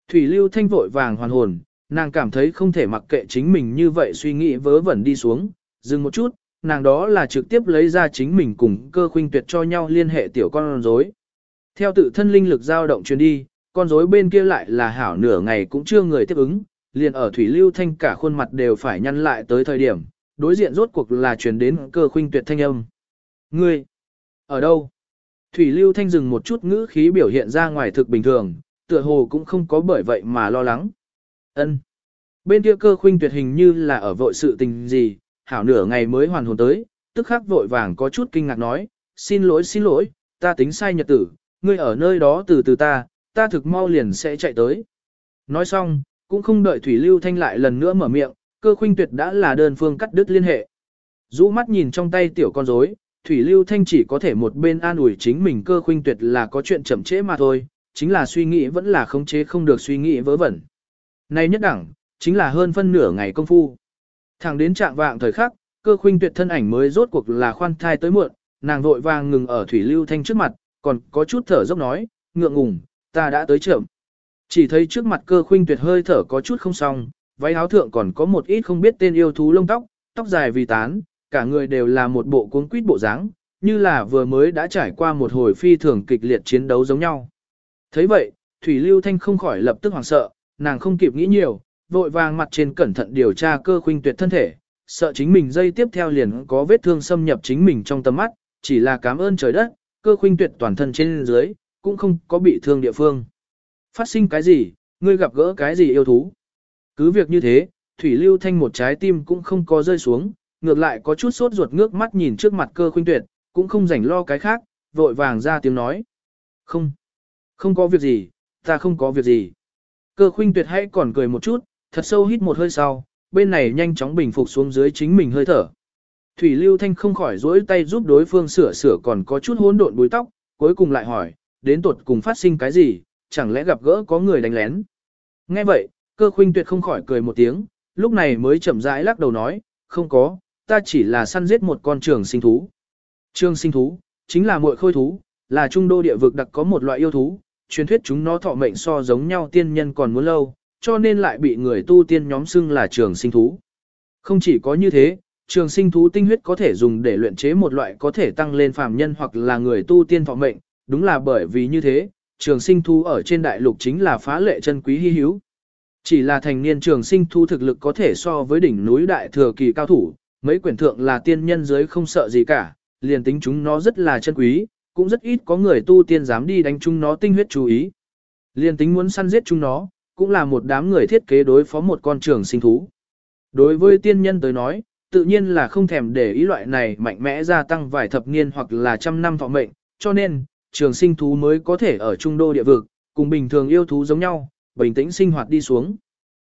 Thủy Lưu Thanh vội vàng hoàn hồn, nàng cảm thấy không thể mặc kệ chính mình như vậy suy nghĩ vớ vẩn đi xuống, dừng một chút, nàng đó là trực tiếp lấy ra chính mình cùng cơ khuynh tuyệt cho nhau liên hệ tiểu con rối. Theo tự thân linh lực dao động truyền đi, con rối bên kia lại là hảo nửa ngày cũng chưa người tiếp ứng, liền ở Thủy Lưu Thanh cả khuôn mặt đều phải nhăn lại tới thời điểm, đối diện rốt cuộc là truyền đến cơ khuynh tuyệt thanh âm. Ngươi, ở đâu? Thủy Lưu Thanh dừng một chút ngữ khí biểu hiện ra ngoài thực bình thường, tựa hồ cũng không có bởi vậy mà lo lắng. Ân. Bên kia cơ khuynh tuyệt hình như là ở vội sự tình gì, hảo nửa ngày mới hoàn hồn tới, tức khắc vội vàng có chút kinh ngạc nói, xin lỗi xin lỗi, ta tính sai nhật tử, ngươi ở nơi đó từ từ ta, ta thực mau liền sẽ chạy tới. Nói xong, cũng không đợi Thủy Lưu Thanh lại lần nữa mở miệng, cơ khuynh tuyệt đã là đơn phương cắt đứt liên hệ. Rũ mắt nhìn trong tay tiểu con rối, Thủy Lưu Thanh chỉ có thể một bên an ủi chính mình cơ khuynh tuyệt là có chuyện chậm trễ mà thôi, chính là suy nghĩ vẫn là khống chế không được suy nghĩ vớ vẩn. Nay nhất đẳng, chính là hơn phân nửa ngày công phu. Thẳng đến trạng vạng thời khắc, cơ khuynh tuyệt thân ảnh mới rốt cuộc là khoan thai tới muộn, nàng vội vàng ngừng ở Thủy Lưu Thanh trước mặt, còn có chút thở dốc nói, ngượng ngùng, ta đã tới chậm. Chỉ thấy trước mặt cơ khuynh tuyệt hơi thở có chút không xong, váy áo thượng còn có một ít không biết tên yêu thú lông tóc, tóc dài vì tán, cả người đều là một bộ cuốn quýt bộ dáng, như là vừa mới đã trải qua một hồi phi thường kịch liệt chiến đấu giống nhau. thấy vậy, Thủy Lưu Thanh không khỏi lập tức hoảng sợ, nàng không kịp nghĩ nhiều, vội vàng mặt trên cẩn thận điều tra cơ khuynh tuyệt thân thể, sợ chính mình dây tiếp theo liền có vết thương xâm nhập chính mình trong tầm mắt, chỉ là cảm ơn trời đất, cơ khuynh tuyệt toàn thân trên dưới, cũng không có bị thương địa phương. Phát sinh cái gì, ngươi gặp gỡ cái gì yêu thú? Cứ việc như thế, Thủy Lưu Thanh một trái tim cũng không có rơi xuống, ngược lại có chút sốt ruột ngước mắt nhìn trước mặt cơ khuynh tuyệt, cũng không rảnh lo cái khác, vội vàng ra tiếng nói. Không, không có việc gì, ta không có việc gì. Cơ khuynh tuyệt hãy còn cười một chút, thật sâu hít một hơi sau, bên này nhanh chóng bình phục xuống dưới chính mình hơi thở. Thủy Lưu Thanh không khỏi duỗi tay giúp đối phương sửa sửa còn có chút hỗn độn búi tóc, cuối cùng lại hỏi, đến tuột cùng phát sinh cái gì, chẳng lẽ gặp gỡ có người đánh lén. Nghe vậy, cơ khuynh tuyệt không khỏi cười một tiếng, lúc này mới chậm rãi lắc đầu nói, không có, ta chỉ là săn giết một con trường sinh thú. Trường sinh thú, chính là muội khôi thú, là trung đô địa vực đặc có một loại yêu thú, truyền thuyết chúng nó thọ mệnh so giống nhau tiên nhân còn muốn lâu, cho nên lại bị người tu tiên nhóm xưng là trường sinh thú. Không chỉ có như thế, trường sinh thú tinh huyết có thể dùng để luyện chế một loại có thể tăng lên phàm nhân hoặc là người tu tiên thọ mệnh, đúng là bởi vì như thế, trường sinh thú ở trên đại lục chính là phá lệ chân quý hy hữu. Chỉ là thành niên trường sinh thú thực lực có thể so với đỉnh núi đại thừa kỳ cao thủ, mấy quyển thượng là tiên nhân giới không sợ gì cả, liền tính chúng nó rất là chân quý, cũng rất ít có người tu tiên dám đi đánh chúng nó tinh huyết chú ý. Liền tính muốn săn giết chúng nó, cũng là một đám người thiết kế đối phó một con trường sinh thú. Đối với tiên nhân tới nói, tự nhiên là không thèm để ý loại này mạnh mẽ gia tăng vài thập niên hoặc là trăm năm thọ mệnh, cho nên, trường sinh thú mới có thể ở trung đô địa vực, cùng bình thường yêu thú giống nhau, bình tĩnh sinh hoạt đi xuống.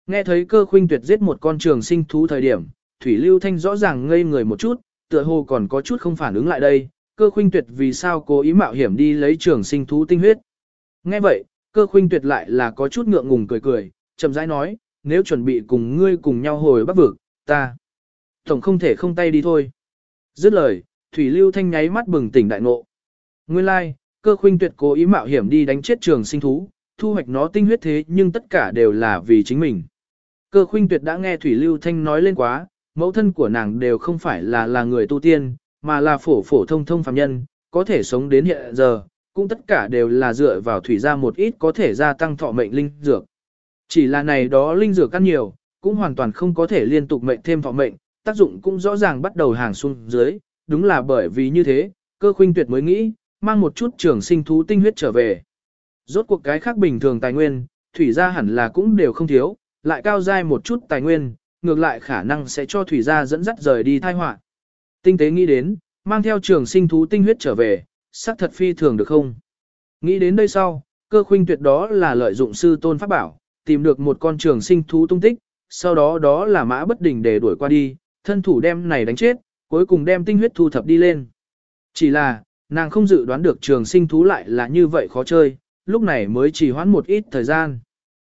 Nghe thấy cơ khuynh tuyệt giết một con trường sinh thú thời điểm, Thủy Lưu Thanh rõ ràng ngây người một chút, tựa hồ còn có chút không phản ứng lại đây, cơ khuynh tuyệt vì sao cố ý mạo hiểm đi lấy trường sinh thú tinh huyết. Nghe vậy, cơ khuynh tuyệt lại là có chút ngượng ngùng cười cười, chậm rãi nói, nếu chuẩn bị cùng ngươi cùng nhau hồi bắc vực, ta. Tổng không thể không tay đi thôi. Dứt lời, Thủy Lưu Thanh nháy mắt bừng tỉnh đại ngộ. Nguyên lai, like, cơ khuynh tuyệt cố ý mạo hiểm đi đánh chết trường sinh thú, thu hoạch nó tinh huyết thế nhưng tất cả đều là vì chính mình. Cơ khuynh tuyệt đã nghe Thủy Lưu Thanh nói lên quá, mẫu thân của nàng đều không phải là là người tu tiên, mà là phổ phổ thông thông phàm nhân, có thể sống đến hiện giờ, cũng tất cả đều là dựa vào thủy ra một ít có thể gia tăng thọ mệnh linh dược. Chỉ là này đó linh dược ăn nhiều, cũng hoàn toàn không có thể liên tục mệnh thêm thọ mệnh, tác dụng cũng rõ ràng bắt đầu hàng xuống dưới, đúng là bởi vì như thế, cơ khuynh tuyệt mới nghĩ, mang một chút trường sinh thú tinh huyết trở về. Rốt cuộc cái khác bình thường tài nguyên, thủy gia hẳn là cũng đều không thiếu, lại cao dai một chút tài nguyên, ngược lại khả năng sẽ cho thủy gia dẫn dắt rời đi thai họa. Tinh tế nghĩ đến, mang theo trường sinh thú tinh huyết trở về, sắc thật phi thường được không? Nghĩ đến đây sau, cơ khuynh tuyệt đó là lợi dụng sư tôn pháp bảo, tìm được một con trường sinh thú tung tích, sau đó đó là mã bất đình để đuổi qua đi, thân thủ đem này đánh chết, cuối cùng đem tinh huyết thu thập đi lên. Chỉ là, nàng không dự đoán được trường sinh thú lại là như vậy khó chơi, lúc này mới chỉ hoãn một ít thời gian.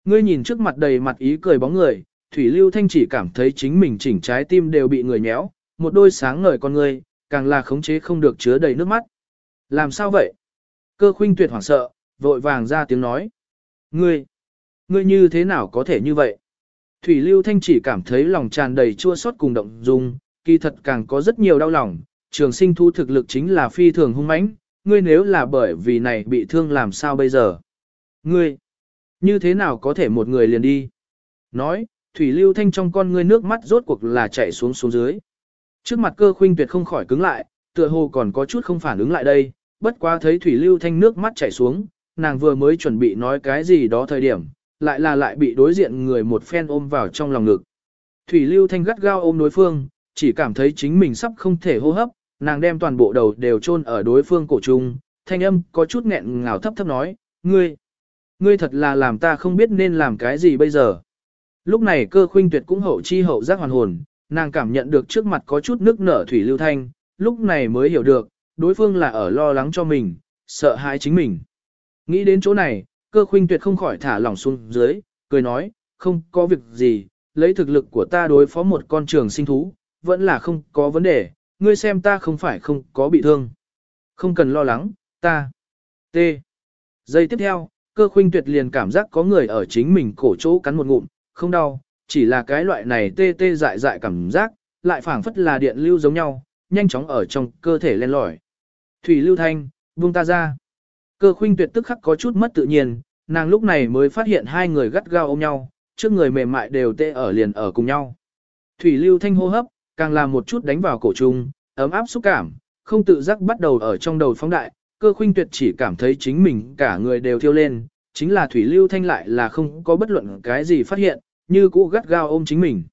Ngươi nhìn trước mặt đầy mặt ý cười bóng người, Thủy Lưu Thanh chỉ cảm thấy chính mình chỉnh trái tim đều bị người nhéo, một đôi sáng ngời con ngươi, càng là khống chế không được chứa đầy nước mắt. Làm sao vậy? Cơ khuynh tuyệt hoảng sợ, vội vàng ra tiếng nói. Ngươi, ngươi như thế nào có thể như vậy? Thủy Lưu Thanh chỉ cảm thấy lòng tràn đầy chua xót cùng động dung, kỳ thật càng có rất nhiều đau lòng, trường sinh thu thực lực chính là phi thường hung mãnh, ngươi nếu là bởi vì này bị thương làm sao bây giờ? Ngươi, như thế nào có thể một người liền đi? Nói, Thủy Lưu Thanh trong con ngươi nước mắt rốt cuộc là chảy xuống xuống dưới. Trước mặt cơ khuynh tuyệt không khỏi cứng lại, tựa hồ còn có chút không phản ứng lại đây, bất quá thấy Thủy Lưu Thanh nước mắt chảy xuống, nàng vừa mới chuẩn bị nói cái gì đó thời điểm, lại là lại bị đối diện người một phen ôm vào trong lòng ngực. Thủy Lưu Thanh gắt gao ôm đối phương, chỉ cảm thấy chính mình sắp không thể hô hấp, nàng đem toàn bộ đầu đều chôn ở đối phương cổ trung, thanh âm có chút nghẹn ngào thấp thấp nói, ngươi, ngươi thật là làm ta không biết nên làm cái gì bây giờ. Lúc này cơ khuynh tuyệt cũng hậu chi hậu giác hoàn hồn, nàng cảm nhận được trước mặt có chút nước nở thủy lưu thanh, lúc này mới hiểu được, đối phương là ở lo lắng cho mình, sợ hãi chính mình. Nghĩ đến chỗ này, cơ khuynh tuyệt không khỏi thả lỏng xuống dưới, cười nói, không có việc gì, lấy thực lực của ta đối phó một con trường sinh thú, vẫn là không có vấn đề, ngươi xem ta không phải không có bị thương. Không cần lo lắng, ta. T. Giây tiếp theo, cơ khuynh tuyệt liền cảm giác có người ở chính mình cổ chỗ cắn một ngụm, không đau, chỉ là cái loại này tê tê dại dại cảm giác, lại phảng phất là điện lưu giống nhau, nhanh chóng ở trong cơ thể len lỏi. Thủy lưu thanh, buông ta ra. Cơ khuynh tuyệt tức khắc có chút mất tự nhiên, nàng lúc này mới phát hiện hai người gắt gao ôm nhau, trước người mềm mại đều tê ở liền ở cùng nhau. Thủy lưu thanh hô hấp, càng làm một chút đánh vào cổ trung, ấm áp xúc cảm, không tự giác bắt đầu ở trong đầu phóng đại, cơ khuynh tuyệt chỉ cảm thấy chính mình cả người đều thiêu lên, chính là thủy lưu thanh lại là không có bất luận cái gì phát hiện, như cũ gắt gao ôm chính mình.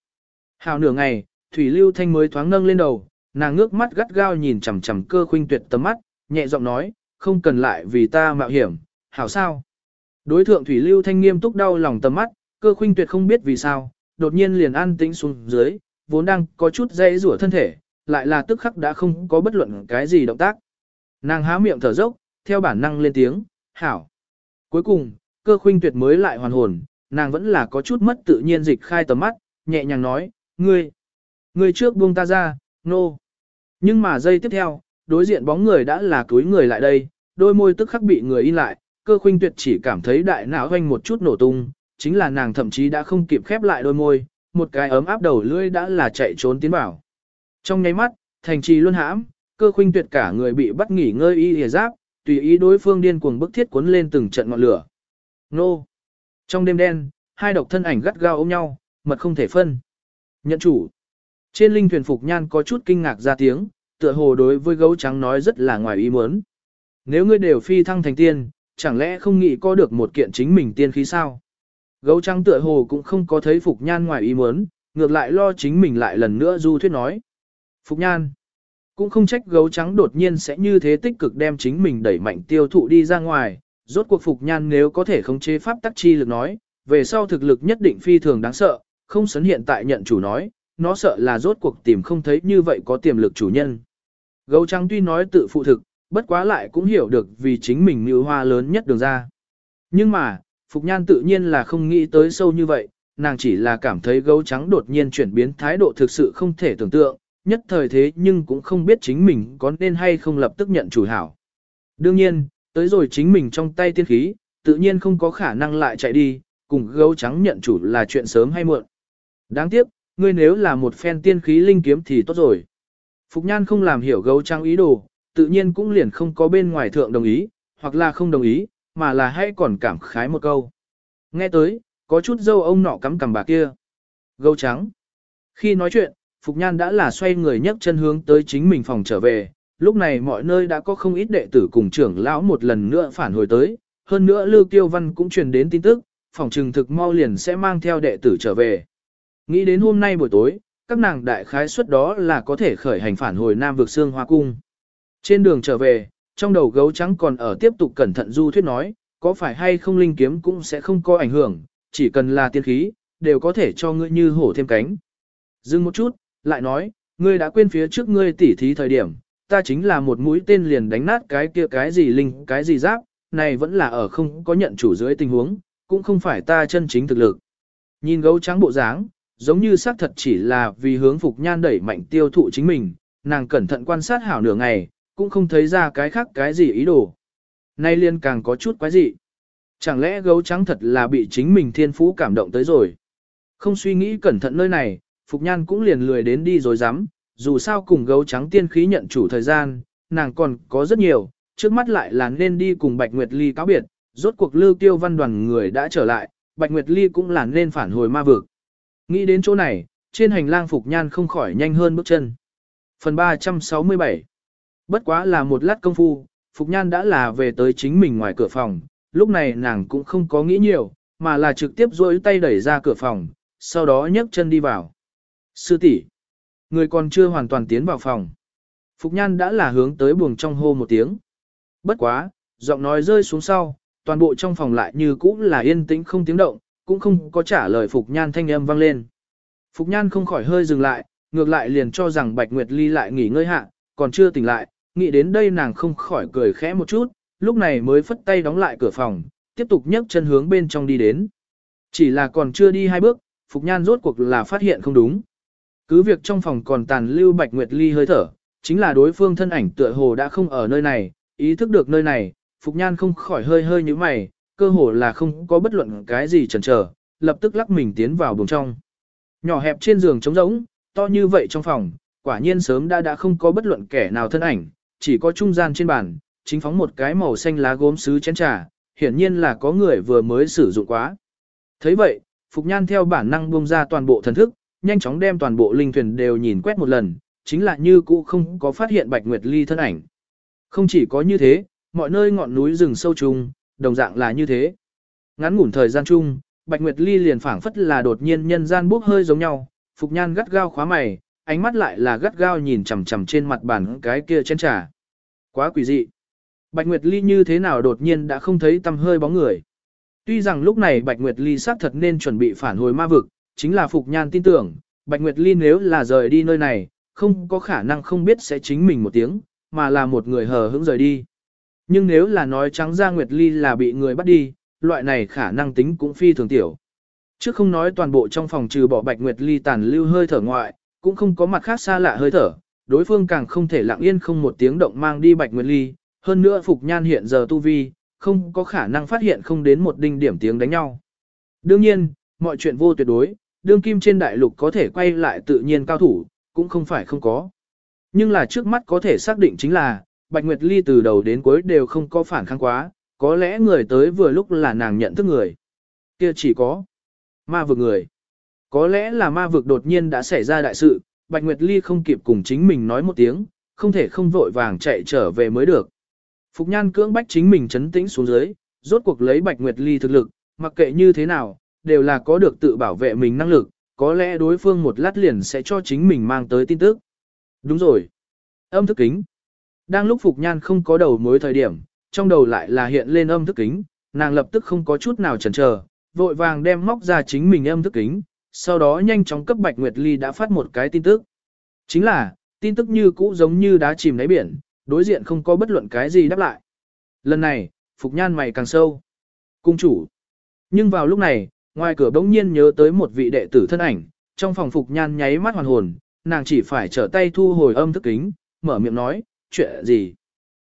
Hào nửa ngày, thủy lưu thanh mới thoáng nâng lên đầu, nàng ngước mắt gắt gao nhìn chằm chằm cơ khuynh tuyệt tầm mắt, nhẹ giọng nói, không cần lại vì ta mạo hiểm, hảo sao. Đối thượng thủy lưu thanh nghiêm túc đau lòng tầm mắt, cơ khuynh tuyệt không biết vì sao, đột nhiên liền an tĩnh xuống dưới, vốn đang có chút dây rủa thân thể, lại là tức khắc đã không có bất luận cái gì động tác. Nàng há miệng thở dốc, theo bản năng lên tiếng, hảo. Cuối cùng, cơ khuynh tuyệt mới lại hoàn hồn, nàng vẫn là có chút mất tự nhiên dịch khai tầm mắt, nhẹ nhàng nói, ngươi, ngươi trước buông ta ra, nô. No. Nhưng mà giây tiếp theo, đối diện bóng người đã là túi người lại đây, đôi môi tức khắc bị người in lại, cơ khuynh tuyệt chỉ cảm thấy đại não hoanh một chút nổ tung, chính là nàng thậm chí đã không kịp khép lại đôi môi, một cái ấm áp đầu lưỡi đã là chạy trốn tiến vào. Trong nháy mắt, thành trì luôn hãm, cơ khuynh tuyệt cả người bị bắt nghỉ ngơi y hề giáp, tùy ý đối phương điên cuồng bức thiết cuốn lên từng trận ngọn lửa. Nô! Trong đêm đen, hai độc thân ảnh gắt gao ôm nhau, mật không thể phân. Nhận chủ! Trên linh thuyền phục nhan có chút kinh ngạc ra tiếng, tựa hồ đối với gấu trắng nói rất là ngoài ý muốn. Nếu ngươi đều phi thăng thành tiên, chẳng lẽ không nghĩ có được một kiện chính mình tiên khí sao? Gấu trắng tựa hồ cũng không có thấy Phục Nhan ngoài ý muốn, ngược lại lo chính mình lại lần nữa du thuyết nói. Phục Nhan cũng không trách gấu trắng đột nhiên sẽ như thế tích cực đem chính mình đẩy mạnh tiêu thụ đi ra ngoài, rốt cuộc Phục Nhan nếu có thể khống chế pháp tắc chi lực nói, về sau thực lực nhất định phi thường đáng sợ, không sấn hiện tại nhận chủ nói, nó sợ là rốt cuộc tìm không thấy như vậy có tiềm lực chủ nhân. Gấu trắng tuy nói tự phụ thực, bất quá lại cũng hiểu được vì chính mình mưu hoa lớn nhất đường ra. Nhưng mà, Phục Nhan tự nhiên là không nghĩ tới sâu như vậy, nàng chỉ là cảm thấy gấu trắng đột nhiên chuyển biến thái độ thực sự không thể tưởng tượng, nhất thời thế nhưng cũng không biết chính mình có nên hay không lập tức nhận chủ hảo. Đương nhiên, Tới rồi chính mình trong tay tiên khí, tự nhiên không có khả năng lại chạy đi, cùng gấu trắng nhận chủ là chuyện sớm hay muộn. Đáng tiếc, ngươi nếu là một phen tiên khí linh kiếm thì tốt rồi. Phục Nhan không làm hiểu gấu Trang ý đồ, tự nhiên cũng liền không có bên ngoài thượng đồng ý, hoặc là không đồng ý, mà là hay còn cảm khái một câu. Nghe tới, có chút dâu ông nọ cắm cằm bà kia. Gấu trắng. Khi nói chuyện, Phục Nhan đã là xoay người nhấc chân hướng tới chính mình phòng trở về, lúc này mọi nơi đã có không ít đệ tử cùng trưởng lão một lần nữa phản hồi tới, hơn nữa Lưu Tiêu Văn cũng truyền đến tin tức, phòng trừng thực mau liền sẽ mang theo đệ tử trở về. Nghĩ đến hôm nay buổi tối, các nàng đại khái suất đó là có thể khởi hành phản hồi Nam vực xương hoa cung. Trên đường trở về, trong đầu gấu trắng còn ở tiếp tục cẩn thận du thuyết nói, có phải hay không linh kiếm cũng sẽ không có ảnh hưởng, chỉ cần là tiên khí, đều có thể cho ngươi như hổ thêm cánh. Dừng một chút, lại nói, ngươi đã quên phía trước ngươi tỉ thí thời điểm, ta chính là một mũi tên liền đánh nát cái kia cái gì linh, cái gì giáp, này vẫn là ở không có nhận chủ dưới tình huống, cũng không phải ta chân chính thực lực. Nhìn gấu trắng bộ dáng, giống như xác thật chỉ là vì hướng phục nhan đẩy mạnh tiêu thụ chính mình, nàng cẩn thận quan sát hảo nửa ngày, cũng không thấy ra cái khác cái gì ý đồ. Nay liên càng có chút quái gì. Chẳng lẽ gấu trắng thật là bị chính mình thiên phú cảm động tới rồi. Không suy nghĩ cẩn thận nơi này, Phục Nhan cũng liền lười đến đi rồi dám, dù sao cùng gấu trắng tiên khí nhận chủ thời gian, nàng còn có rất nhiều, trước mắt lại là nên đi cùng Bạch Nguyệt Ly cáo biệt, rốt cuộc lưu tiêu văn đoàn người đã trở lại, Bạch Nguyệt Ly cũng là nên phản hồi ma vực. Nghĩ đến chỗ này, trên hành lang Phục Nhan không khỏi nhanh hơn bước chân. Phần 367 Bất quá là một lát công phu, Phục Nhan đã là về tới chính mình ngoài cửa phòng, lúc này nàng cũng không có nghĩ nhiều, mà là trực tiếp duỗi tay đẩy ra cửa phòng, sau đó nhấc chân đi vào. Sư tỷ, người còn chưa hoàn toàn tiến vào phòng. Phục Nhan đã là hướng tới buồng trong hô một tiếng. Bất quá, giọng nói rơi xuống sau, toàn bộ trong phòng lại như cũ là yên tĩnh không tiếng động, cũng không có trả lời Phục Nhan thanh âm vang lên. Phục Nhan không khỏi hơi dừng lại, ngược lại liền cho rằng Bạch Nguyệt Ly lại nghỉ ngơi hạ, còn chưa tỉnh lại, nghĩ đến đây nàng không khỏi cười khẽ một chút, lúc này mới phất tay đóng lại cửa phòng, tiếp tục nhấc chân hướng bên trong đi đến. Chỉ là còn chưa đi hai bước, Phục Nhan rốt cuộc là phát hiện không đúng. Cứ việc trong phòng còn tàn lưu Bạch Nguyệt Ly hơi thở, chính là đối phương thân ảnh tựa hồ đã không ở nơi này, ý thức được nơi này, Phục Nhan không khỏi hơi hơi như mày, cơ hồ là không có bất luận cái gì chần chờ, lập tức lắc mình tiến vào buồng trong. Nhỏ hẹp trên giường trống rỗng, to như vậy trong phòng, quả nhiên sớm đã đã không có bất luận kẻ nào thân ảnh, chỉ có trung gian trên bàn, chính phóng một cái màu xanh lá gốm sứ chén trà, hiển nhiên là có người vừa mới sử dụng quá. thấy vậy, Phục Nhan theo bản năng buông ra toàn bộ thần thức, nhanh chóng đem toàn bộ linh thuyền đều nhìn quét một lần, chính là như cũ không có phát hiện Bạch Nguyệt Ly thân ảnh. Không chỉ có như thế, mọi nơi ngọn núi rừng sâu trùng, đồng dạng là như thế. Ngắn ngủn thời gian chung, Bạch Nguyệt Ly liền phảng phất là đột nhiên nhân gian bốc hơi giống nhau, Phục Nhan gắt gao khóa mày, ánh mắt lại là gắt gao nhìn chằm chằm trên mặt bàn cái kia chén trà. Quá quỷ dị. Bạch Nguyệt Ly như thế nào đột nhiên đã không thấy tâm hơi bóng người. Tuy rằng lúc này Bạch Nguyệt Ly xác thật nên chuẩn bị phản hồi ma vực, chính là Phục Nhan tin tưởng, Bạch Nguyệt Ly nếu là rời đi nơi này, không có khả năng không biết sẽ chính mình một tiếng, mà là một người hờ hững rời đi. Nhưng nếu là nói trắng ra Nguyệt Ly là bị người bắt đi, loại này khả năng tính cũng phi thường tiểu. Chứ không nói toàn bộ trong phòng trừ bỏ Bạch Nguyệt Ly tàn lưu hơi thở ngoại, cũng không có mặt khác xa lạ hơi thở, đối phương càng không thể lặng yên không một tiếng động mang đi Bạch Nguyệt Ly, hơn nữa Phục Nhan hiện giờ tu vi, không có khả năng phát hiện không đến một đinh điểm tiếng đánh nhau. Đương nhiên, mọi chuyện vô tuyệt đối, đương kim trên đại lục có thể quay lại tự nhiên cao thủ, cũng không phải không có. Nhưng là trước mắt có thể xác định chính là, Bạch Nguyệt Ly từ đầu đến cuối đều không có phản kháng quá, có lẽ người tới vừa lúc là nàng nhận thức người. Kia chỉ có ma vực người. Có lẽ là ma vực đột nhiên đã xảy ra đại sự, Bạch Nguyệt Ly không kịp cùng chính mình nói một tiếng, không thể không vội vàng chạy trở về mới được. Phục Nhan cưỡng bách chính mình chấn tĩnh xuống dưới, rốt cuộc lấy Bạch Nguyệt Ly thực lực, mặc kệ như thế nào, đều là có được tự bảo vệ mình năng lực, có lẽ đối phương một lát liền sẽ cho chính mình mang tới tin tức. Đúng rồi. Âm thức kính. Đang lúc Phục Nhan không có đầu mối thời điểm, trong đầu lại là hiện lên âm thức kính, nàng lập tức không có chút nào chần chờ, vội vàng đem móc ra chính mình âm thức kính, sau đó nhanh chóng cấp Bạch Nguyệt Ly đã phát một cái tin tức. Chính là, tin tức như cũ giống như đá chìm đáy biển, đối diện không có bất luận cái gì đáp lại. Lần này, Phục Nhan mày càng sâu. Cung chủ. Nhưng vào lúc này, ngoài cửa bỗng nhiên nhớ tới một vị đệ tử thân ảnh, trong phòng Phục Nhan nháy mắt hoàn hồn, nàng chỉ phải trở tay thu hồi âm thức kính, mở miệng nói, chuyện gì.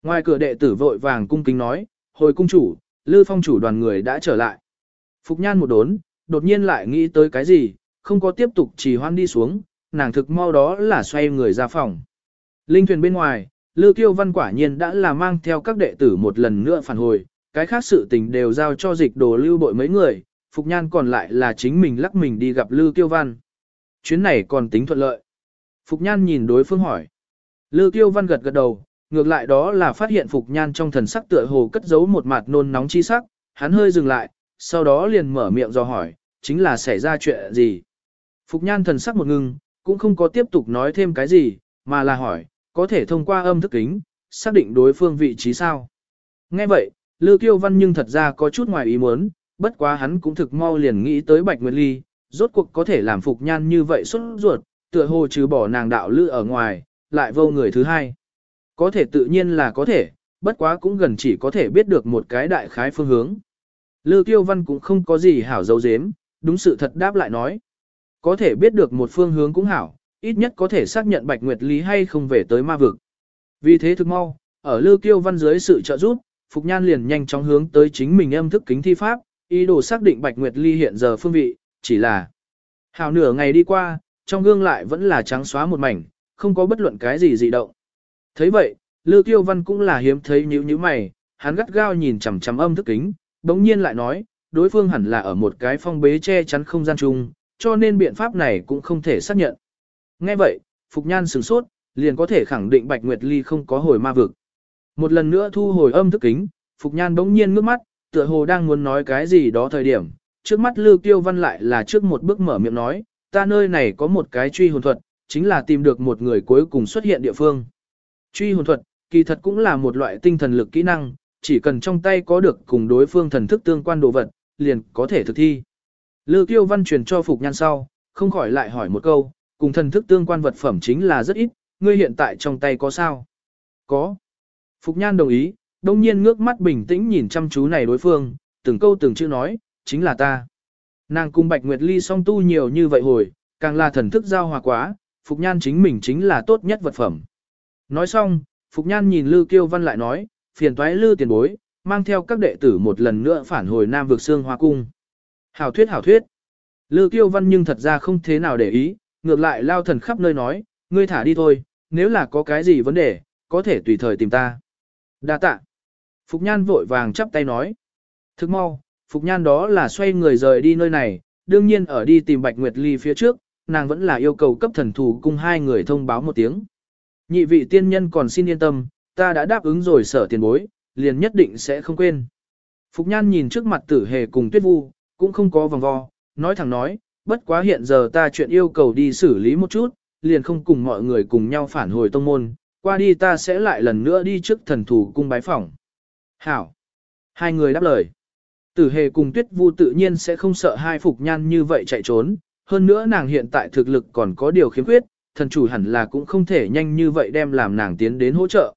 Ngoài cửa đệ tử vội vàng cung kính nói, hồi cung chủ, Lư Phong chủ đoàn người đã trở lại. Phục Nhan một đốn, đột nhiên lại nghĩ tới cái gì, không có tiếp tục trì hoan đi xuống, nàng thực mau đó là xoay người ra phòng. Linh thuyền bên ngoài, Lư Kiêu Văn quả nhiên đã là mang theo các đệ tử một lần nữa phản hồi, cái khác sự tình đều giao cho dịch đồ lưu bội mấy người, Phục Nhan còn lại là chính mình lắc mình đi gặp Lư Kiêu Văn. Chuyến này còn tính thuận lợi. Phục Nhan nhìn đối phương hỏi. Lư Kiêu Văn gật gật đầu, ngược lại đó là phát hiện Phục Nhan trong thần sắc tựa hồ cất giấu một mặt nôn nóng chi sắc, hắn hơi dừng lại, sau đó liền mở miệng do hỏi, chính là xảy ra chuyện gì. Phục Nhan thần sắc một ngưng, cũng không có tiếp tục nói thêm cái gì, mà là hỏi, có thể thông qua âm thức kính, xác định đối phương vị trí sao. Nghe vậy, Lư Kiêu Văn nhưng thật ra có chút ngoài ý muốn, bất quá hắn cũng thực mau liền nghĩ tới Bạch Nguyệt Ly, rốt cuộc có thể làm Phục Nhan như vậy xuất ruột, tựa hồ trừ bỏ nàng đạo lư ở ngoài, lại vô người thứ hai. Có thể tự nhiên là có thể, bất quá cũng gần chỉ có thể biết được một cái đại khái phương hướng. Lư Kiêu Văn cũng không có gì hảo dấu dếm, đúng sự thật đáp lại nói. Có thể biết được một phương hướng cũng hảo, ít nhất có thể xác nhận Bạch Nguyệt Lý hay không về tới ma vực. Vì thế thực mau, ở Lư Kiêu Văn dưới sự trợ giúp, Phục Nhan liền nhanh chóng hướng tới chính mình âm thức kính thi pháp, ý đồ xác định Bạch Nguyệt Ly hiện giờ phương vị, chỉ là hào nửa ngày đi qua, trong gương lại vẫn là trắng xóa một mảnh, không có bất luận cái gì dị động. thấy vậy, Lư Kiêu Văn cũng là hiếm thấy nhíu nhíu mày, hắn gắt gao nhìn chằm chằm âm thức kính, bỗng nhiên lại nói, đối phương hẳn là ở một cái phong bế che chắn không gian chung, cho nên biện pháp này cũng không thể xác nhận. Nghe vậy, Phục Nhan sửng sốt, liền có thể khẳng định Bạch Nguyệt Ly không có hồi ma vực. Một lần nữa thu hồi âm thức kính, Phục Nhan bỗng nhiên ngước mắt, tựa hồ đang muốn nói cái gì đó thời điểm. Trước mắt lư Kiêu Văn lại là trước một bước mở miệng nói, ta nơi này có một cái truy hồn thuật, chính là tìm được một người cuối cùng xuất hiện địa phương. Truy hồn thuật, kỳ thật cũng là một loại tinh thần lực kỹ năng, chỉ cần trong tay có được cùng đối phương thần thức tương quan đồ vật, liền có thể thực thi. Lư Kiêu Văn truyền cho Phục Nhan sau, không khỏi lại hỏi một câu, cùng thần thức tương quan vật phẩm chính là rất ít, ngươi hiện tại trong tay có sao? Có. Phục Nhan đồng ý, đông nhiên ngước mắt bình tĩnh nhìn chăm chú này đối phương, từng câu từng chữ nói, chính là ta. Nàng cùng Bạch Nguyệt Ly song tu nhiều như vậy hồi, càng là thần thức giao hòa quá, Phục Nhan chính mình chính là tốt nhất vật phẩm. Nói xong, Phục Nhan nhìn Lư Kiêu Văn lại nói, phiền toái Lư tiền bối, mang theo các đệ tử một lần nữa phản hồi Nam vực xương hoa cung. Hảo thuyết hảo thuyết. Lư Kiêu Văn nhưng thật ra không thế nào để ý, ngược lại lao thần khắp nơi nói, ngươi thả đi thôi, nếu là có cái gì vấn đề, có thể tùy thời tìm ta. Đa tạ. Phục Nhan vội vàng chắp tay nói. Thức mau, Phục Nhan đó là xoay người rời đi nơi này, đương nhiên ở đi tìm Bạch Nguyệt Ly phía trước, nàng vẫn là yêu cầu cấp thần thủ cùng hai người thông báo một tiếng. Nhị vị tiên nhân còn xin yên tâm, ta đã đáp ứng rồi sở tiền bối, liền nhất định sẽ không quên. Phục Nhan nhìn trước mặt tử hề cùng tuyết vu, cũng không có vòng vo, nói thẳng nói, bất quá hiện giờ ta chuyện yêu cầu đi xử lý một chút, liền không cùng mọi người cùng nhau phản hồi tông môn, qua đi ta sẽ lại lần nữa đi trước thần thủ cung bái phỏng. Hảo! Hai người đáp lời. Tử hề cùng tuyết vu tự nhiên sẽ không sợ hai phục nhan như vậy chạy trốn, hơn nữa nàng hiện tại thực lực còn có điều khiếm khuyết, thần chủ hẳn là cũng không thể nhanh như vậy đem làm nàng tiến đến hỗ trợ.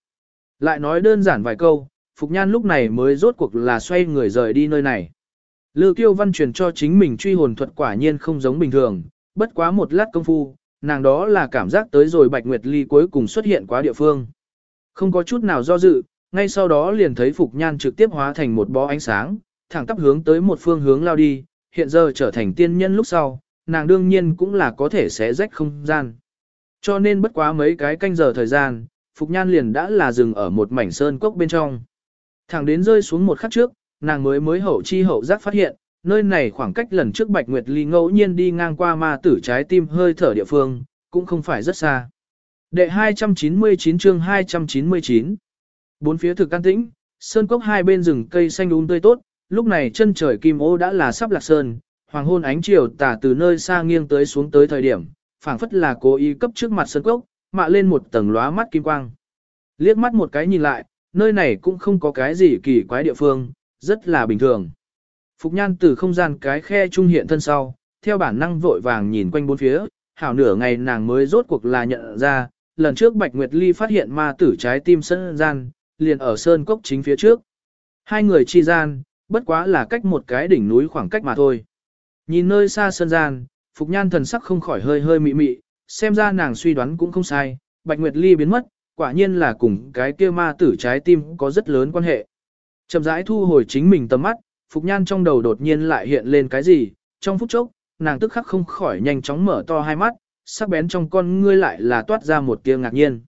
Lại nói đơn giản vài câu, Phục Nhan lúc này mới rốt cuộc là xoay người rời đi nơi này. Lư Kiêu Văn truyền cho chính mình truy hồn thuật quả nhiên không giống bình thường, bất quá một lát công phu, nàng đó là cảm giác tới rồi Bạch Nguyệt Ly cuối cùng xuất hiện quá địa phương. Không có chút nào do dự, ngay sau đó liền thấy Phục Nhan trực tiếp hóa thành một bó ánh sáng, thẳng tắp hướng tới một phương hướng lao đi, hiện giờ trở thành tiên nhân lúc sau, nàng đương nhiên cũng là có thể xé rách không gian. Cho nên bất quá mấy cái canh giờ thời gian, Phục Nhan liền đã là dừng ở một mảnh sơn cốc bên trong. Thẳng đến rơi xuống một khắc trước, nàng mới mới hậu chi hậu giác phát hiện, nơi này khoảng cách lần trước Bạch Nguyệt Ly ngẫu nhiên đi ngang qua ma tử trái tim hơi thở địa phương, cũng không phải rất xa. Đệ 299 chương 299 Bốn phía thực can tĩnh, sơn cốc hai bên rừng cây xanh um tươi tốt, lúc này chân trời kim ô đã là sắp lạc sơn, hoàng hôn ánh chiều tả từ nơi xa nghiêng tới xuống tới thời điểm, phảng phất là cố ý cấp trước mặt sơn cốc, mạ lên một tầng lóa mắt kim quang. Liếc mắt một cái nhìn lại, nơi này cũng không có cái gì kỳ quái địa phương, rất là bình thường. Phục nhan từ không gian cái khe trung hiện thân sau, theo bản năng vội vàng nhìn quanh bốn phía, hảo nửa ngày nàng mới rốt cuộc là nhận ra, lần trước Bạch Nguyệt Ly phát hiện ma tử trái tim sân gian, liền ở sơn cốc chính phía trước. Hai người chi gian, bất quá là cách một cái đỉnh núi khoảng cách mà thôi. Nhìn nơi xa sơn gian, Phục Nhan thần sắc không khỏi hơi hơi mị mị, xem ra nàng suy đoán cũng không sai, Bạch Nguyệt Ly biến mất, quả nhiên là cùng cái kia ma tử trái tim có rất lớn quan hệ. Chậm rãi thu hồi chính mình tầm mắt, Phục Nhan trong đầu đột nhiên lại hiện lên cái gì, trong phút chốc, nàng tức khắc không khỏi nhanh chóng mở to hai mắt, sắc bén trong con ngươi lại là toát ra một tia ngạc nhiên.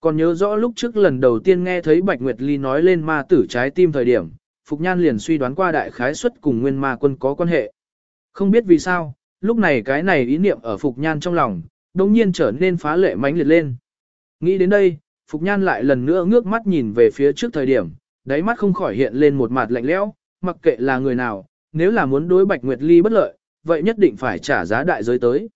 Còn nhớ rõ lúc trước lần đầu tiên nghe thấy Bạch Nguyệt Ly nói lên ma tử trái tim thời điểm, Phục Nhan liền suy đoán qua đại khái suất cùng nguyên ma quân có quan hệ. Không biết vì sao, lúc này cái này ý niệm ở Phục Nhan trong lòng, đồng nhiên trở nên phá lệ mãnh liệt lên. Nghĩ đến đây, Phục Nhan lại lần nữa ngước mắt nhìn về phía trước thời điểm, đáy mắt không khỏi hiện lên một mặt lạnh lẽo, mặc kệ là người nào, nếu là muốn đối Bạch Nguyệt Ly bất lợi, vậy nhất định phải trả giá đại giới tới.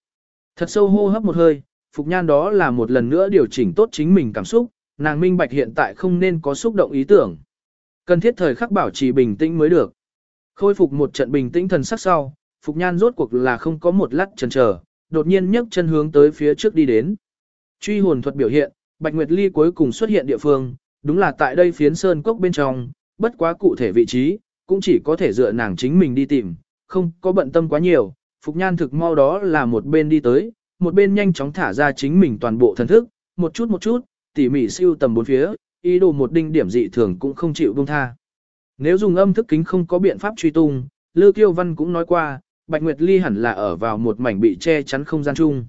Thật sâu hô hấp một hơi, Phục Nhan đó là một lần nữa điều chỉnh tốt chính mình cảm xúc, nàng minh bạch hiện tại không nên có xúc động ý tưởng. Cần thiết thời khắc bảo trì bình tĩnh mới được. Khôi phục một trận bình tĩnh thần sắc sau, Phục Nhan rốt cuộc là không có một lát chần chờ, đột nhiên nhấc chân hướng tới phía trước đi đến. Truy hồn thuật biểu hiện, Bạch Nguyệt Ly cuối cùng xuất hiện địa phương, đúng là tại đây phiến sơn cốc bên trong, bất quá cụ thể vị trí, cũng chỉ có thể dựa nàng chính mình đi tìm, không có bận tâm quá nhiều, Phục Nhan thực mau đó là một bên đi tới, một bên nhanh chóng thả ra chính mình toàn bộ thần thức, một chút một chút, tỉ mỉ siêu tầm bốn phía, ý đồ một đinh điểm dị thường cũng không chịu buông tha. Nếu dùng âm thức kính không có biện pháp truy tung, Lư Kiêu Văn cũng nói qua, Bạch Nguyệt Ly hẳn là ở vào một mảnh bị che chắn không gian chung.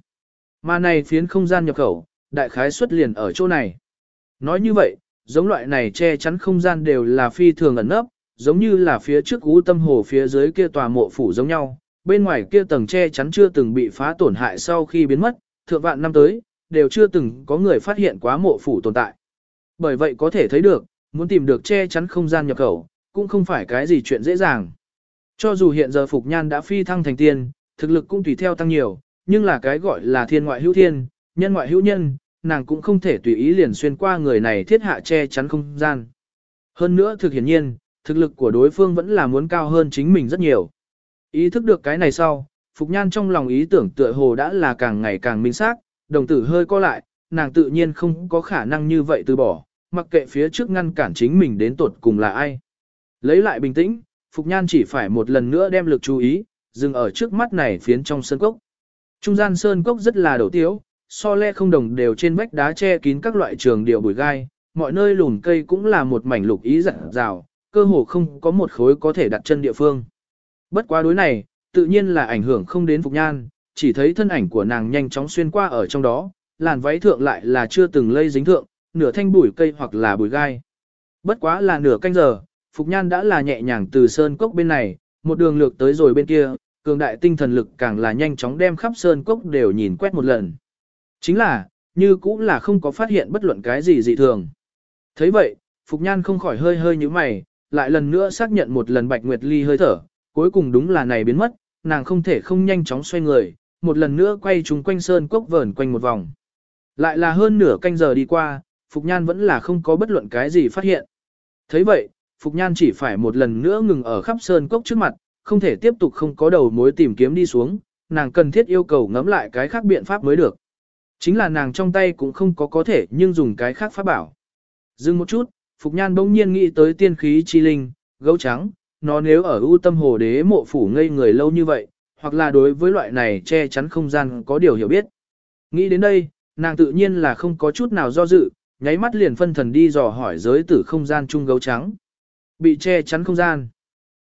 Mà này phiến không gian nhập khẩu, đại khái xuất liền ở chỗ này. Nói như vậy, giống loại này che chắn không gian đều là phi thường ẩn nấp, giống như là phía trước ú tâm hồ phía dưới kia tòa mộ phủ giống nhau, bên ngoài kia tầng che chắn chưa từng bị phá tổn hại sau khi biến mất, thượng vạn năm tới, đều chưa từng có người phát hiện quá mộ phủ tồn tại. Bởi vậy có thể thấy được, muốn tìm được che chắn không gian nhập khẩu, cũng không phải cái gì chuyện dễ dàng. Cho dù hiện giờ Phục Nhan đã phi thăng thành tiên, thực lực cũng tùy theo tăng nhiều, nhưng là cái gọi là thiên ngoại hữu thiên, nhân ngoại hữu nhân, nàng cũng không thể tùy ý liền xuyên qua người này thiết hạ che chắn không gian. Hơn nữa thực hiển nhiên, thực lực của đối phương vẫn là muốn cao hơn chính mình rất nhiều. Ý thức được cái này sau, Phục Nhan trong lòng ý tưởng tựa hồ đã là càng ngày càng minh xác, đồng tử hơi co lại, nàng tự nhiên không có khả năng như vậy từ bỏ, mặc kệ phía trước ngăn cản chính mình đến tột cùng là ai. Lấy lại bình tĩnh, Phục Nhan chỉ phải một lần nữa đem lực chú ý, dừng ở trước mắt này phiến trong sơn cốc. Trung gian sơn cốc rất là đầu tiếu, so le không đồng đều trên vách đá che kín các loại trường điệu bụi gai, mọi nơi lùn cây cũng là một mảnh lục ý dặn rào, cơ hồ không có một khối có thể đặt chân địa phương. Bất quá đối này, tự nhiên là ảnh hưởng không đến Phục Nhan, chỉ thấy thân ảnh của nàng nhanh chóng xuyên qua ở trong đó, làn váy thượng lại là chưa từng lây dính thượng, nửa thanh bụi cây hoặc là bụi gai. Bất quá là nửa canh giờ, Phục Nhan đã là nhẹ nhàng từ sơn cốc bên này, một đường lược tới rồi bên kia, cường đại tinh thần lực càng là nhanh chóng đem khắp sơn cốc đều nhìn quét một lần. Chính là, như cũng là không có phát hiện bất luận cái gì dị thường. thấy vậy, Phục Nhan không khỏi hơi hơi như mày, lại lần nữa xác nhận một lần Bạch Nguyệt Ly hơi thở, cuối cùng đúng là này biến mất, nàng không thể không nhanh chóng xoay người, một lần nữa quay chúng quanh sơn cốc vờn quanh một vòng. Lại là hơn nửa canh giờ đi qua, Phục Nhan vẫn là không có bất luận cái gì phát hiện. thấy vậy, Phục Nhan chỉ phải một lần nữa ngừng ở khắp sơn cốc trước mặt, không thể tiếp tục không có đầu mối tìm kiếm đi xuống, nàng cần thiết yêu cầu ngẫm lại cái khác biện pháp mới được. Chính là nàng trong tay cũng không có có thể nhưng dùng cái khác pháp bảo. Dừng một chút, Phục Nhan bỗng nhiên nghĩ tới tiên khí chi linh, gấu trắng, nó nếu ở ưu tâm hồ đế mộ phủ ngây người lâu như vậy, hoặc là đối với loại này che chắn không gian có điều hiểu biết. Nghĩ đến đây, nàng tự nhiên là không có chút nào do dự, nháy mắt liền phân thần đi dò hỏi giới tử không gian chung gấu trắng. Bị che chắn không gian.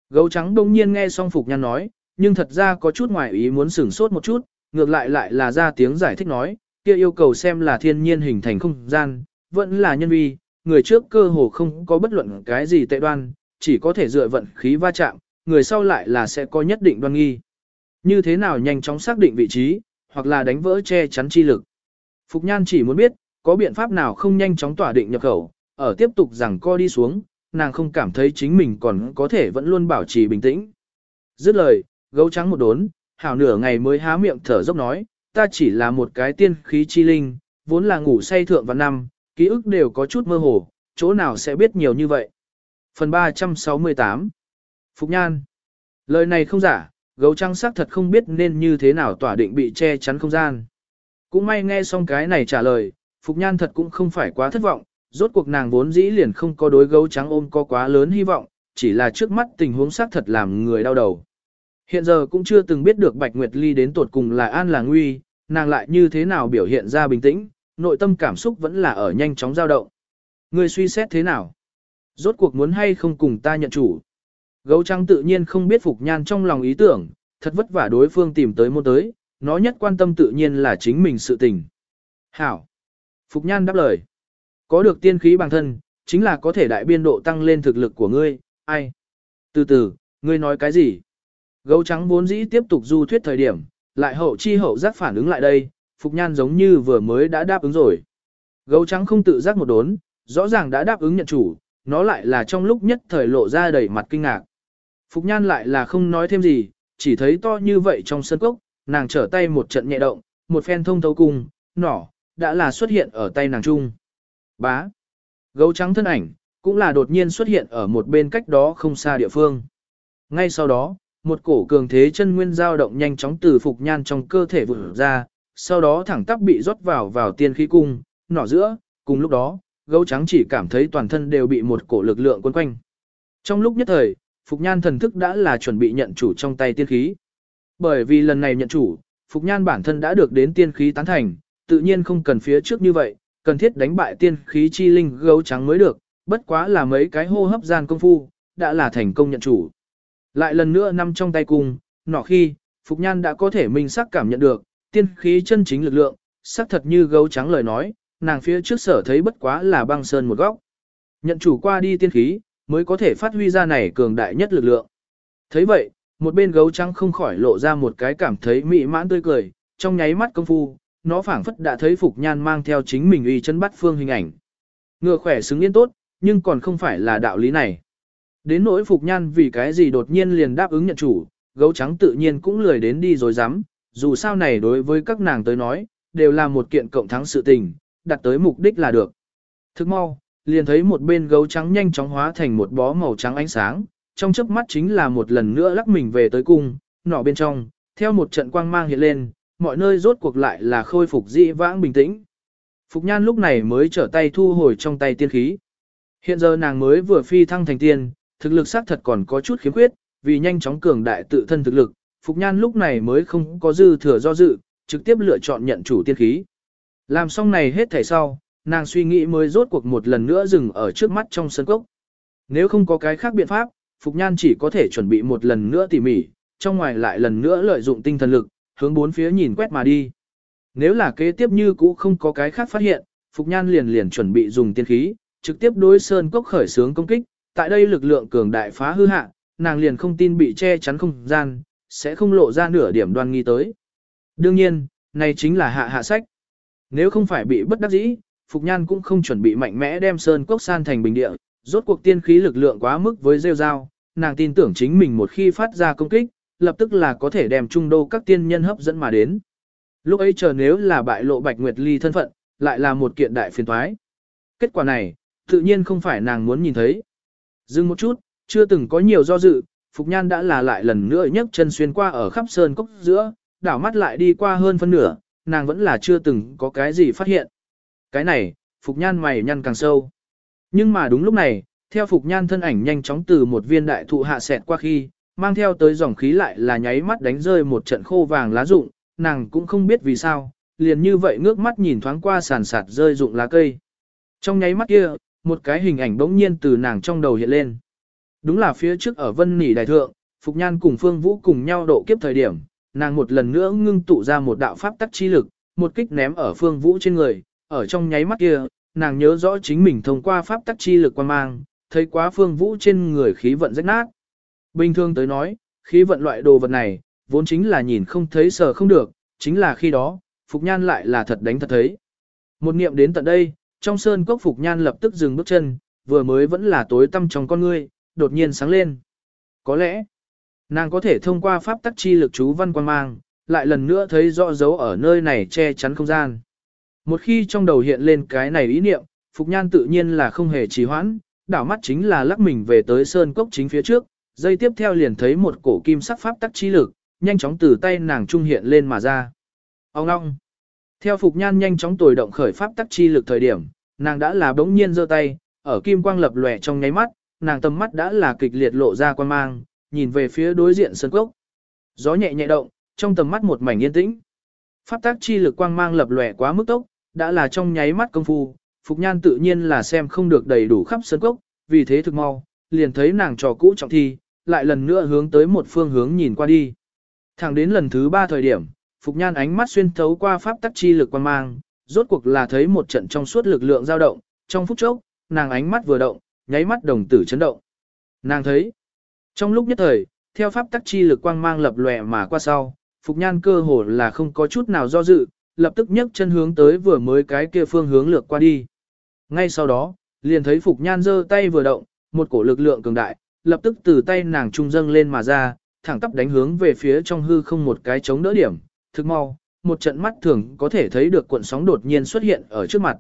Gấu trắng đông nhiên nghe xong Phục Nhan nói, nhưng thật ra có chút ngoài ý muốn sửng sốt một chút, ngược lại lại là ra tiếng giải thích nói, kia yêu cầu xem là thiên nhiên hình thành không gian, vẫn là nhân vi, người trước cơ hồ không có bất luận cái gì tệ đoan, chỉ có thể dựa vận khí va chạm, người sau lại là sẽ có nhất định đoan nghi. Như thế nào nhanh chóng xác định vị trí, hoặc là đánh vỡ che chắn chi lực. Phục Nhan chỉ muốn biết, có biện pháp nào không nhanh chóng tỏa định nhập khẩu, ở tiếp tục rằng co đi xuống, nàng không cảm thấy chính mình còn có thể vẫn luôn bảo trì bình tĩnh. Dứt lời, gấu trắng một đốn, hảo nửa ngày mới há miệng thở dốc nói, ta chỉ là một cái tiên khí chi linh, vốn là ngủ say thượng và năm, ký ức đều có chút mơ hồ, chỗ nào sẽ biết nhiều như vậy. Phần 368 Phục Nhan Lời này không giả, gấu trắng xác thật không biết nên như thế nào tỏa định bị che chắn không gian. Cũng may nghe xong cái này trả lời, Phục Nhan thật cũng không phải quá thất vọng, rốt cuộc nàng vốn dĩ liền không có đối gấu trắng ôm có quá lớn hy vọng, chỉ là trước mắt tình huống xác thật làm người đau đầu. Hiện giờ cũng chưa từng biết được Bạch Nguyệt Ly đến tột cùng là an là nguy, nàng lại như thế nào biểu hiện ra bình tĩnh, nội tâm cảm xúc vẫn là ở nhanh chóng dao động. Người suy xét thế nào? Rốt cuộc muốn hay không cùng ta nhận chủ. Gấu trắng tự nhiên không biết Phục Nhan trong lòng ý tưởng, thật vất vả đối phương tìm tới môn tới, nó nhất quan tâm tự nhiên là chính mình sự tình. Hảo. Phục Nhan đáp lời. Có được tiên khí bằng thân, chính là có thể đại biên độ tăng lên thực lực của ngươi, ai? Từ từ, ngươi nói cái gì? Gấu trắng vốn dĩ tiếp tục du thuyết thời điểm, lại hậu chi hậu giác phản ứng lại đây, Phục Nhan giống như vừa mới đã đáp ứng rồi. Gấu trắng không tự giác một đốn, rõ ràng đã đáp ứng nhận chủ, nó lại là trong lúc nhất thời lộ ra đầy mặt kinh ngạc. Phục Nhan lại là không nói thêm gì, chỉ thấy to như vậy trong sân cốc, nàng trở tay một trận nhẹ động, một phen thông thấu cung, nỏ, đã là xuất hiện ở tay nàng trung. Bá. Gấu trắng thân ảnh, cũng là đột nhiên xuất hiện ở một bên cách đó không xa địa phương. Ngay sau đó, một cổ cường thế chân nguyên dao động nhanh chóng từ Phục Nhan trong cơ thể vụt ra, sau đó thẳng tắp bị rót vào vào tiên khí cung, nỏ giữa, cùng lúc đó, gấu trắng chỉ cảm thấy toàn thân đều bị một cổ lực lượng quấn quanh. Trong lúc nhất thời, Phục Nhan thần thức đã là chuẩn bị nhận chủ trong tay tiên khí. Bởi vì lần này nhận chủ, Phục Nhan bản thân đã được đến tiên khí tán thành, tự nhiên không cần phía trước như vậy, cần thiết đánh bại tiên khí chi linh gấu trắng mới được, bất quá là mấy cái hô hấp gian công phu, đã là thành công nhận chủ. Lại lần nữa nằm trong tay cùng. nọ khi, Phục Nhan đã có thể minh sắc cảm nhận được, tiên khí chân chính lực lượng, sắc thật như gấu trắng lời nói, nàng phía trước sở thấy bất quá là băng sơn một góc. Nhận chủ qua đi tiên khí, mới có thể phát huy ra này cường đại nhất lực lượng. thấy vậy, một bên gấu trắng không khỏi lộ ra một cái cảm thấy mị mãn tươi cười, trong nháy mắt công phu, nó phảng phất đã thấy Phục Nhan mang theo chính mình uy chân bắt phương hình ảnh. Ngựa khỏe xứng yên tốt, nhưng còn không phải là đạo lý này. Đến nỗi Phục Nhan vì cái gì đột nhiên liền đáp ứng nhận chủ, gấu trắng tự nhiên cũng lười đến đi rồi dám, dù sao này đối với các nàng tới nói, đều là một kiện cộng thắng sự tình, đặt tới mục đích là được. Thức mau, liền thấy một bên gấu trắng nhanh chóng hóa thành một bó màu trắng ánh sáng, trong chớp mắt chính là một lần nữa lắc mình về tới cung, nọ bên trong, theo một trận quang mang hiện lên, mọi nơi rốt cuộc lại là khôi phục dị vãng bình tĩnh. Phục Nhan lúc này mới trở tay thu hồi trong tay tiên khí. Hiện giờ nàng mới vừa phi thăng thành tiên, thực lực xác thật còn có chút khiếm khuyết, vì nhanh chóng cường đại tự thân thực lực, Phục Nhan lúc này mới không có dư thừa do dự, trực tiếp lựa chọn nhận chủ tiên khí. Làm xong này hết thảy sau, nàng suy nghĩ mới rốt cuộc một lần nữa dừng ở trước mắt trong sân cốc. Nếu không có cái khác biện pháp, Phục Nhan chỉ có thể chuẩn bị một lần nữa tỉ mỉ, trong ngoài lại lần nữa lợi dụng tinh thần lực, hướng bốn phía nhìn quét mà đi. Nếu là kế tiếp như cũ không có cái khác phát hiện, Phục Nhan liền liền chuẩn bị dùng tiên khí, trực tiếp đối sơn cốc khởi sướng công kích, tại đây lực lượng cường đại phá hư hạ, nàng liền không tin bị che chắn không gian, sẽ không lộ ra nửa điểm đoan nghi tới. Đương nhiên, này chính là hạ hạ sách. Nếu không phải bị bất đắc dĩ, Phục Nhan cũng không chuẩn bị mạnh mẽ đem sơn cốc san thành bình địa, rốt cuộc tiên khí lực lượng quá mức với rêu rao, nàng tin tưởng chính mình một khi phát ra công kích, lập tức là có thể đem trung đô các tiên nhân hấp dẫn mà đến. Lúc ấy chờ nếu là bại lộ Bạch Nguyệt Ly thân phận, lại là một kiện đại phiền toái. Kết quả này, tự nhiên không phải nàng muốn nhìn thấy. Dừng một chút, chưa từng có nhiều do dự, Phục Nhan đã là lại lần nữa nhấc chân xuyên qua ở khắp sơn cốc giữa, đảo mắt lại đi qua hơn phân nửa, nàng vẫn là chưa từng có cái gì phát hiện. Cái này, Phục Nhan mày nhăn càng sâu. Nhưng mà đúng lúc này, theo Phục Nhan thân ảnh nhanh chóng từ một viên đại thụ hạ sẹt qua khi, mang theo tới dòng khí lại là nháy mắt đánh rơi một trận khô vàng lá rụng, nàng cũng không biết vì sao, liền như vậy ngước mắt nhìn thoáng qua sàn sạt rơi rụng lá cây. Trong nháy mắt kia, một cái hình ảnh bỗng nhiên từ nàng trong đầu hiện lên. Đúng là phía trước ở Vân Nỉ Đại Thượng, Phục Nhan cùng Phương Vũ cùng nhau độ kiếp thời điểm, nàng một lần nữa ngưng tụ ra một đạo pháp tắc chi lực, một kích ném ở Phương Vũ trên người, ở trong nháy mắt kia, nàng nhớ rõ chính mình thông qua pháp tắc chi lực quan mang, thấy quá Phương Vũ trên người khí vận rách nát. Bình thường tới nói, khí vận loại đồ vật này, vốn chính là nhìn không thấy sờ không được, chính là khi đó, Phục Nhan lại là thật đánh thật thấy. Một niệm đến tận đây, trong sơn cốc Phục Nhan lập tức dừng bước chân, vừa mới vẫn là tối tăm trong con ngươi, đột nhiên sáng lên. Có lẽ, nàng có thể thông qua pháp tắc chi lực chú văn quan mang, lại lần nữa thấy rõ dấu ở nơi này che chắn không gian. Một khi trong đầu hiện lên cái này ý niệm, Phục Nhan tự nhiên là không hề trì hoãn, đảo mắt chính là lắc mình về tới sơn cốc chính phía trước, dây tiếp theo liền thấy một cổ kim sắc pháp tắc chi lực, nhanh chóng từ tay nàng trung hiện lên mà ra. Ông ngong. Theo Phục Nhan nhanh chóng tồi động khởi pháp tắc chi lực thời điểm, nàng đã là bỗng nhiên giơ tay, ở kim quang lập lòe trong nháy mắt, nàng tầm mắt đã là kịch liệt lộ ra quan mang, nhìn về phía đối diện sân cốc. Gió nhẹ nhẹ động, trong tầm mắt một mảnh yên tĩnh. Pháp tác chi lực quang mang lập lòe quá mức tốc, đã là trong nháy mắt công phu, Phục Nhan tự nhiên là xem không được đầy đủ khắp sân cốc, vì thế thực mau, liền thấy nàng trò cũ trọng thi, lại lần nữa hướng tới một phương hướng nhìn qua đi. Thẳng đến lần thứ ba thời điểm, Phục Nhan ánh mắt xuyên thấu qua pháp tắc chi lực quan mang, rốt cuộc là thấy một trận trong suốt lực lượng dao động, trong phút chốc, nàng ánh mắt vừa động, nháy mắt đồng tử chấn động. Nàng thấy, trong lúc nhất thời, theo pháp tắc chi lực quang mang lập lòe mà qua sau, Phục Nhan cơ hồ là không có chút nào do dự, lập tức nhấc chân hướng tới vừa mới cái kia phương hướng lược qua đi. Ngay sau đó, liền thấy Phục Nhan giơ tay vừa động, một cổ lực lượng cường đại, lập tức từ tay nàng trung dâng lên mà ra, thẳng tắp đánh hướng về phía trong hư không một cái chống đỡ điểm, thực mau, một trận mắt thường có thể thấy được cuộn sóng đột nhiên xuất hiện ở trước mặt.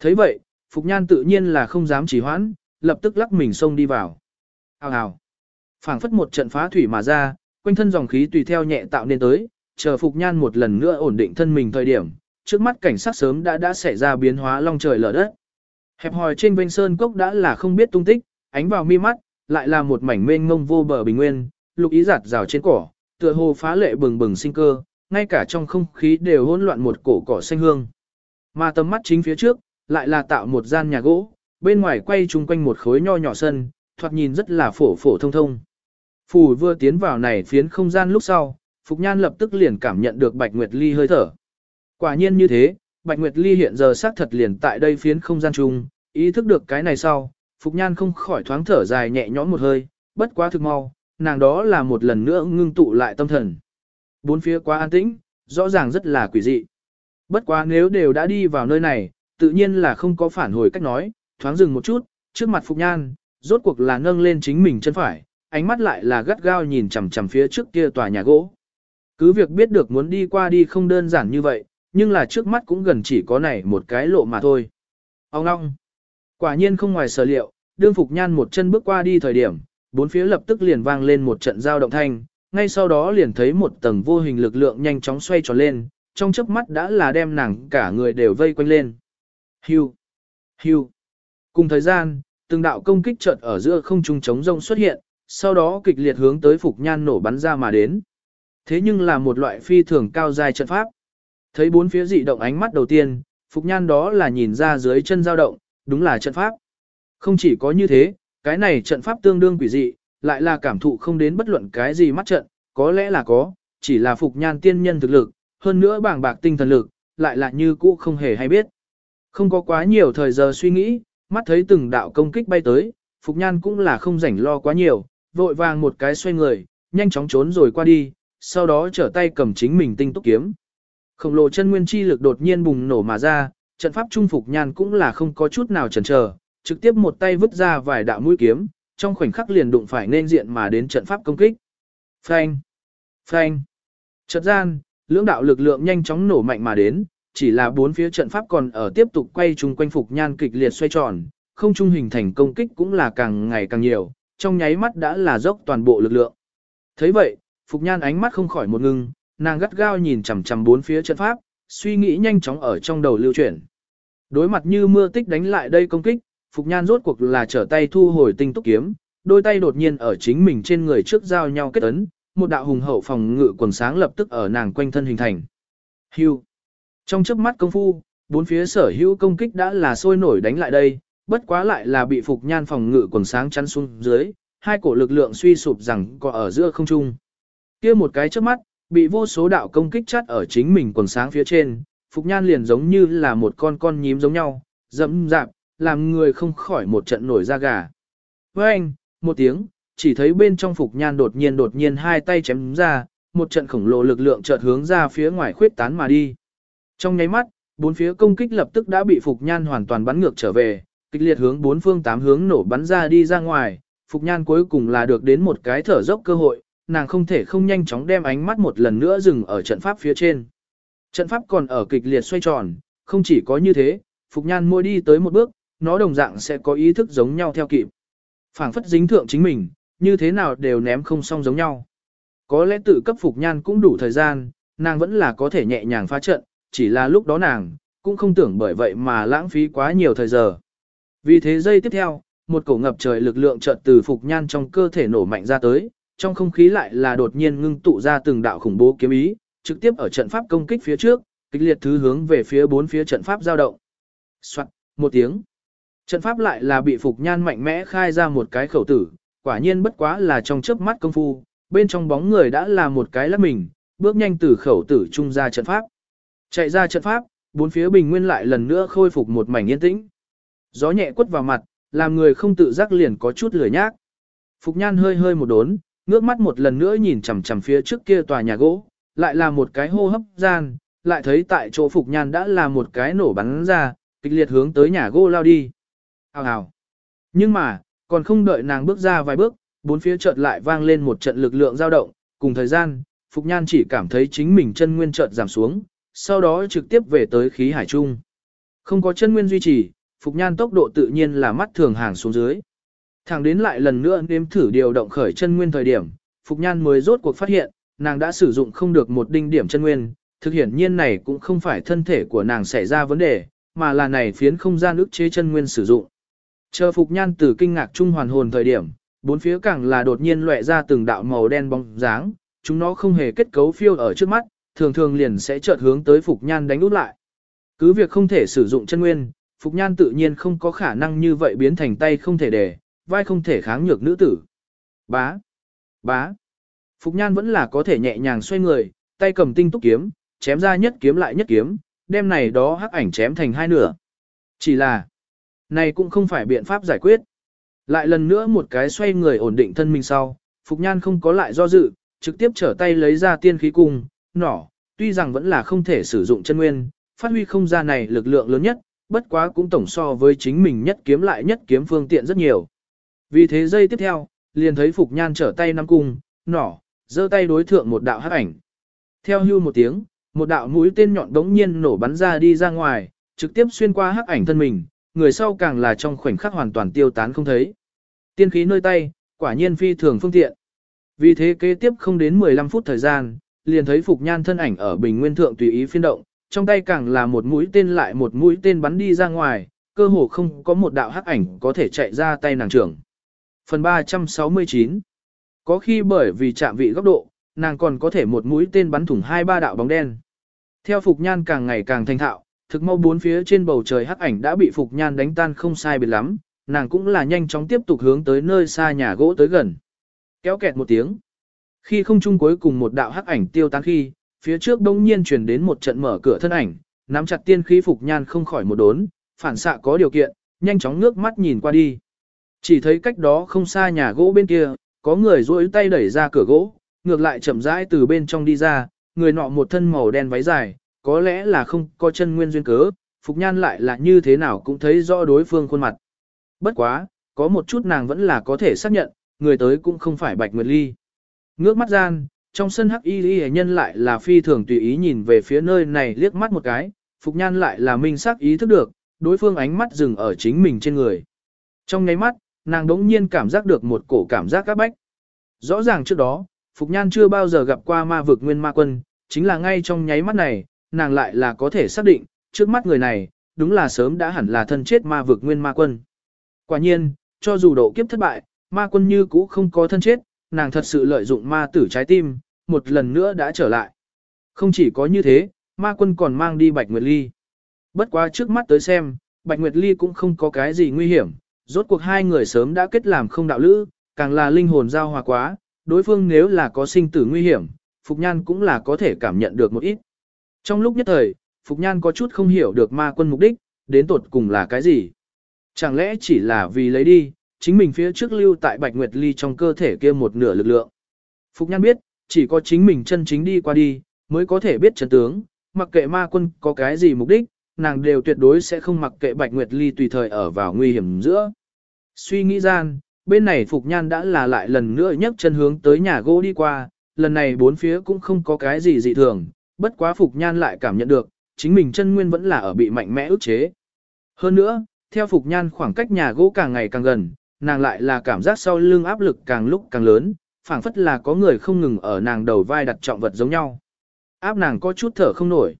thấy vậy, Phục Nhan tự nhiên là không dám chỉ hoãn, lập tức lắc mình xông đi vào. Hào hào. phảng phất một trận phá thủy mà ra, quanh thân dòng khí tùy theo nhẹ tạo nên tới, chờ Phục Nhan một lần nữa ổn định thân mình thời điểm, trước mắt cảnh sát sớm đã đã xảy ra biến hóa long trời lở đất. Hẹp hòi trên bên sơn cốc đã là không biết tung tích, ánh vào mi mắt, lại là một mảnh mênh ngông vô bờ bình nguyên, lục ý giạt rào trên cỏ, tựa hồ phá lệ bừng bừng sinh cơ, ngay cả trong không khí đều hỗn loạn một cổ cỏ xanh hương. Mà tầm mắt chính phía trước, lại là tạo một gian nhà gỗ, bên ngoài quay chung quanh một khối nho nhỏ sân, thoạt nhìn rất là phổ phổ thông thông. Phù vừa tiến vào này phiến không gian lúc sau, Phục Nhan lập tức liền cảm nhận được Bạch Nguyệt Ly hơi thở. Quả nhiên như thế, Bạch Nguyệt Ly hiện giờ xác thật liền tại đây phiến không gian chung, ý thức được cái này sau, Phục Nhan không khỏi thoáng thở dài nhẹ nhõm một hơi, bất quá thực mau, nàng đó là một lần nữa ngưng tụ lại tâm thần. Bốn phía quá an tĩnh, rõ ràng rất là quỷ dị. Bất quá nếu đều đã đi vào nơi này, tự nhiên là không có phản hồi cách nói, thoáng dừng một chút, trước mặt Phục Nhan, rốt cuộc là nâng lên chính mình chân phải, ánh mắt lại là gắt gao nhìn chằm chằm phía trước kia tòa nhà gỗ. Cứ việc biết được muốn đi qua đi không đơn giản như vậy, nhưng là trước mắt cũng gần chỉ có này một cái lộ mà thôi. Ông Long. Quả nhiên không ngoài sở liệu, đương Phục Nhan một chân bước qua đi thời điểm, bốn phía lập tức liền vang lên một trận giao động thanh, ngay sau đó liền thấy một tầng vô hình lực lượng nhanh chóng xoay tròn lên, trong chớp mắt đã là đem nàng cả người đều vây quanh lên. Hưu, hưu. Cùng thời gian, từng đạo công kích chợt ở giữa không trung chống rông xuất hiện, sau đó kịch liệt hướng tới Phục Nhan nổ bắn ra mà đến. Thế nhưng là một loại phi thường cao dài trận pháp. Thấy bốn phía dị động ánh mắt đầu tiên, Phục Nhan đó là nhìn ra dưới chân dao động, đúng là trận pháp. Không chỉ có như thế, cái này trận pháp tương đương quỷ dị, lại là cảm thụ không đến bất luận cái gì mắt trận, có lẽ là có, chỉ là Phục Nhan tiên nhân thực lực, hơn nữa bảng bạc tinh thần lực, lại là như cũ không hề hay biết. Không có quá nhiều thời giờ suy nghĩ, mắt thấy từng đạo công kích bay tới, Phục Nhan cũng là không rảnh lo quá nhiều, vội vàng một cái xoay người, nhanh chóng trốn rồi qua đi, sau đó trở tay cầm chính mình tinh túc kiếm. Khổng lồ chân nguyên chi lực đột nhiên bùng nổ mà ra, trận pháp trung Phục Nhan cũng là không có chút nào chần chờ, trực tiếp một tay vứt ra vài đạo mũi kiếm, trong khoảnh khắc liền đụng phải nên diện mà đến trận pháp công kích. Phanh! Phanh! Trận gian, lưỡng đạo lực lượng nhanh chóng nổ mạnh mà đến, chỉ là bốn phía trận pháp còn ở tiếp tục quay chung quanh Phục Nhan kịch liệt xoay tròn, không trung hình thành công kích cũng là càng ngày càng nhiều, trong nháy mắt đã là dốc toàn bộ lực lượng. thấy vậy, Phục Nhan ánh mắt không khỏi một ngưng, nàng gắt gao nhìn chằm chằm bốn phía trận pháp, suy nghĩ nhanh chóng ở trong đầu lưu chuyển. Đối mặt như mưa tích đánh lại đây công kích, Phục Nhan rốt cuộc là trở tay thu hồi tinh túc kiếm, đôi tay đột nhiên ở chính mình trên người trước giao nhau kết ấn, một đạo hùng hậu phòng ngự quần sáng lập tức ở nàng quanh thân hình thành. Hưu. Trong chớp mắt công phu, bốn phía sở hữu công kích đã là sôi nổi đánh lại đây, bất quá lại là bị Phục Nhan phòng ngự quần sáng chắn xuống dưới, hai cổ lực lượng suy sụp rằng có ở giữa không trung. kia một cái chớp mắt, bị vô số đạo công kích chắt ở chính mình quần sáng phía trên, Phục Nhan liền giống như là một con con nhím giống nhau, dẫm dạp, làm người không khỏi một trận nổi da gà. Với anh, một tiếng, chỉ thấy bên trong Phục Nhan đột nhiên đột nhiên hai tay chém ra, một trận khổng lồ lực lượng chợt hướng ra phía ngoài khuyết tán mà đi. Trong nháy mắt, bốn phía công kích lập tức đã bị Phục Nhan hoàn toàn bắn ngược trở về, kịch liệt hướng bốn phương tám hướng nổ bắn ra đi ra ngoài, Phục Nhan cuối cùng là được đến một cái thở dốc cơ hội, nàng không thể không nhanh chóng đem ánh mắt một lần nữa dừng ở trận pháp phía trên. Trận pháp còn ở kịch liệt xoay tròn, không chỉ có như thế, Phục Nhan môi đi tới một bước, nó đồng dạng sẽ có ý thức giống nhau theo kịp. phảng phất dính thượng chính mình, như thế nào đều ném không xong giống nhau. Có lẽ tự cấp Phục Nhan cũng đủ thời gian, nàng vẫn là có thể nhẹ nhàng phá trận, chỉ là lúc đó nàng, cũng không tưởng bởi vậy mà lãng phí quá nhiều thời giờ. Vì thế giây tiếp theo, một cổ ngập trời lực lượng chợt từ Phục Nhan trong cơ thể nổ mạnh ra tới, trong không khí lại là đột nhiên ngưng tụ ra từng đạo khủng bố kiếm ý, trực tiếp ở trận pháp công kích phía trước, kịch liệt thứ hướng về phía bốn phía trận pháp giao động. Soạt, một tiếng. Trận pháp lại là bị Phục Nhan mạnh mẽ khai ra một cái khẩu tử, quả nhiên bất quá là trong chớp mắt công phu, bên trong bóng người đã là một cái lắc mình, bước nhanh từ khẩu tử trung ra trận pháp. Chạy ra trận pháp, bốn phía bình nguyên lại lần nữa khôi phục một mảnh yên tĩnh. Gió nhẹ quất vào mặt, làm người không tự giác liền có chút lười nhác. Phục Nhan hơi hơi một đốn, ngước mắt một lần nữa nhìn chằm chằm phía trước kia tòa nhà gỗ, lại là một cái hô hấp gian, lại thấy tại chỗ Phục Nhan đã là một cái nổ bắn ra, kịch liệt hướng tới nhà gỗ lao đi. Hào hào. Nhưng mà, còn không đợi nàng bước ra vài bước, bốn phía chợt lại vang lên một trận lực lượng dao động, cùng thời gian, Phục Nhan chỉ cảm thấy chính mình chân nguyên chợt giảm xuống, sau đó trực tiếp về tới khí hải trung. Không có chân nguyên duy trì, Phục Nhan tốc độ tự nhiên là mắt thường hàng xuống dưới. Thẳng đến lại lần nữa nếm thử điều động khởi chân nguyên thời điểm, Phục Nhan mới rốt cuộc phát hiện, nàng đã sử dụng không được một đinh điểm chân nguyên, thực hiện nhiên này cũng không phải thân thể của nàng xảy ra vấn đề, mà là này phiến không gian ức chế chân nguyên sử dụng. Chờ Phục Nhan từ kinh ngạc trung hoàn hồn thời điểm, bốn phía càng là đột nhiên lóe ra từng đạo màu đen bóng dáng, chúng nó không hề kết cấu phiêu ở trước mắt, thường thường liền sẽ chợt hướng tới Phục Nhan đánh út lại. Cứ việc không thể sử dụng chân nguyên, Phục Nhan tự nhiên không có khả năng như vậy biến thành tay không thể để, vai không thể kháng nhược nữ tử. Bá, bá. Phục Nhan vẫn là có thể nhẹ nhàng xoay người, tay cầm tinh túc kiếm, chém ra nhất kiếm lại nhất kiếm, đem này đó hắc ảnh chém thành hai nửa. Chỉ là, này cũng không phải biện pháp giải quyết. Lại lần nữa một cái xoay người ổn định thân mình sau, Phục Nhan không có lại do dự, trực tiếp trở tay lấy ra tiên khí cung, nỏ, tuy rằng vẫn là không thể sử dụng chân nguyên, phát huy không ra này lực lượng lớn nhất, bất quá cũng tổng so với chính mình nhất kiếm lại nhất kiếm phương tiện rất nhiều. Vì thế giây tiếp theo, liền thấy Phục Nhan trở tay nắm cung, nỏ, giơ tay đối thượng một đạo hắc ảnh. Theo hưu một tiếng, một đạo mũi tên nhọn đống nhiên nổ bắn ra đi ra ngoài, trực tiếp xuyên qua hắc ảnh thân mình, người sau càng là trong khoảnh khắc hoàn toàn tiêu tán không thấy. Tiên khí nơi tay, quả nhiên phi thường phương tiện. Vì thế kế tiếp không đến 15 phút thời gian, liền thấy Phục Nhan thân ảnh ở bình nguyên thượng tùy ý phiên động, trong tay càng là một mũi tên lại một mũi tên bắn đi ra ngoài, cơ hồ không có một đạo hắc ảnh có thể chạy ra tay nàng trưởng. Phần 369 Có khi bởi vì chạm vị góc độ, nàng còn có thể một mũi tên bắn thủng hai ba đạo bóng đen. Theo Phục Nhan càng ngày càng thành thạo, thực mau bốn phía trên bầu trời hắc ảnh đã bị Phục Nhan đánh tan không sai biệt lắm, nàng cũng là nhanh chóng tiếp tục hướng tới nơi xa nhà gỗ tới gần. Kéo kẹt một tiếng. Khi không chung cuối cùng một đạo hắc ảnh tiêu tán khi, phía trước đông nhiên truyền đến một trận mở cửa thân ảnh, nắm chặt tiên khí Phục Nhan không khỏi một đốn, phản xạ có điều kiện, nhanh chóng nước mắt nhìn qua đi. Chỉ thấy cách đó không xa nhà gỗ bên kia, có người duỗi tay đẩy ra cửa gỗ, ngược lại chậm rãi từ bên trong đi ra, người nọ một thân màu đen váy dài, có lẽ là không có chân nguyên duyên cớ, Phục Nhan lại là như thế nào cũng thấy rõ đối phương khuôn mặt. Bất quá, có một chút nàng vẫn là có thể xác nhận, người tới cũng không phải Bạch Nguyệt Ly. Ngước mắt gian, trong sân hắc y y nhân lại là phi thường tùy ý nhìn về phía nơi này liếc mắt một cái, Phục Nhan lại là minh xác ý thức được, đối phương ánh mắt dừng ở chính mình trên người. Trong nháy mắt, nàng đống nhiên cảm giác được một cổ cảm giác các bách. Rõ ràng trước đó, Phục Nhan chưa bao giờ gặp qua ma vực nguyên ma quân, chính là ngay trong nháy mắt này, nàng lại là có thể xác định, trước mắt người này, đúng là sớm đã hẳn là thân chết ma vực nguyên ma quân. Quả nhiên, cho dù độ kiếp thất bại, ma quân như cũ không có thân chết, nàng thật sự lợi dụng ma tử trái tim, một lần nữa đã trở lại. Không chỉ có như thế, ma quân còn mang đi Bạch Nguyệt Ly. Bất quá trước mắt tới xem, Bạch Nguyệt Ly cũng không có cái gì nguy hiểm, rốt cuộc hai người sớm đã kết làm không đạo lữ, càng là linh hồn giao hòa quá, đối phương nếu là có sinh tử nguy hiểm, Phục Nhan cũng là có thể cảm nhận được một ít. Trong lúc nhất thời, Phục Nhan có chút không hiểu được ma quân mục đích, đến tột cùng là cái gì. Chẳng lẽ chỉ là vì lấy đi, chính mình phía trước lưu tại Bạch Nguyệt Ly trong cơ thể kia một nửa lực lượng. Phục Nhan biết, chỉ có chính mình chân chính đi qua đi, mới có thể biết chân tướng, mặc kệ ma quân có cái gì mục đích, nàng đều tuyệt đối sẽ không mặc kệ Bạch Nguyệt Ly tùy thời ở vào nguy hiểm giữa. Suy nghĩ gian, bên này Phục Nhan đã là lại lần nữa nhấc chân hướng tới nhà gỗ đi qua, lần này bốn phía cũng không có cái gì dị thường, bất quá Phục Nhan lại cảm nhận được, chính mình chân nguyên vẫn là ở bị mạnh mẽ ức chế. Hơn nữa, theo Phục Nhan khoảng cách nhà gỗ càng ngày càng gần, nàng lại là cảm giác sau lưng áp lực càng lúc càng lớn, phảng phất là có người không ngừng ở nàng đầu vai đặt trọng vật giống nhau. Áp nàng có chút thở không nổi.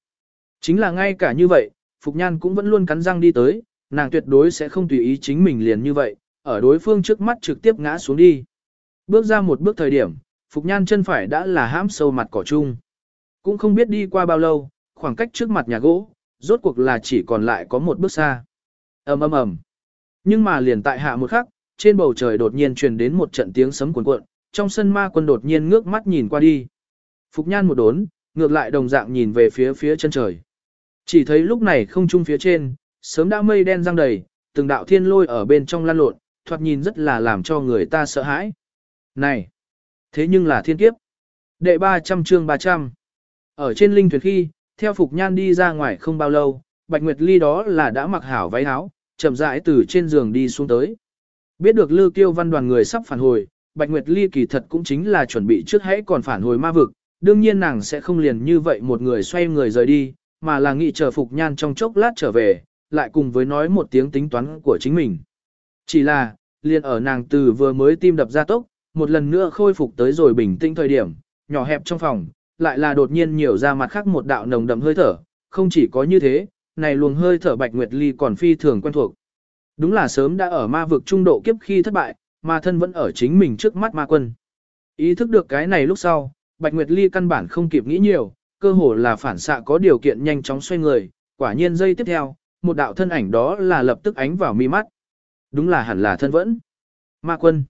Chính là ngay cả như vậy, Phục Nhan cũng vẫn luôn cắn răng đi tới, nàng tuyệt đối sẽ không tùy ý chính mình liền như vậy, ở đối phương trước mắt trực tiếp ngã xuống đi. Bước ra một bước thời điểm, Phục Nhan chân phải đã là hãm sâu mặt cỏ chung. Cũng không biết đi qua bao lâu, khoảng cách trước mặt nhà gỗ, rốt cuộc là chỉ còn lại có một bước xa. ầm ầm ầm. Nhưng mà liền tại hạ một khắc, trên bầu trời đột nhiên truyền đến một trận tiếng sấm cuồn cuộn, trong sân ma quân đột nhiên ngước mắt nhìn qua đi. Phục nhan một đốn, ngược lại đồng dạng nhìn về phía phía chân trời. Chỉ thấy lúc này không trung phía trên, sớm đã mây đen răng đầy, từng đạo thiên lôi ở bên trong lan lộn, thoạt nhìn rất là làm cho người ta sợ hãi. Này! Thế nhưng là thiên kiếp. Đệ 300 chương 300. Ở trên linh thuyền khi, theo Phục Nhan đi ra ngoài không bao lâu, Bạch Nguyệt Ly đó là đã mặc hảo váy áo, chậm rãi từ trên giường đi xuống tới. Biết được Lư Kiêu Văn đoàn người sắp phản hồi, Bạch Nguyệt Ly kỳ thật cũng chính là chuẩn bị trước hãy còn phản hồi ma vực, đương nhiên nàng sẽ không liền như vậy một người xoay người rời đi, mà là nghị chờ Phục Nhan trong chốc lát trở về, lại cùng với nói một tiếng tính toán của chính mình. Chỉ là, liền ở nàng từ vừa mới tim đập ra tốc, một lần nữa khôi phục tới rồi bình tĩnh thời điểm, nhỏ hẹp trong phòng, lại là đột nhiên nhiều ra mặt khác một đạo nồng đậm hơi thở, không chỉ có như thế, này luồng hơi thở Bạch Nguyệt Ly còn phi thường quen thuộc. Đúng là sớm đã ở ma vực trung độ kiếp khi thất bại, mà thân vẫn ở chính mình trước mắt ma quân. Ý thức được cái này lúc sau, Bạch Nguyệt Ly căn bản không kịp nghĩ nhiều, cơ hồ là phản xạ có điều kiện nhanh chóng xoay người, quả nhiên giây tiếp theo, một đạo thân ảnh đó là lập tức ánh vào mi mắt. Đúng là hẳn là thân vẫn. Ma quân.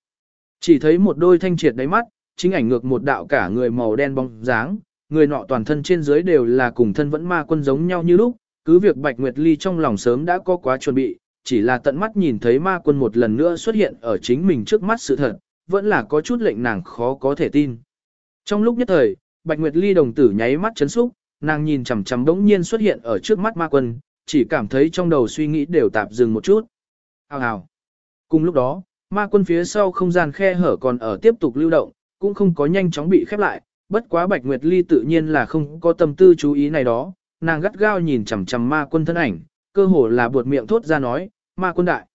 Chỉ thấy một đôi thanh triệt đáy mắt, chính ảnh ngược một đạo cả người màu đen bóng dáng, người nọ toàn thân trên dưới đều là cùng thân vẫn ma quân giống nhau như lúc, cứ việc Bạch Nguyệt Ly trong lòng sớm đã có quá chuẩn bị, chỉ là tận mắt nhìn thấy ma quân một lần nữa xuất hiện ở chính mình trước mắt sự thật, vẫn là có chút lệnh nàng khó có thể tin. Trong lúc nhất thời, Bạch Nguyệt Ly đồng tử nháy mắt chấn xúc, nàng nhìn chằm chằm đống nhiên xuất hiện ở trước mắt ma quân, chỉ cảm thấy trong đầu suy nghĩ đều tạp dừng một chút. Hào hào. Cùng lúc đó, ma quân phía sau không gian khe hở còn ở tiếp tục lưu động, cũng không có nhanh chóng bị khép lại, bất quá Bạch Nguyệt Ly tự nhiên là không có tâm tư chú ý này đó, nàng gắt gao nhìn chằm chằm ma quân thân ảnh, cơ hồ là buột miệng thốt ra nói, ma quân đại.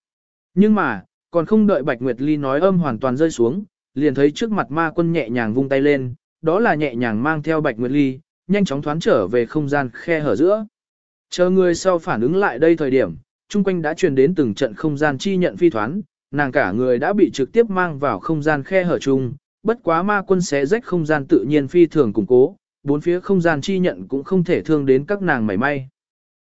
Nhưng mà, còn không đợi Bạch Nguyệt Ly nói âm hoàn toàn rơi xuống, liền thấy trước mặt ma quân nhẹ nhàng vung tay lên, đó là nhẹ nhàng mang theo Bạch Nguyệt Ly, nhanh chóng thoán trở về không gian khe hở giữa. Chờ người sau phản ứng lại đây thời điểm, chung quanh đã truyền đến từng trận không gian chi nhận phi thoán, nàng cả người đã bị trực tiếp mang vào không gian khe hở chung, bất quá ma quân xé rách không gian tự nhiên phi thường củng cố, bốn phía không gian chi nhận cũng không thể thương đến các nàng mảy may.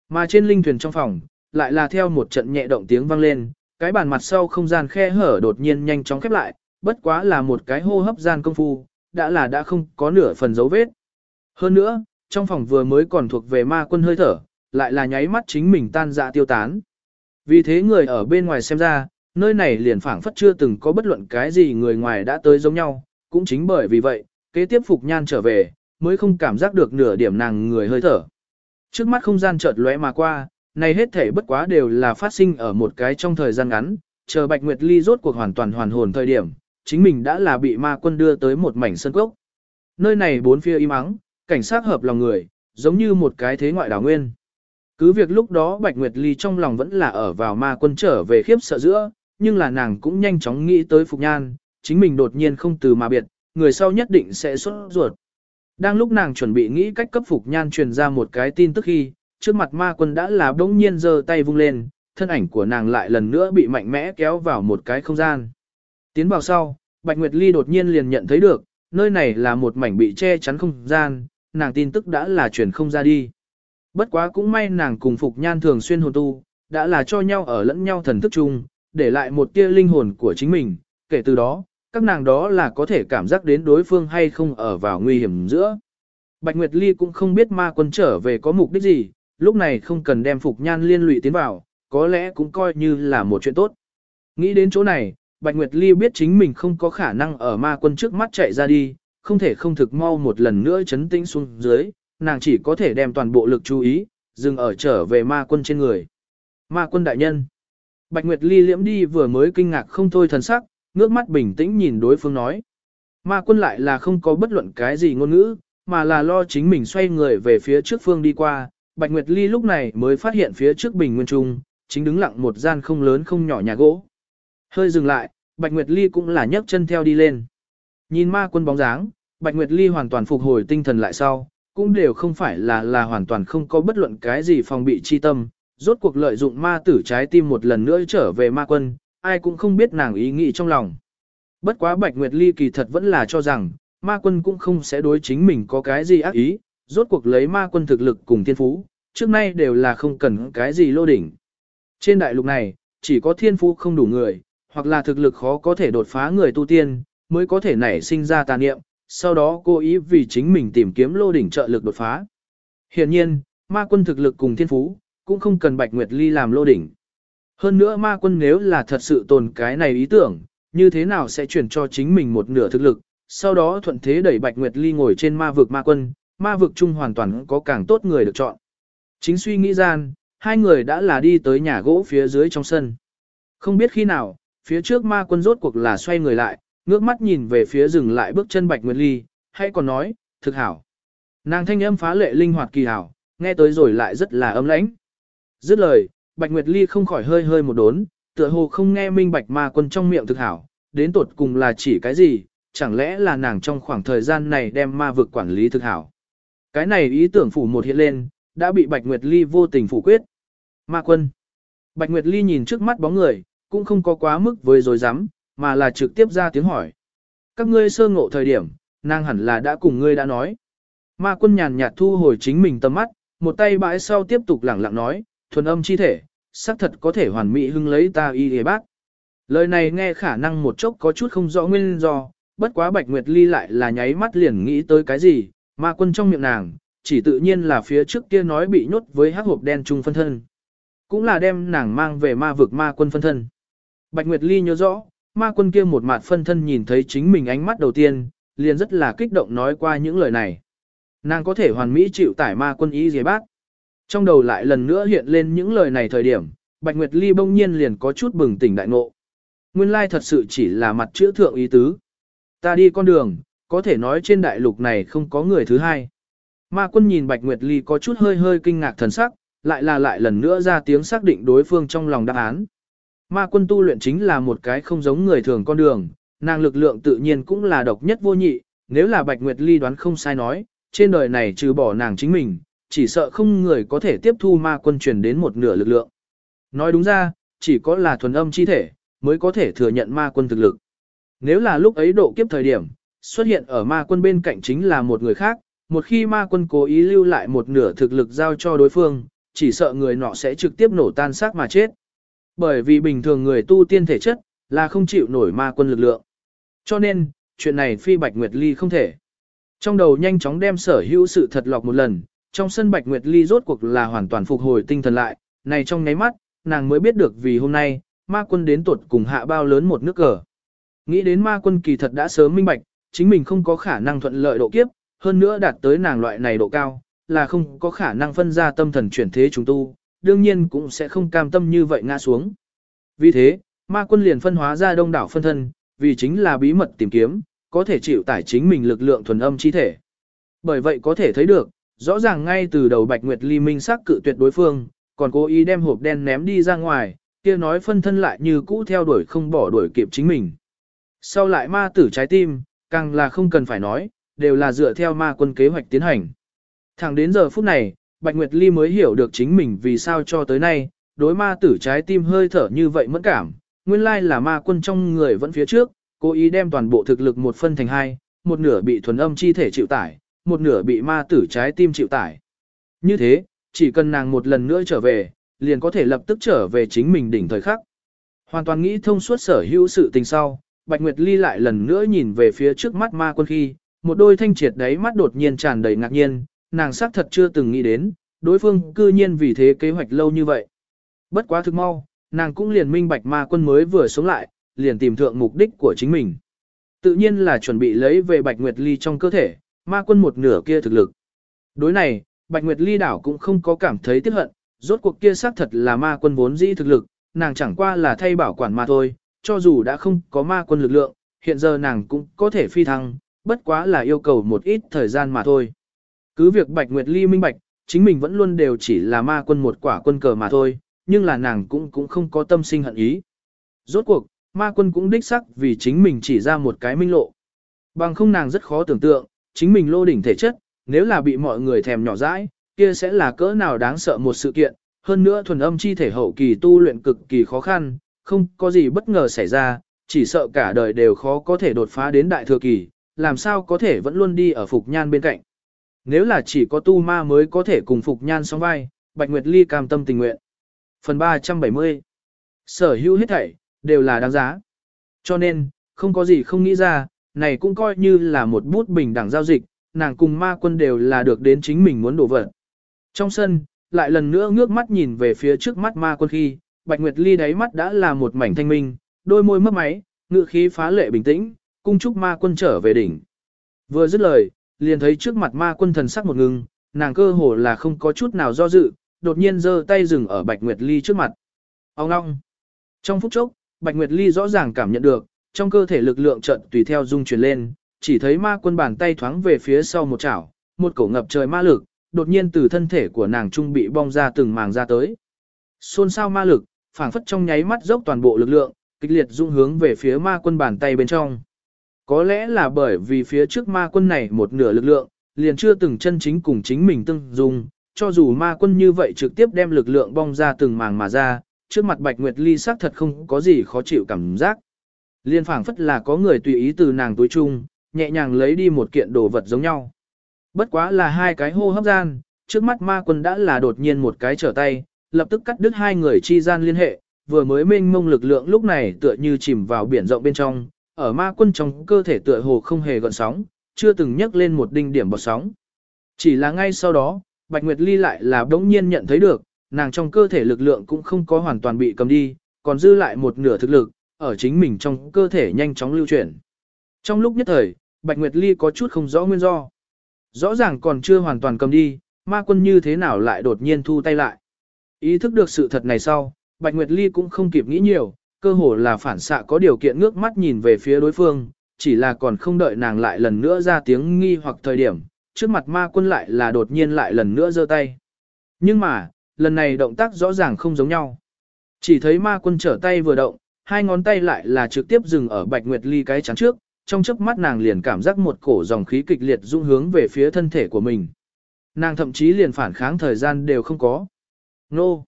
Mà trên linh thuyền trong phòng, lại là theo một trận nhẹ động tiếng vang lên, cái bàn mặt sau không gian khe hở đột nhiên nhanh chóng khép lại, bất quá là một cái hô hấp gian công phu, đã là đã không có nửa phần dấu vết. Hơn nữa, trong phòng vừa mới còn thuộc về ma quân hơi thở, lại là nháy mắt chính mình tan dạ tiêu tán. Vì thế người ở bên ngoài xem ra, nơi này liền phảng phất chưa từng có bất luận cái gì người ngoài đã tới giống nhau, cũng chính bởi vì vậy, kế tiếp Phục Nhan trở về, mới không cảm giác được nửa điểm nàng người hơi thở. Trước mắt không gian chợt lóe mà qua, này hết thể bất quá đều là phát sinh ở một cái trong thời gian ngắn, chờ Bạch Nguyệt Ly rốt cuộc hoàn toàn hoàn hồn thời điểm, chính mình đã là bị ma quân đưa tới một mảnh sân cốc. Nơi này bốn phía im ắng, cảnh sát hợp lòng người, giống như một cái thế ngoại đảo nguyên. Cứ việc lúc đó Bạch Nguyệt Ly trong lòng vẫn là ở vào ma quân trở về khiếp sợ giữa, nhưng là nàng cũng nhanh chóng nghĩ tới Phục Nhan, chính mình đột nhiên không từ mà biệt, người sau nhất định sẽ xuất ruột. Đang lúc nàng chuẩn bị nghĩ cách cấp Phục Nhan truyền ra một cái tin tức khi, trước mặt ma quân đã là bỗng nhiên giơ tay vung lên, thân ảnh của nàng lại lần nữa bị mạnh mẽ kéo vào một cái không gian. Tiến vào sau, Bạch Nguyệt Ly đột nhiên liền nhận thấy được, nơi này là một mảnh bị che chắn không gian, nàng tin tức đã là truyền không ra đi. Bất quá cũng may nàng cùng Phục Nhan thường xuyên hồn tu, đã là cho nhau ở lẫn nhau thần thức chung, để lại một tia linh hồn của chính mình, kể từ đó, các nàng đó là có thể cảm giác đến đối phương hay không ở vào nguy hiểm giữa. Bạch Nguyệt Ly cũng không biết ma quân trở về có mục đích gì, lúc này không cần đem Phục Nhan liên lụy tiến vào, có lẽ cũng coi như là một chuyện tốt. Nghĩ đến chỗ này, Bạch Nguyệt Ly biết chính mình không có khả năng ở ma quân trước mắt chạy ra đi, không thể không thực mau một lần nữa chấn tĩnh xuống dưới, nàng chỉ có thể đem toàn bộ lực chú ý, dừng ở trở về ma quân trên người. Ma quân đại nhân. Bạch Nguyệt Ly liễm đi vừa mới kinh ngạc không thôi thần sắc, ngước mắt bình tĩnh nhìn đối phương nói. Ma quân lại là không có bất luận cái gì ngôn ngữ, mà là lo chính mình xoay người về phía trước phương đi qua. Bạch Nguyệt Ly lúc này mới phát hiện phía trước bình nguyên trung, chính đứng lặng một gian không lớn không nhỏ nhà gỗ. Hơi dừng lại, Bạch Nguyệt Ly cũng là nhấc chân theo đi lên. Nhìn ma quân bóng dáng, Bạch Nguyệt Ly hoàn toàn phục hồi tinh thần lại sau, cũng đều không phải là là hoàn toàn không có bất luận cái gì phòng bị chi tâm, rốt cuộc lợi dụng ma tử trái tim một lần nữa trở về ma quân, ai cũng không biết nàng ý nghĩ trong lòng. Bất quá Bạch Nguyệt Ly kỳ thật vẫn là cho rằng, ma quân cũng không sẽ đối chính mình có cái gì ác ý, rốt cuộc lấy ma quân thực lực cùng thiên phú, trước nay đều là không cần cái gì lô đỉnh. Trên đại lục này, chỉ có thiên phú không đủ người, hoặc là thực lực khó có thể đột phá người tu tiên, mới có thể nảy sinh ra tà niệm, sau đó cố ý vì chính mình tìm kiếm lô đỉnh trợ lực đột phá. Hiện nhiên, ma quân thực lực cùng thiên phú, cũng không cần Bạch Nguyệt Ly làm lô đỉnh. Hơn nữa ma quân nếu là thật sự tồn cái này ý tưởng, như thế nào sẽ chuyển cho chính mình một nửa thực lực, sau đó thuận thế đẩy Bạch Nguyệt Ly ngồi trên ma vực ma quân, ma vực chung hoàn toàn có càng tốt người được chọn. Chính suy nghĩ gian, hai người đã là đi tới nhà gỗ phía dưới trong sân. Không biết khi nào, phía trước ma quân rốt cuộc là xoay người lại, ngước mắt nhìn về phía dừng lại bước chân Bạch Nguyệt Ly, hay còn nói, thực hảo. Nàng thanh âm phá lệ linh hoạt kỳ hảo, nghe tới rồi lại rất là ấm lãnh. Dứt lời, Bạch Nguyệt Ly không khỏi hơi hơi một đốn, tựa hồ không nghe minh bạch ma quân trong miệng thực hảo, đến tột cùng là chỉ cái gì, chẳng lẽ là nàng trong khoảng thời gian này đem ma vực quản lý thực hảo. Cái này ý tưởng phủ một hiện lên, đã bị Bạch Nguyệt Ly vô tình phủ quyết. Ma quân. Bạch Nguyệt Ly nhìn trước mắt bóng người, cũng không có quá mức với dối rắm mà là trực tiếp ra tiếng hỏi. Các ngươi sơ ngộ thời điểm, nàng hẳn là đã cùng ngươi đã nói. Ma quân nhàn nhạt thu hồi chính mình tầm mắt, một tay bãi sau tiếp tục lẳng lặng nói, thuần âm chi thể, xác thật có thể hoàn mỹ hưng lấy ta y hề bác. Lời này nghe khả năng một chốc có chút không rõ nguyên do, bất quá Bạch Nguyệt Ly lại là nháy mắt liền nghĩ tới cái gì, ma quân trong miệng nàng, chỉ tự nhiên là phía trước kia nói bị nhốt với hắc hộp đen chung phân thân. Cũng là đem nàng mang về ma vực ma quân phân thân. Bạch Nguyệt Ly nhớ rõ, ma quân kia một mặt phân thân nhìn thấy chính mình ánh mắt đầu tiên, liền rất là kích động nói qua những lời này. Nàng có thể hoàn mỹ chịu tải ma quân ý dề bác. Trong đầu lại lần nữa hiện lên những lời này thời điểm, Bạch Nguyệt Ly bỗng nhiên liền có chút bừng tỉnh đại ngộ. Nguyên lai thật sự chỉ là mặt chữ thượng ý tứ. Ta đi con đường, có thể nói trên đại lục này không có người thứ hai. Ma quân nhìn Bạch Nguyệt Ly có chút hơi hơi kinh ngạc thần sắc, lại là lại lần nữa ra tiếng xác định đối phương trong lòng đáp án. Ma quân tu luyện chính là một cái không giống người thường con đường, nàng lực lượng tự nhiên cũng là độc nhất vô nhị, nếu là Bạch Nguyệt Ly đoán không sai nói, trên đời này trừ bỏ nàng chính mình, chỉ sợ không người có thể tiếp thu ma quân truyền đến một nửa lực lượng. Nói đúng ra, chỉ có là thuần âm chi thể, mới có thể thừa nhận ma quân thực lực. Nếu là lúc ấy độ kiếp thời điểm, xuất hiện ở ma quân bên cạnh chính là một người khác, một khi ma quân cố ý lưu lại một nửa thực lực giao cho đối phương, chỉ sợ người nọ sẽ trực tiếp nổ tan xác mà chết. Bởi vì bình thường người tu tiên thể chất, là không chịu nổi ma quân lực lượng. Cho nên, chuyện này phi Bạch Nguyệt Ly không thể. Trong đầu nhanh chóng đem sở hữu sự thật lọc một lần, trong sân Bạch Nguyệt Ly rốt cuộc là hoàn toàn phục hồi tinh thần lại, này trong nháy mắt, nàng mới biết được vì hôm nay, ma quân đến tuột cùng hạ bao lớn một nước cờ. Nghĩ đến ma quân kỳ thật đã sớm minh bạch, chính mình không có khả năng thuận lợi độ kiếp, hơn nữa đạt tới nàng loại này độ cao, là không có khả năng phân ra tâm thần chuyển thế chúng tu, đương nhiên cũng sẽ không cam tâm như vậy ngã xuống. Vì thế, ma quân liền phân hóa ra đông đảo phân thân, vì chính là bí mật tìm kiếm, có thể chịu tải chính mình lực lượng thuần âm chi thể. Bởi vậy có thể thấy được, rõ ràng ngay từ đầu Bạch Nguyệt Ly minh sắc cự tuyệt đối phương, còn cố ý đem hộp đen ném đi ra ngoài, kia nói phân thân lại như cũ theo đuổi không bỏ đuổi kịp chính mình. Sau lại ma tử trái tim, càng là không cần phải nói, đều là dựa theo ma quân kế hoạch tiến hành. Thẳng đến giờ phút này, Bạch Nguyệt Ly mới hiểu được chính mình vì sao cho tới nay, đối ma tử trái tim hơi thở như vậy mẫn cảm, nguyên lai là ma quân trong người vẫn phía trước, cố ý đem toàn bộ thực lực một phân thành hai, một nửa bị thuần âm chi thể chịu tải, một nửa bị ma tử trái tim chịu tải. Như thế, chỉ cần nàng một lần nữa trở về, liền có thể lập tức trở về chính mình đỉnh thời khắc. Hoàn toàn nghĩ thông suốt sở hữu sự tình sau, Bạch Nguyệt Ly lại lần nữa nhìn về phía trước mắt ma quân khi, một đôi thanh triệt đấy mắt đột nhiên tràn đầy ngạc nhiên, nàng xác thật chưa từng nghĩ đến, đối phương cư nhiên vì thế kế hoạch lâu như vậy. Bất quá thực mau, nàng cũng liền minh bạch ma quân mới vừa sống lại, liền tìm thượng mục đích của chính mình. Tự nhiên là chuẩn bị lấy về Bạch Nguyệt Ly trong cơ thể, ma quân một nửa kia thực lực. Đối này, Bạch Nguyệt Ly đảo cũng không có cảm thấy tiếc hận, rốt cuộc kia xác thật là ma quân vốn dĩ thực lực, nàng chẳng qua là thay bảo quản mà thôi, cho dù đã không có ma quân lực lượng, hiện giờ nàng cũng có thể phi thăng, bất quá là yêu cầu một ít thời gian mà thôi. Cứ việc Bạch Nguyệt Ly minh bạch, chính mình vẫn luôn đều chỉ là ma quân một quả quân cờ mà thôi, nhưng là nàng cũng cũng không có tâm sinh hận ý. Rốt cuộc, ma quân cũng đích sắc vì chính mình chỉ ra một cái minh lộ. Bằng không nàng rất khó tưởng tượng, chính mình lô đỉnh thể chất, nếu là bị mọi người thèm nhỏ dãi, kia sẽ là cỡ nào đáng sợ một sự kiện, hơn nữa thuần âm chi thể hậu kỳ tu luyện cực kỳ khó khăn, không có gì bất ngờ xảy ra, chỉ sợ cả đời đều khó có thể đột phá đến đại thừa kỳ, làm sao có thể vẫn luôn đi ở Phục Nhan bên cạnh. Nếu là chỉ có tu ma mới có thể cùng Phục Nhan song vai, Bạch Nguyệt Ly cam tâm tình nguyện. Phần 370 Sở hữu hết thảy, đều là đáng giá. Cho nên, không có gì không nghĩ ra, này cũng coi như là một bút bình đẳng giao dịch, nàng cùng ma quân đều là được đến chính mình muốn đổ vật. Trong sân, lại lần nữa ngước mắt nhìn về phía trước mắt ma quân khi, Bạch Nguyệt Ly đáy mắt đã là một mảnh thanh minh, đôi môi mấp máy, ngựa khí phá lệ bình tĩnh, cung chúc ma quân trở về đỉnh. Vừa dứt lời, liền thấy trước mặt ma quân thần sắc một ngừng, nàng cơ hồ là không có chút nào do dự, đột nhiên giơ tay dừng ở Bạch Nguyệt Ly trước mặt. Ông ngong. Trong phút chốc, Bạch Nguyệt Ly rõ ràng cảm nhận được, trong cơ thể lực lượng trận tùy theo dung chuyển lên, chỉ thấy ma quân bàn tay thoáng về phía sau một chảo, một cổ ngập trời ma lực, đột nhiên từ thân thể của nàng trung bị bong ra từng màng ra tới. Xôn xao ma lực, phảng phất trong nháy mắt dốc toàn bộ lực lượng, kịch liệt dung hướng về phía ma quân bàn tay bên trong. Có lẽ là bởi vì phía trước ma quân này một nửa lực lượng, liền chưa từng chân chính cùng chính mình tương dung, cho dù ma quân như vậy trực tiếp đem lực lượng bong ra từng màng mà ra, trước mặt Bạch Nguyệt Ly xác thật không có gì khó chịu cảm giác. Liên phảng phất là có người tùy ý từ nàng túi chung, nhẹ nhàng lấy đi một kiện đồ vật giống nhau. Bất quá là hai cái hô hấp gian, trước mắt ma quân đã là đột nhiên một cái trở tay, lập tức cắt đứt hai người chi gian liên hệ, vừa mới mênh mông lực lượng lúc này tựa như chìm vào biển rộng bên trong, ở ma quân trong cơ thể tựa hồ không hề gợn sóng, chưa từng nhấc lên một đinh điểm bọt sóng. Chỉ là ngay sau đó, Bạch Nguyệt Ly lại là đống nhiên nhận thấy được, nàng trong cơ thể lực lượng cũng không có hoàn toàn bị cầm đi, còn dư lại một nửa thực lực, ở chính mình trong cơ thể nhanh chóng lưu chuyển. Trong lúc nhất thời, Bạch Nguyệt Ly có chút không rõ nguyên do. Rõ ràng còn chưa hoàn toàn cầm đi, ma quân như thế nào lại đột nhiên thu tay lại. Ý thức được sự thật này sau, Bạch Nguyệt Ly cũng không kịp nghĩ nhiều, cơ hồ là phản xạ có điều kiện ngước mắt nhìn về phía đối phương, chỉ là còn không đợi nàng lại lần nữa ra tiếng nghi hoặc thời điểm, trước mặt ma quân lại là đột nhiên lại lần nữa giơ tay. Nhưng mà, lần này động tác rõ ràng không giống nhau. Chỉ thấy ma quân trở tay vừa động, hai ngón tay lại là trực tiếp dừng ở Bạch Nguyệt Ly cái chắn trước, trong chớp mắt nàng liền cảm giác một cổ dòng khí kịch liệt dung hướng về phía thân thể của mình. Nàng thậm chí liền phản kháng thời gian đều không có. Nô!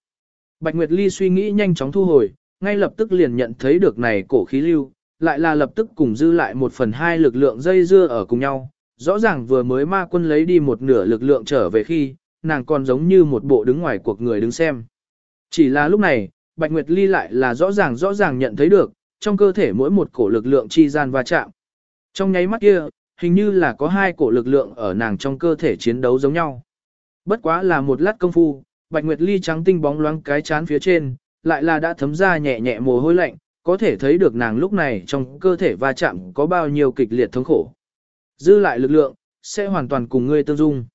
Bạch Nguyệt Ly suy nghĩ nhanh chóng thu hồi, ngay lập tức liền nhận thấy được này cổ khí lưu, lại là lập tức cùng dư lại một phần hai lực lượng dây dưa ở cùng nhau. Rõ ràng vừa mới ma quân lấy đi một nửa lực lượng trở về khi, nàng còn giống như một bộ đứng ngoài cuộc người đứng xem. Chỉ là lúc này, Bạch Nguyệt Ly lại là rõ ràng rõ ràng nhận thấy được, trong cơ thể mỗi một cổ lực lượng chi gian va chạm. Trong nháy mắt kia, hình như là có hai cổ lực lượng ở nàng trong cơ thể chiến đấu giống nhau. Bất quá là một lát công phu, Bạch Nguyệt Ly trắng tinh bóng loáng cái chán phía trên, lại là đã thấm ra nhẹ nhẹ mồ hôi lạnh, có thể thấy được nàng lúc này trong cơ thể va chạm có bao nhiêu kịch liệt thống khổ. Dư lại lực lượng, sẽ hoàn toàn cùng ngươi tương dung.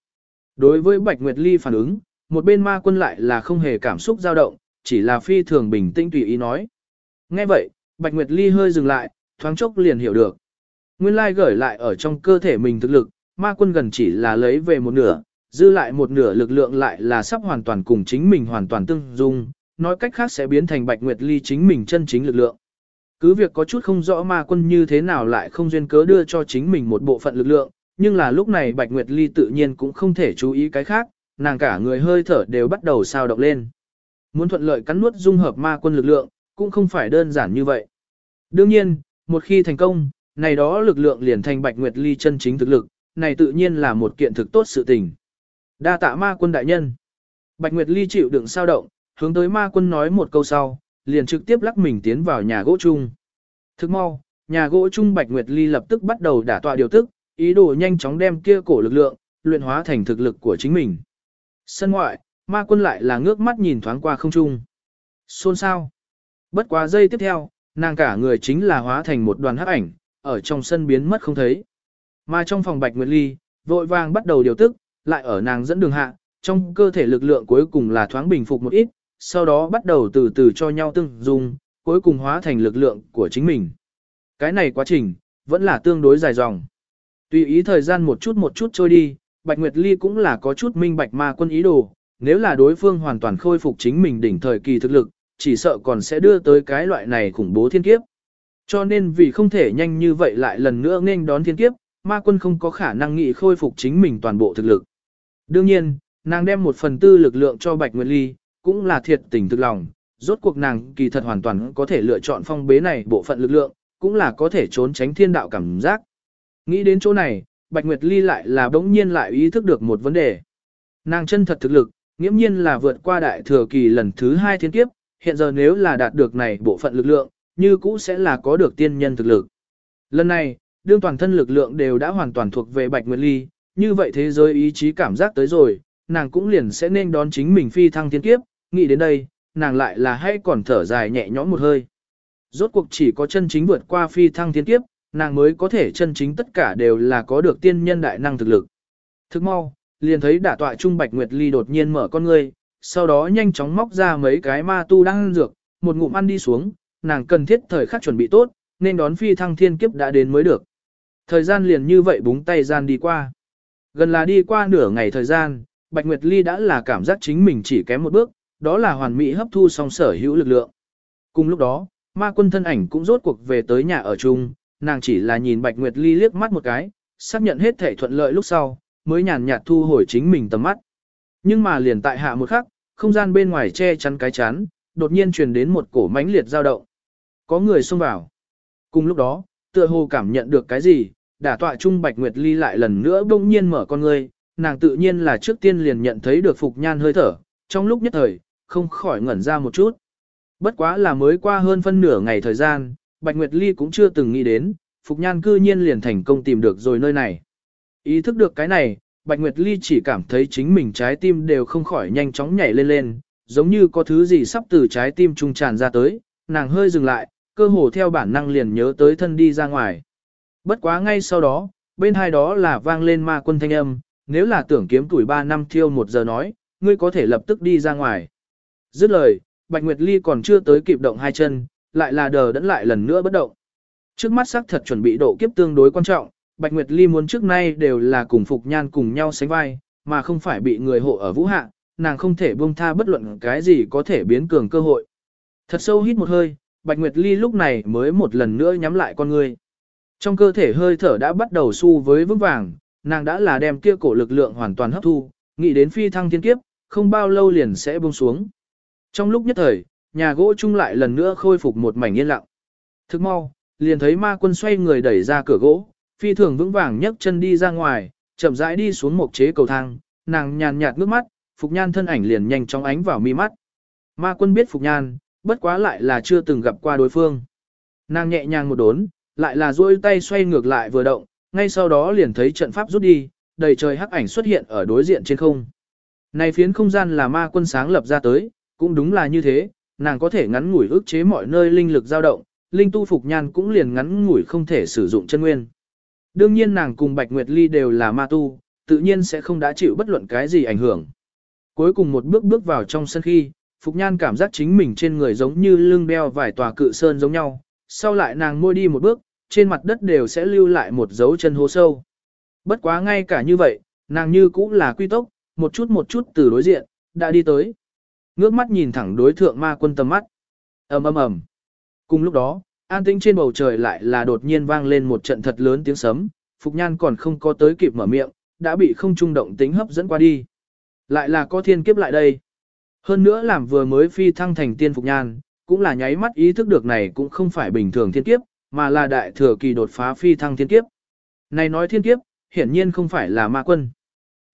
Đối với Bạch Nguyệt Ly phản ứng, một bên ma quân lại là không hề cảm xúc dao động, chỉ là phi thường bình tĩnh tùy ý nói. Nghe vậy, Bạch Nguyệt Ly hơi dừng lại, thoáng chốc liền hiểu được. Nguyên lai gửi lại ở trong cơ thể mình thực lực, ma quân gần chỉ là lấy về một nửa, dư lại một nửa lực lượng lại là sắp hoàn toàn cùng chính mình hoàn toàn tương dung, nói cách khác sẽ biến thành Bạch Nguyệt Ly chính mình chân chính lực lượng. Cứ việc có chút không rõ ma quân như thế nào lại không duyên cớ đưa cho chính mình một bộ phận lực lượng, nhưng là lúc này Bạch Nguyệt Ly tự nhiên cũng không thể chú ý cái khác, nàng cả người hơi thở đều bắt đầu sao động lên. Muốn thuận lợi cắn nuốt dung hợp ma quân lực lượng, cũng không phải đơn giản như vậy. Đương nhiên, một khi thành công, này đó lực lượng liền thành Bạch Nguyệt Ly chân chính thực lực, này tự nhiên là một kiện thực tốt sự tình. Đa tạ ma quân đại nhân. Bạch Nguyệt Ly chịu đựng sao động, hướng tới ma quân nói một câu sau, liền trực tiếp lắc mình tiến vào nhà gỗ chung. Thức mau, nhà gỗ chung Bạch Nguyệt Ly lập tức bắt đầu đả tọa điều tức, ý đồ nhanh chóng đem kia cổ lực lượng, luyện hóa thành thực lực của chính mình. Sân ngoại, ma quân lại là ngước mắt nhìn thoáng qua không trung. Xôn sao? Bất quá giây tiếp theo, nàng cả người chính là hóa thành một đoàn hắc ảnh, ở trong sân biến mất không thấy. Mà trong phòng Bạch Nguyệt Ly, vội vàng bắt đầu điều tức, lại ở nàng dẫn đường hạ, trong cơ thể lực lượng cuối cùng là thoáng bình phục một ít, sau đó bắt đầu từ từ cho nhau tương dung, cuối cùng hóa thành lực lượng của chính mình. Cái này quá trình, vẫn là tương đối dài dòng. Tùy ý thời gian một chút một chút trôi đi, Bạch Nguyệt Ly cũng là có chút minh bạch ma quân ý đồ, nếu là đối phương hoàn toàn khôi phục chính mình đỉnh thời kỳ thực lực, chỉ sợ còn sẽ đưa tới cái loại này khủng bố thiên kiếp. Cho nên vì không thể nhanh như vậy lại lần nữa nên đón thiên kiếp, ma quân không có khả năng nghị khôi phục chính mình toàn bộ thực lực. Đương nhiên, nàng đem một phần tư lực lượng cho Bạch Nguyệt Ly, cũng là thiệt tình thực lòng, rốt cuộc nàng kỳ thật hoàn toàn có thể lựa chọn phong bế này bộ phận lực lượng, cũng là có thể trốn tránh thiên đạo cảm giác. Nghĩ đến chỗ này, Bạch Nguyệt Ly lại là bỗng nhiên lại ý thức được một vấn đề. Nàng chân thật thực lực, nghiễm nhiên là vượt qua đại thừa kỳ lần thứ hai thiên kiếp, hiện giờ nếu là đạt được này bộ phận lực lượng, như cũ sẽ là có được tiên nhân thực lực. Lần này, đương toàn thân lực lượng đều đã hoàn toàn thuộc về Bạch Nguyệt Ly, như vậy thế giới ý chí cảm giác tới rồi, nàng cũng liền sẽ nên đón chính mình phi thăng thiên kiếp, nghĩ đến đây, nàng lại là hay còn thở dài nhẹ nhõm một hơi. Rốt cuộc chỉ có chân chính vượt qua phi thăng thiên kiếp, nàng mới có thể chân chính tất cả đều là có được tiên nhân đại năng thực lực. Thức mau, liền thấy đả tọa Trung Bạch Nguyệt Ly đột nhiên mở con ngươi, sau đó nhanh chóng móc ra mấy cái ma tu đang ăn dược, một ngụm ăn đi xuống, nàng cần thiết thời khắc chuẩn bị tốt, nên đón phi thăng thiên kiếp đã đến mới được. Thời gian liền như vậy búng tay gian đi qua. Gần là đi qua nửa ngày thời gian, Bạch Nguyệt Ly đã là cảm giác chính mình chỉ kém một bước, đó là hoàn mỹ hấp thu song sở hữu lực lượng. Cùng lúc đó, ma quân thân ảnh cũng rốt cuộc về tới nhà ở chung, nàng chỉ là nhìn Bạch Nguyệt Ly liếc mắt một cái, xác nhận hết thể thuận lợi lúc sau, mới nhàn nhạt thu hồi chính mình tầm mắt. Nhưng mà liền tại hạ một khắc, không gian bên ngoài che chắn cái chắn, đột nhiên truyền đến một cổ mãnh liệt dao động. Có người xông vào. Cùng lúc đó, tựa hồ cảm nhận được cái gì, đả tọa trung Bạch Nguyệt Ly lại lần nữa bỗng nhiên mở con ngươi, nàng tự nhiên là trước tiên liền nhận thấy được Phục Nhan hơi thở, trong lúc nhất thời, không khỏi ngẩn ra một chút. Bất quá là mới qua hơn phân nửa ngày thời gian, Bạch Nguyệt Ly cũng chưa từng nghĩ đến, Phục Nhan cư nhiên liền thành công tìm được rồi nơi này. Ý thức được cái này, Bạch Nguyệt Ly chỉ cảm thấy chính mình trái tim đều không khỏi nhanh chóng nhảy lên lên, giống như có thứ gì sắp từ trái tim trung tràn ra tới, nàng hơi dừng lại, cơ hồ theo bản năng liền nhớ tới thân đi ra ngoài. Bất quá ngay sau đó, bên hai đó là vang lên ma quân thanh âm, nếu là tưởng kiếm tuổi 3 năm thiêu một giờ nói, ngươi có thể lập tức đi ra ngoài. Dứt lời, Bạch Nguyệt Ly còn chưa tới kịp động hai chân, lại là đờ đẫn lại lần nữa bất động. Trước mắt sắc thật chuẩn bị độ kiếp tương đối quan trọng, Bạch Nguyệt Ly muốn trước nay đều là cùng Phục Nhan cùng nhau sánh vai, mà không phải bị người hộ ở vũ hạ, nàng không thể buông tha bất luận cái gì có thể biến cường cơ hội. Thật sâu hít một hơi, Bạch Nguyệt Ly lúc này mới một lần nữa nhắm lại con người. Trong cơ thể hơi thở đã bắt đầu xu với vững vàng, nàng đã là đem kia cổ lực lượng hoàn toàn hấp thu, nghĩ đến phi thăng thiên kiếp, không bao lâu liền sẽ buông xuống. Trong lúc nhất thời, nhà gỗ chung lại lần nữa khôi phục một mảnh yên lặng. Thức mau, liền thấy ma quân xoay người đẩy ra cửa gỗ, phi thường vững vàng nhấc chân đi ra ngoài, chậm rãi đi xuống một chế cầu thang, nàng nhàn nhạt ngước mắt, Phục Nhan thân ảnh liền nhanh chóng ánh vào mi mắt. Ma quân biết Phục Nhan, bất quá lại là chưa từng gặp qua đối phương. Nàng nhẹ nhàng một đốn, lại là duỗi tay xoay ngược lại vừa động, ngay sau đó liền thấy trận pháp rút đi, đầy trời hắc ảnh xuất hiện ở đối diện trên không. Này phiến không gian là ma quân sáng lập ra tới, cũng đúng là như thế, nàng có thể ngắn ngủi ức chế mọi nơi linh lực dao động, linh tu phục nhan cũng liền ngắn ngủi không thể sử dụng chân nguyên. Đương nhiên nàng cùng Bạch Nguyệt Ly đều là ma tu, tự nhiên sẽ không đã chịu bất luận cái gì ảnh hưởng. Cuối cùng một bước bước vào trong sân khi, Phục Nhan cảm giác chính mình trên người giống như lưng đeo vài tòa cự sơn giống nhau, sau lại nàng môi đi một bước, trên mặt đất đều sẽ lưu lại một dấu chân hố sâu. Bất quá ngay cả như vậy, nàng như cũng là quy tốc, một chút một chút từ đối diện, đã đi tới. Ngước mắt nhìn thẳng đối thượng ma quân tầm mắt. ầm ầm ầm. Cùng lúc đó, an tĩnh trên bầu trời lại là đột nhiên vang lên một trận thật lớn tiếng sấm, Phục Nhan còn không có tới kịp mở miệng, đã bị không trung động tính hấp dẫn qua đi. Lại là có thiên kiếp lại đây. Hơn nữa làm vừa mới phi thăng thành tiên Phục Nhan, cũng là nháy mắt ý thức được này cũng không phải bình thường thiên kiếp, mà là đại thừa kỳ đột phá phi thăng thiên kiếp. Này nói thiên kiếp, hiển nhiên không phải là ma quân.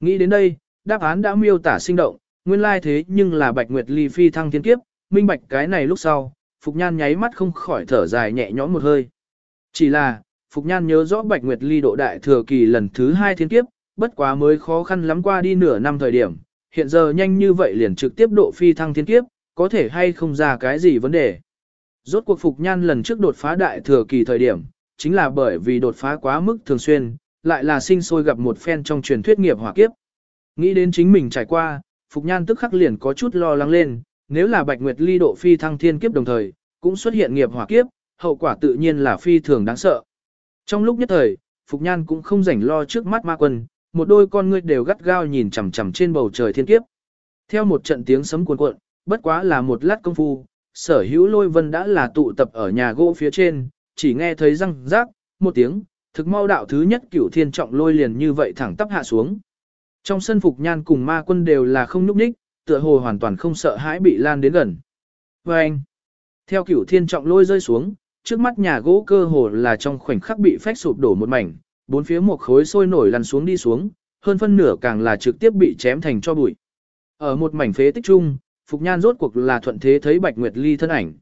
Nghĩ đến đây, đáp án đã miêu tả sinh động, nguyên lai thế nhưng là Bạch Nguyệt Ly phi thăng thiên kiếp, minh bạch cái này lúc sau, Phục Nhan nháy mắt không khỏi thở dài nhẹ nhõm một hơi. Chỉ là, Phục Nhan nhớ rõ Bạch Nguyệt Ly độ đại thừa kỳ lần thứ hai thiên kiếp, bất quá mới khó khăn lắm qua đi nửa năm thời điểm, hiện giờ nhanh như vậy liền trực tiếp độ phi thăng thiên kiếp, có thể hay không ra cái gì vấn đề. Rốt cuộc Phục Nhan lần trước đột phá đại thừa kỳ thời điểm, chính là bởi vì đột phá quá mức thường xuyên, lại là sinh sôi gặp một phen trong truyền thuyết nghiệp hỏa kiếp. Nghĩ đến chính mình trải qua, Phục Nhan tức khắc liền có chút lo lắng lên, nếu là Bạch Nguyệt Ly độ phi thăng thiên kiếp đồng thời, cũng xuất hiện nghiệp hỏa kiếp, hậu quả tự nhiên là phi thường đáng sợ. Trong lúc nhất thời, Phục Nhan cũng không rảnh lo trước mắt ma quân, một đôi con ngươi đều gắt gao nhìn chằm chằm trên bầu trời thiên kiếp. Theo một trận tiếng sấm cuồn cuộn, bất quá là một lát công phu, sở hữu lôi vân đã là tụ tập ở nhà gỗ phía trên, chỉ nghe thấy răng rác, một tiếng, thực mau đạo thứ nhất cửu thiên trọng lôi liền như vậy thẳng tắp hạ xuống. Trong sân phục nhan cùng ma quân đều là không núp đích, tựa hồ hoàn toàn không sợ hãi bị lan đến gần. Và anh, theo cửu thiên trọng lôi rơi xuống, trước mắt nhà gỗ cơ hồ là trong khoảnh khắc bị phách sụp đổ một mảnh, bốn phía một khối sôi nổi lăn xuống đi xuống, hơn phân nửa càng là trực tiếp bị chém thành cho bụi. Ở một mảnh phế tích chung, Phục Nhan rốt cuộc là thuận thế thấy Bạch Nguyệt Ly thân ảnh.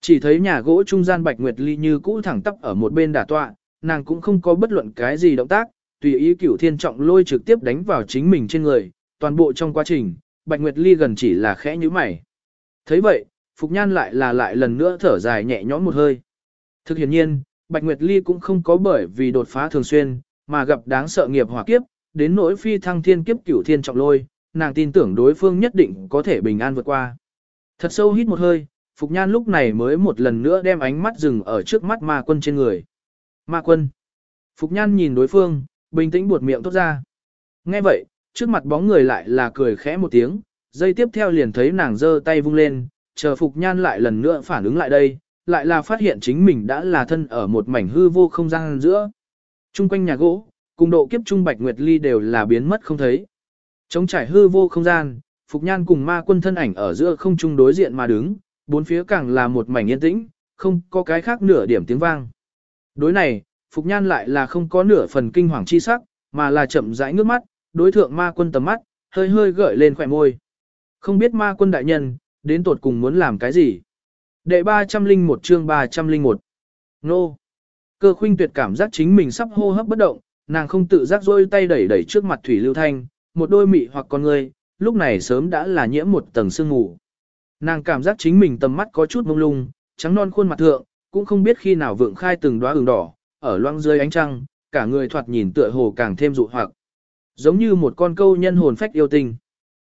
Chỉ thấy nhà gỗ trung gian Bạch Nguyệt Ly như cũ thẳng tắp ở một bên đả tọa, nàng cũng không có bất luận cái gì động tác, tùy ý cửu thiên trọng lôi trực tiếp đánh vào chính mình trên người, toàn bộ trong quá trình, Bạch Nguyệt Ly gần chỉ là khẽ như mày. thấy vậy, Phục Nhan lại là lại lần nữa thở dài nhẹ nhõm một hơi. Thực hiện nhiên, Bạch Nguyệt Ly cũng không có bởi vì đột phá thường xuyên, mà gặp đáng sợ nghiệp hỏa kiếp, đến nỗi phi thăng thiên kiếp cửu thiên trọng lôi, nàng tin tưởng đối phương nhất định có thể bình an vượt qua. Thật sâu hít một hơi, Phục Nhan lúc này mới một lần nữa đem ánh mắt dừng ở trước mắt ma quân trên người. Ma quân. Phục Nhan nhìn đối phương, bình tĩnh buột miệng tốt ra. Nghe vậy, trước mặt bóng người lại là cười khẽ một tiếng, dây tiếp theo liền thấy nàng giơ tay vung lên, chờ Phục Nhan lại lần nữa phản ứng lại đây, lại là phát hiện chính mình đã là thân ở một mảnh hư vô không gian giữa. Trung quanh nhà gỗ, cùng độ kiếp trung bạch nguyệt ly đều là biến mất không thấy. Trống trải hư vô không gian, Phục Nhan cùng ma quân thân ảnh ở giữa không trung đối diện mà đứng, bốn phía càng là một mảnh yên tĩnh, không có cái khác nửa điểm tiếng vang. Đối này, Phục Nhan lại là không có nửa phần kinh hoàng chi sắc, mà là chậm rãi ngước mắt, đối thượng ma quân tầm mắt, hơi hơi gợi lên khỏe môi. Không biết ma quân đại nhân, đến tột cùng muốn làm cái gì? Đệ 301 chương 301 Nô Cơ khuynh tuyệt cảm giác chính mình sắp hô hấp bất động, nàng không tự giác rôi tay đẩy đẩy trước mặt Thủy Lưu Thanh, một đôi mị hoặc con người, lúc này sớm đã là nhiễm một tầng sương ngủ. Nàng cảm giác chính mình tầm mắt có chút mông lung, trắng non khuôn mặt thượng, cũng không biết khi nào vượng khai từng đóa ửng đỏ, ở loang dưới ánh trăng, cả người thoạt nhìn tựa hồ càng thêm dụ hoặc. Giống như một con câu nhân hồn phách yêu tình.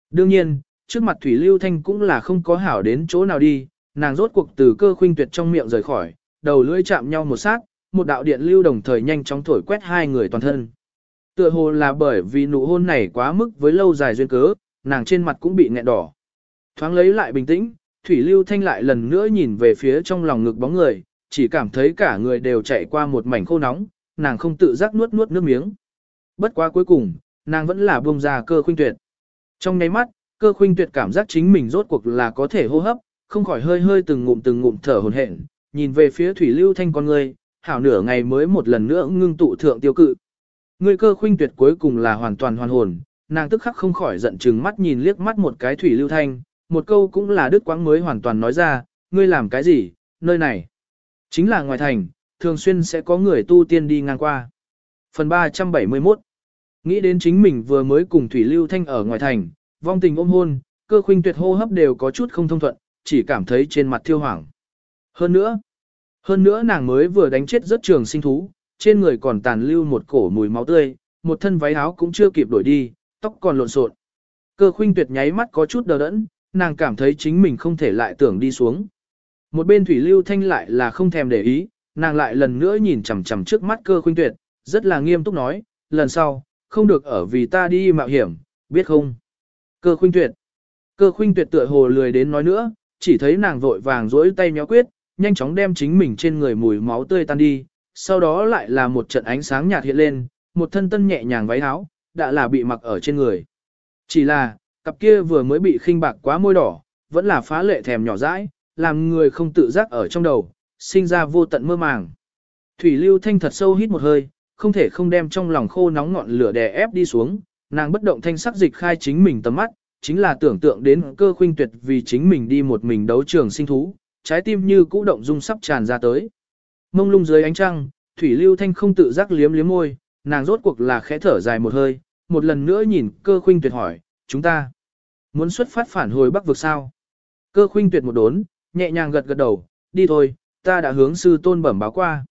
Đương nhiên, trước mặt Thủy Lưu Thanh cũng là không có hảo đến chỗ nào đi, nàng rốt cuộc từ cơ khuynh tuyệt trong miệng rời khỏi, đầu lưỡi chạm nhau một sát, một đạo điện lưu đồng thời nhanh chóng thổi quét hai người toàn thân. Tựa hồ là bởi vì nụ hôn này quá mức với lâu dài duyên cớ, nàng trên mặt cũng bị nghẹn đỏ. Thoáng lấy lại bình tĩnh, Thủy Lưu Thanh lại lần nữa nhìn về phía trong lòng ngực bóng người, chỉ cảm thấy cả người đều chạy qua một mảnh khô nóng, nàng không tự giác nuốt nuốt nước miếng. Bất quá cuối cùng, nàng vẫn là buông ra cơ khuynh tuyệt. Trong nháy mắt, cơ khuynh tuyệt cảm giác chính mình rốt cuộc là có thể hô hấp, không khỏi hơi hơi từng ngụm từng ngụm thở hổn hển, nhìn về phía Thủy Lưu Thanh con người, hảo nửa ngày mới một lần nữa ngưng tụ thượng tiêu cự. Người cơ khuynh tuyệt cuối cùng là hoàn toàn hoàn hồn, nàng tức khắc không khỏi giận chừng mắt nhìn liếc mắt một cái Thủy Lưu Thanh, một câu cũng là đứt quãng mới hoàn toàn nói ra, ngươi làm cái gì, nơi này. Chính là ngoài thành, thường xuyên sẽ có người tu tiên đi ngang qua. Phần 371 Nghĩ đến chính mình vừa mới cùng Thủy Lưu Thanh ở ngoài thành, vong tình ôm hôn, cơ khuynh tuyệt hô hấp đều có chút không thông thuận, chỉ cảm thấy trên mặt thiêu hoảng. Hơn nữa, hơn nữa nàng mới vừa đánh chết rất trường sinh thú, trên người còn tàn lưu một cổ mùi máu tươi, một thân váy áo cũng chưa kịp đổi đi, tóc còn lộn xộn. Cơ khuynh tuyệt nháy mắt có chút đờ đẫn, nàng cảm thấy chính mình không thể lại tưởng đi xuống. Một bên Thủy Lưu Thanh lại là không thèm để ý, nàng lại lần nữa nhìn chằm chằm trước mắt cơ khuynh tuyệt, rất là nghiêm túc nói, lần sau, không được ở vì ta đi mạo hiểm, biết không? Cơ khuynh tuyệt. Cơ khuynh tuyệt tựa hồ lười đến nói nữa, chỉ thấy nàng vội vàng rỗi tay méo quyết, nhanh chóng đem chính mình trên người mùi máu tươi tan đi, sau đó lại là một trận ánh sáng nhạt hiện lên, một thân tân nhẹ nhàng váy áo, đã là bị mặc ở trên người. Chỉ là, cặp kia vừa mới bị khinh bạc quá môi đỏ, vẫn là phá lệ thèm nhỏ dãi, làm người không tự giác ở trong đầu, sinh ra vô tận mơ màng. Thủy Lưu Thanh thật sâu hít một hơi, không thể không đem trong lòng khô nóng ngọn lửa đè ép đi xuống, nàng bất động thanh sắc dịch khai chính mình tầm mắt, chính là tưởng tượng đến cơ khuynh tuyệt vì chính mình đi một mình đấu trường sinh thú, trái tim như cũ động dung sắp tràn ra tới. Mông lung dưới ánh trăng, Thủy Lưu Thanh không tự giác liếm liếm môi, nàng rốt cuộc là khẽ thở dài một hơi, một lần nữa nhìn cơ khuynh tuyệt hỏi, chúng ta muốn xuất phát phản hồi bắc vực sao? Cơ khuynh tuyệt một đốn, nhẹ nhàng gật gật đầu, đi thôi, ta đã hướng sư tôn bẩm báo qua.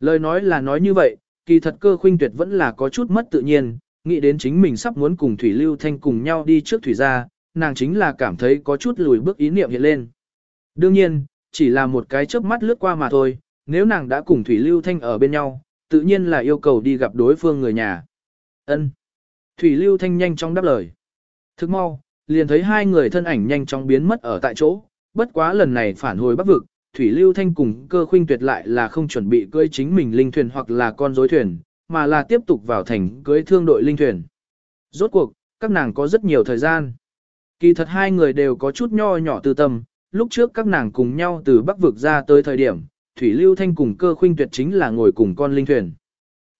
Lời nói là nói như vậy, kỳ thật cơ khuynh tuyệt vẫn là có chút mất tự nhiên, nghĩ đến chính mình sắp muốn cùng Thủy Lưu Thanh cùng nhau đi trước Thủy gia, nàng chính là cảm thấy có chút lùi bước ý niệm hiện lên. Đương nhiên, chỉ là một cái chớp mắt lướt qua mà thôi, nếu nàng đã cùng Thủy Lưu Thanh ở bên nhau, tự nhiên là yêu cầu đi gặp đối phương người nhà. Ân. Thủy Lưu Thanh nhanh chóng đáp lời. Thức mau, liền thấy hai người thân ảnh nhanh chóng biến mất ở tại chỗ, bất quá lần này phản hồi bắc vực, Thủy Lưu Thanh cùng cơ khuynh tuyệt lại là không chuẩn bị cưới chính mình linh thuyền hoặc là con rối thuyền, mà là tiếp tục vào thành cưới thương đội linh thuyền. Rốt cuộc, các nàng có rất nhiều thời gian. Kỳ thật hai người đều có chút nho nhỏ tư tâm, lúc trước các nàng cùng nhau từ bắc vực ra tới thời điểm, Thủy Lưu Thanh cùng cơ khuynh tuyệt chính là ngồi cùng con linh thuyền.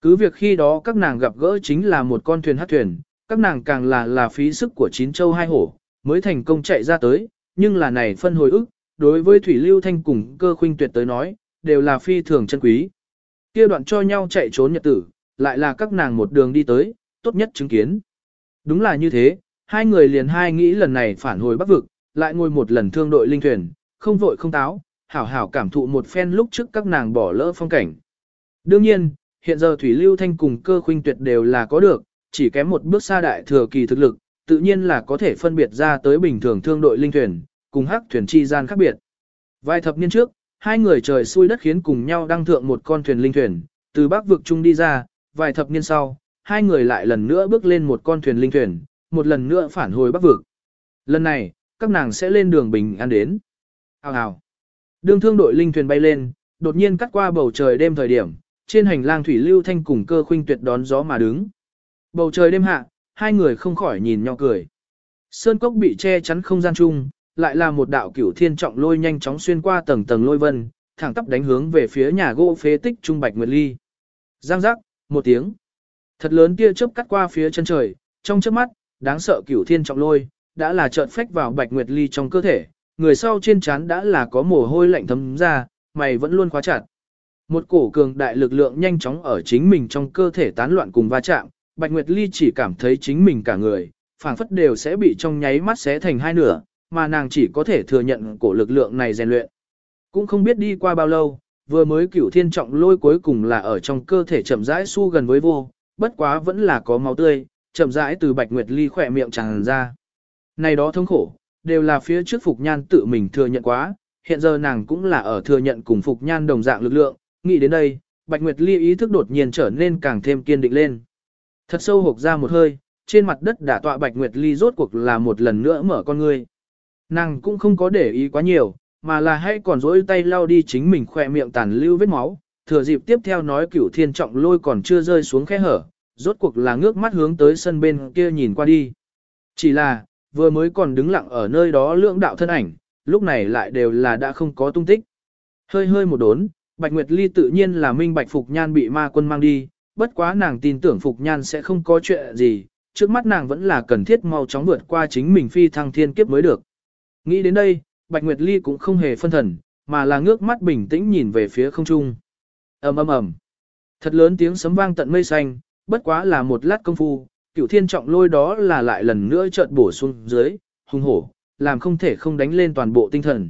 Cứ việc khi đó các nàng gặp gỡ chính là một con thuyền hát thuyền, các nàng càng là là phí sức của chín châu hai hổ, mới thành công chạy ra tới, nhưng là này phân hồi ức, đối với Thủy Lưu Thanh cùng cơ khuynh tuyệt tới nói, đều là phi thường chân quý. Kia đoạn cho nhau chạy trốn nhật tử, lại là các nàng một đường đi tới, tốt nhất chứng kiến. Đúng là như thế, hai người liền hai nghĩ lần này phản hồi bắc vực, lại ngồi một lần thương đội linh thuyền, không vội không táo, hảo hảo cảm thụ một phen lúc trước các nàng bỏ lỡ phong cảnh. Đương nhiên, hiện giờ Thủy Lưu Thanh cùng cơ khuynh tuyệt đều là có được, chỉ kém một bước xa đại thừa kỳ thực lực, tự nhiên là có thể phân biệt ra tới bình thường thương đội linh thuyền, cùng hắc thuyền chi gian khác biệt. Vài thập niên trước, hai người trời xui đất khiến cùng nhau đăng thượng một con thuyền linh thuyền, từ bắc vực chung đi ra, vài thập niên sau, hai người lại lần nữa bước lên một con thuyền linh thuyền, một lần nữa phản hồi bắc vực. Lần này, các nàng sẽ lên đường bình an đến. Hào hào. Đương thương đội linh thuyền bay lên, đột nhiên cắt qua bầu trời đêm thời điểm, trên hành lang thủy lưu thanh cùng cơ khuynh tuyệt đón gió mà đứng. Bầu trời đêm hạ, hai người không khỏi nhìn nhau cười. Sơn cốc bị che chắn không gian chung, lại là một đạo cửu thiên trọng lôi nhanh chóng xuyên qua tầng tầng lôi vân, thẳng tắp đánh hướng về phía nhà gỗ phế tích trung bạch nguyệt ly. Giang giác, một tiếng. Thật lớn tia chớp cắt qua phía chân trời, trong chớp mắt, đáng sợ cửu thiên trọng lôi, đã là trợn phách vào bạch nguyệt ly trong cơ thể, người sau trên trán đã là có mồ hôi lạnh thấm ra, mày vẫn luôn khóa chặt. Một cổ cường đại lực lượng nhanh chóng ở chính mình trong cơ thể tán loạn cùng va chạm, Bạch Nguyệt Ly chỉ cảm thấy chính mình cả người, phảng phất đều sẽ bị trong nháy mắt xé thành hai nửa, mà nàng chỉ có thể thừa nhận cổ lực lượng này rèn luyện. Cũng không biết đi qua bao lâu, vừa mới cửu thiên trọng lôi cuối cùng là ở trong cơ thể chậm rãi su gần với vô, bất quá vẫn là có máu tươi, chậm rãi từ Bạch Nguyệt Ly khỏe miệng tràn ra. Này đó thống khổ, đều là phía trước Phục Nhan tự mình thừa nhận quá, hiện giờ nàng cũng là ở thừa nhận cùng Phục Nhan đồng dạng lực lượng, nghĩ đến đây, Bạch Nguyệt Ly ý thức đột nhiên trở nên càng thêm kiên định lên. Thật sâu hộp ra một hơi, trên mặt đất đã tọa Bạch Nguyệt Ly rốt cuộc là một lần nữa mở con ngươi. Nàng cũng không có để ý quá nhiều, mà là hay còn dỗi tay lau đi chính mình khỏe miệng tàn lưu vết máu, thừa dịp tiếp theo nói cửu thiên trọng lôi còn chưa rơi xuống khe hở, rốt cuộc là ngước mắt hướng tới sân bên kia nhìn qua đi. Chỉ là, vừa mới còn đứng lặng ở nơi đó lưỡng đạo thân ảnh, lúc này lại đều là đã không có tung tích. Hơi hơi một đốn, Bạch Nguyệt Ly tự nhiên là minh Bạch Phục Nhan bị ma quân mang đi, bất quá nàng tin tưởng Phục Nhan sẽ không có chuyện gì, trước mắt nàng vẫn là cần thiết mau chóng vượt qua chính mình phi thăng thiên kiếp mới được. Nghĩ đến đây, Bạch Nguyệt Ly cũng không hề phân thần, mà là ngước mắt bình tĩnh nhìn về phía không trung. ầm ầm ầm, thật lớn tiếng sấm vang tận mây xanh, bất quá là một lát công phu, cựu thiên trọng lôi đó là lại lần nữa chợt bổ xuống dưới, hung hổ, làm không thể không đánh lên toàn bộ tinh thần.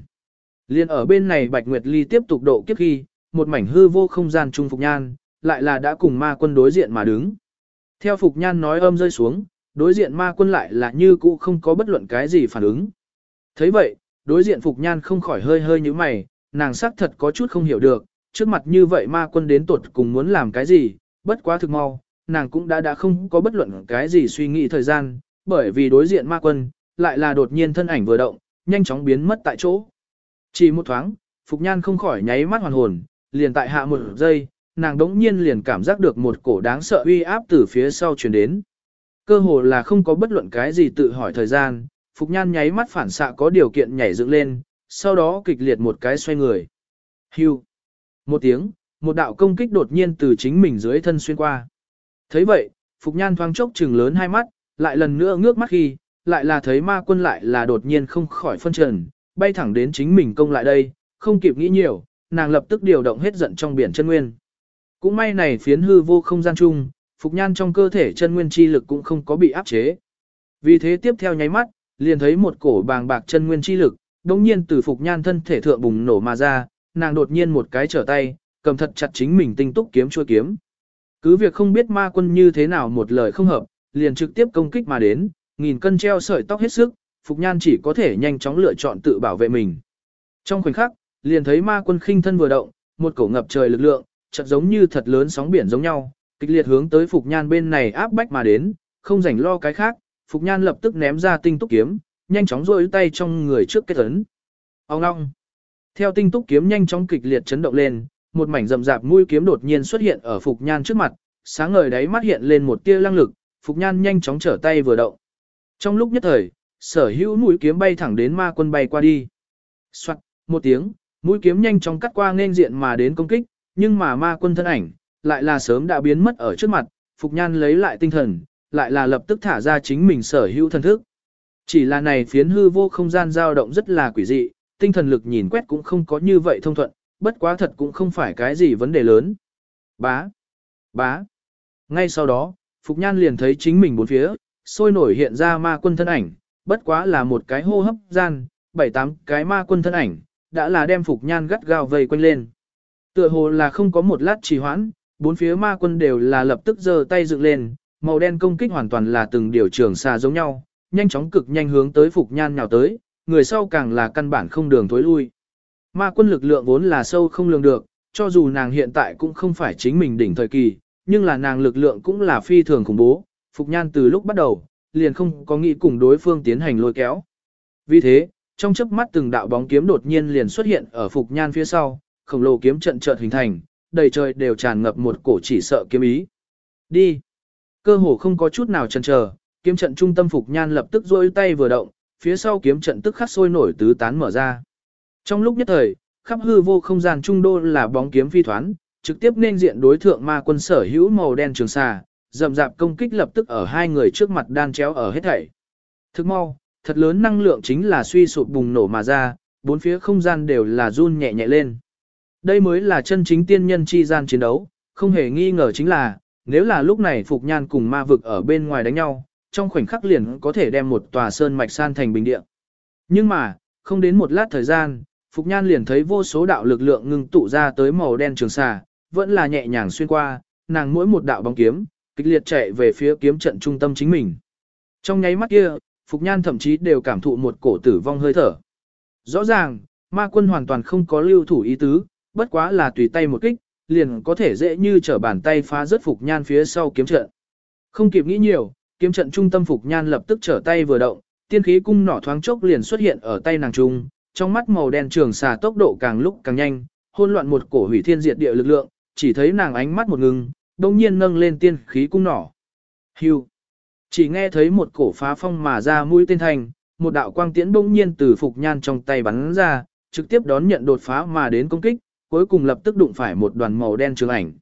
Liên ở bên này Bạch Nguyệt Ly tiếp tục độ kiếp khi, một mảnh hư vô không gian trung phục nhan, lại là đã cùng ma quân đối diện mà đứng. Theo Phục Nhan nói âm rơi xuống, đối diện ma quân lại là như cũ không có bất luận cái gì phản ứng. thấy vậy, đối diện Phục Nhan không khỏi hơi hơi như mày, nàng xác thật có chút không hiểu được, trước mặt như vậy ma quân đến tuột cùng muốn làm cái gì, bất quá thực mau, nàng cũng đã đã không có bất luận cái gì suy nghĩ thời gian, bởi vì đối diện ma quân, lại là đột nhiên thân ảnh vừa động, nhanh chóng biến mất tại chỗ. Chỉ một thoáng, Phục Nhan không khỏi nháy mắt hoàn hồn, liền tại hạ một giây, nàng đống nhiên liền cảm giác được một cổ đáng sợ uy áp từ phía sau truyền đến. Cơ hồ là không có bất luận cái gì tự hỏi thời gian, Phục Nhan nháy mắt phản xạ có điều kiện nhảy dựng lên, sau đó kịch liệt một cái xoay người. Hưu. Một tiếng, một đạo công kích đột nhiên từ chính mình dưới thân xuyên qua thấy vậy, Phục Nhan thoáng chốc trừng lớn hai mắt, lại lần nữa ngước mắt khi, lại là thấy ma quân lại là đột nhiên không khỏi phân trần, bay thẳng đến chính mình công lại đây, không kịp nghĩ nhiều, nàng lập tức điều động hết giận trong biển chân nguyên. Cũng may này phiến hư vô không gian chung, Phục Nhan trong cơ thể chân nguyên chi lực cũng không có bị áp chế. Vì thế tiếp theo nháy mắt, liền thấy một cổ bàng bạc chân nguyên chi lực, đồng nhiên từ Phục Nhan thân thể thượng bùng nổ mà ra, nàng đột nhiên một cái trở tay, cầm thật chặt chính mình tinh túc kiếm chua kiếm. Cứ việc không biết ma quân như thế nào một lời không hợp, liền trực tiếp công kích mà đến, nghìn cân treo sợi tóc hết sức, Phục Nhan chỉ có thể nhanh chóng lựa chọn tự bảo vệ mình. Trong khoảnh khắc, liền thấy ma quân khinh thân vừa động, một cổ ngập trời lực lượng, chợt giống như thật lớn sóng biển giống nhau, kịch liệt hướng tới Phục Nhan bên này áp bách mà đến, không rảnh lo cái khác, Phục Nhan lập tức ném ra tinh túc kiếm, nhanh chóng rôi tay trong người trước kết ấn. Ông ngong. Theo tinh túc kiếm nhanh chóng kịch liệt chấn động lên, một mảnh rậm rạp mũi kiếm đột nhiên xuất hiện ở Phục Nhan trước mặt, sáng ngời đáy mắt hiện lên một tia lăng lực, Phục Nhan nhanh chóng trở tay vừa động. Trong lúc nhất thời, sở hữu mũi kiếm bay thẳng đến ma quân bay qua đi. Soạt, một tiếng, mũi kiếm nhanh chóng cắt qua nên diện mà đến công kích, nhưng mà ma quân thân ảnh, lại là sớm đã biến mất ở trước mặt, Phục Nhan lấy lại tinh thần, lại là lập tức thả ra chính mình sở hữu thần thức. Chỉ là này phiến hư vô không gian dao động rất là quỷ dị, tinh thần lực nhìn quét cũng không có như vậy thông thuận, bất quá thật cũng không phải cái gì vấn đề lớn. Bá, bá. Ngay sau đó, Phục Nhan liền thấy chính mình bốn phía, sôi nổi hiện ra ma quân thân ảnh, bất quá là một cái hô hấp gian, bảy tám cái ma quân thân ảnh, đã là đem Phục Nhan gắt gao vây quanh lên. Tựa hồ là không có một lát trì hoãn, bốn phía ma quân đều là lập tức giơ tay dựng lên, màu đen công kích hoàn toàn là từng điều trường xa giống nhau, nhanh chóng cực nhanh hướng tới Phục Nhan nhào tới, người sau càng là căn bản không đường thối lui. Ma quân lực lượng vốn là sâu không lường được, cho dù nàng hiện tại cũng không phải chính mình đỉnh thời kỳ, nhưng là nàng lực lượng cũng là phi thường khủng bố, Phục Nhan từ lúc bắt đầu, liền không có nghĩ cùng đối phương tiến hành lôi kéo. Vì thế, trong chớp mắt từng đạo bóng kiếm đột nhiên liền xuất hiện ở Phục Nhan phía sau, khổng lồ kiếm trận chợt hình thành, đầy trời đều tràn ngập một cổ chỉ sợ kiếm ý. Đi! Cơ hồ không có chút nào chần chờ, kiếm trận trung tâm Phục Nhan lập tức rôi tay vừa động, phía sau kiếm trận tức khắc sôi nổi tứ tán mở ra. Trong lúc nhất thời, khắp hư vô không gian trung đô là bóng kiếm phi thoán, trực tiếp nên diện đối thượng ma quân sở hữu màu đen trường xà, dầm dạp công kích lập tức ở hai người trước mặt đan chéo ở hết thảy. Thức mau, thật lớn năng lượng chính là suy sụp bùng nổ mà ra, bốn phía không gian đều là run nhẹ nhẹ lên. Đây mới là chân chính tiên nhân chi gian chiến đấu, không hề nghi ngờ chính là, nếu là lúc này Phục Nhan cùng ma vực ở bên ngoài đánh nhau, trong khoảnh khắc liền có thể đem một tòa sơn mạch san thành bình địa. Nhưng mà, không đến một lát thời gian, Phục Nhan liền thấy vô số đạo lực lượng ngưng tụ ra tới màu đen trường xà, vẫn là nhẹ nhàng xuyên qua, nàng mỗi một đạo bóng kiếm, kịch liệt chạy về phía kiếm trận trung tâm chính mình. Trong nháy mắt kia, Phục Nhan thậm chí đều cảm thụ một cổ tử vong hơi thở. Rõ ràng, ma quân hoàn toàn không có lưu thủ ý tứ, bất quá là tùy tay một kích, liền có thể dễ như trở bàn tay phá rớt Phục Nhan phía sau kiếm trận. Không kịp nghĩ nhiều, kiếm trận trung tâm Phục Nhan lập tức trở tay vừa động, tiên khí cung nỏ thoáng chốc liền xuất hiện ở tay nàng trung, trong mắt màu đen trường xà tốc độ càng lúc càng nhanh, hôn loạn một cổ hủy thiên diệt địa lực lượng, chỉ thấy nàng ánh mắt một ngừng, đồng nhiên nâng lên tiên khí cung nỏ. Hưu. Chỉ nghe thấy một cổ phá phong mà ra mũi tên thành, một đạo quang tiễn đông nhiên từ Phục Nhan trong tay bắn ra, trực tiếp đón nhận đột phá mà đến công kích, cuối cùng lập tức đụng phải một đoàn màu đen trường ảnh.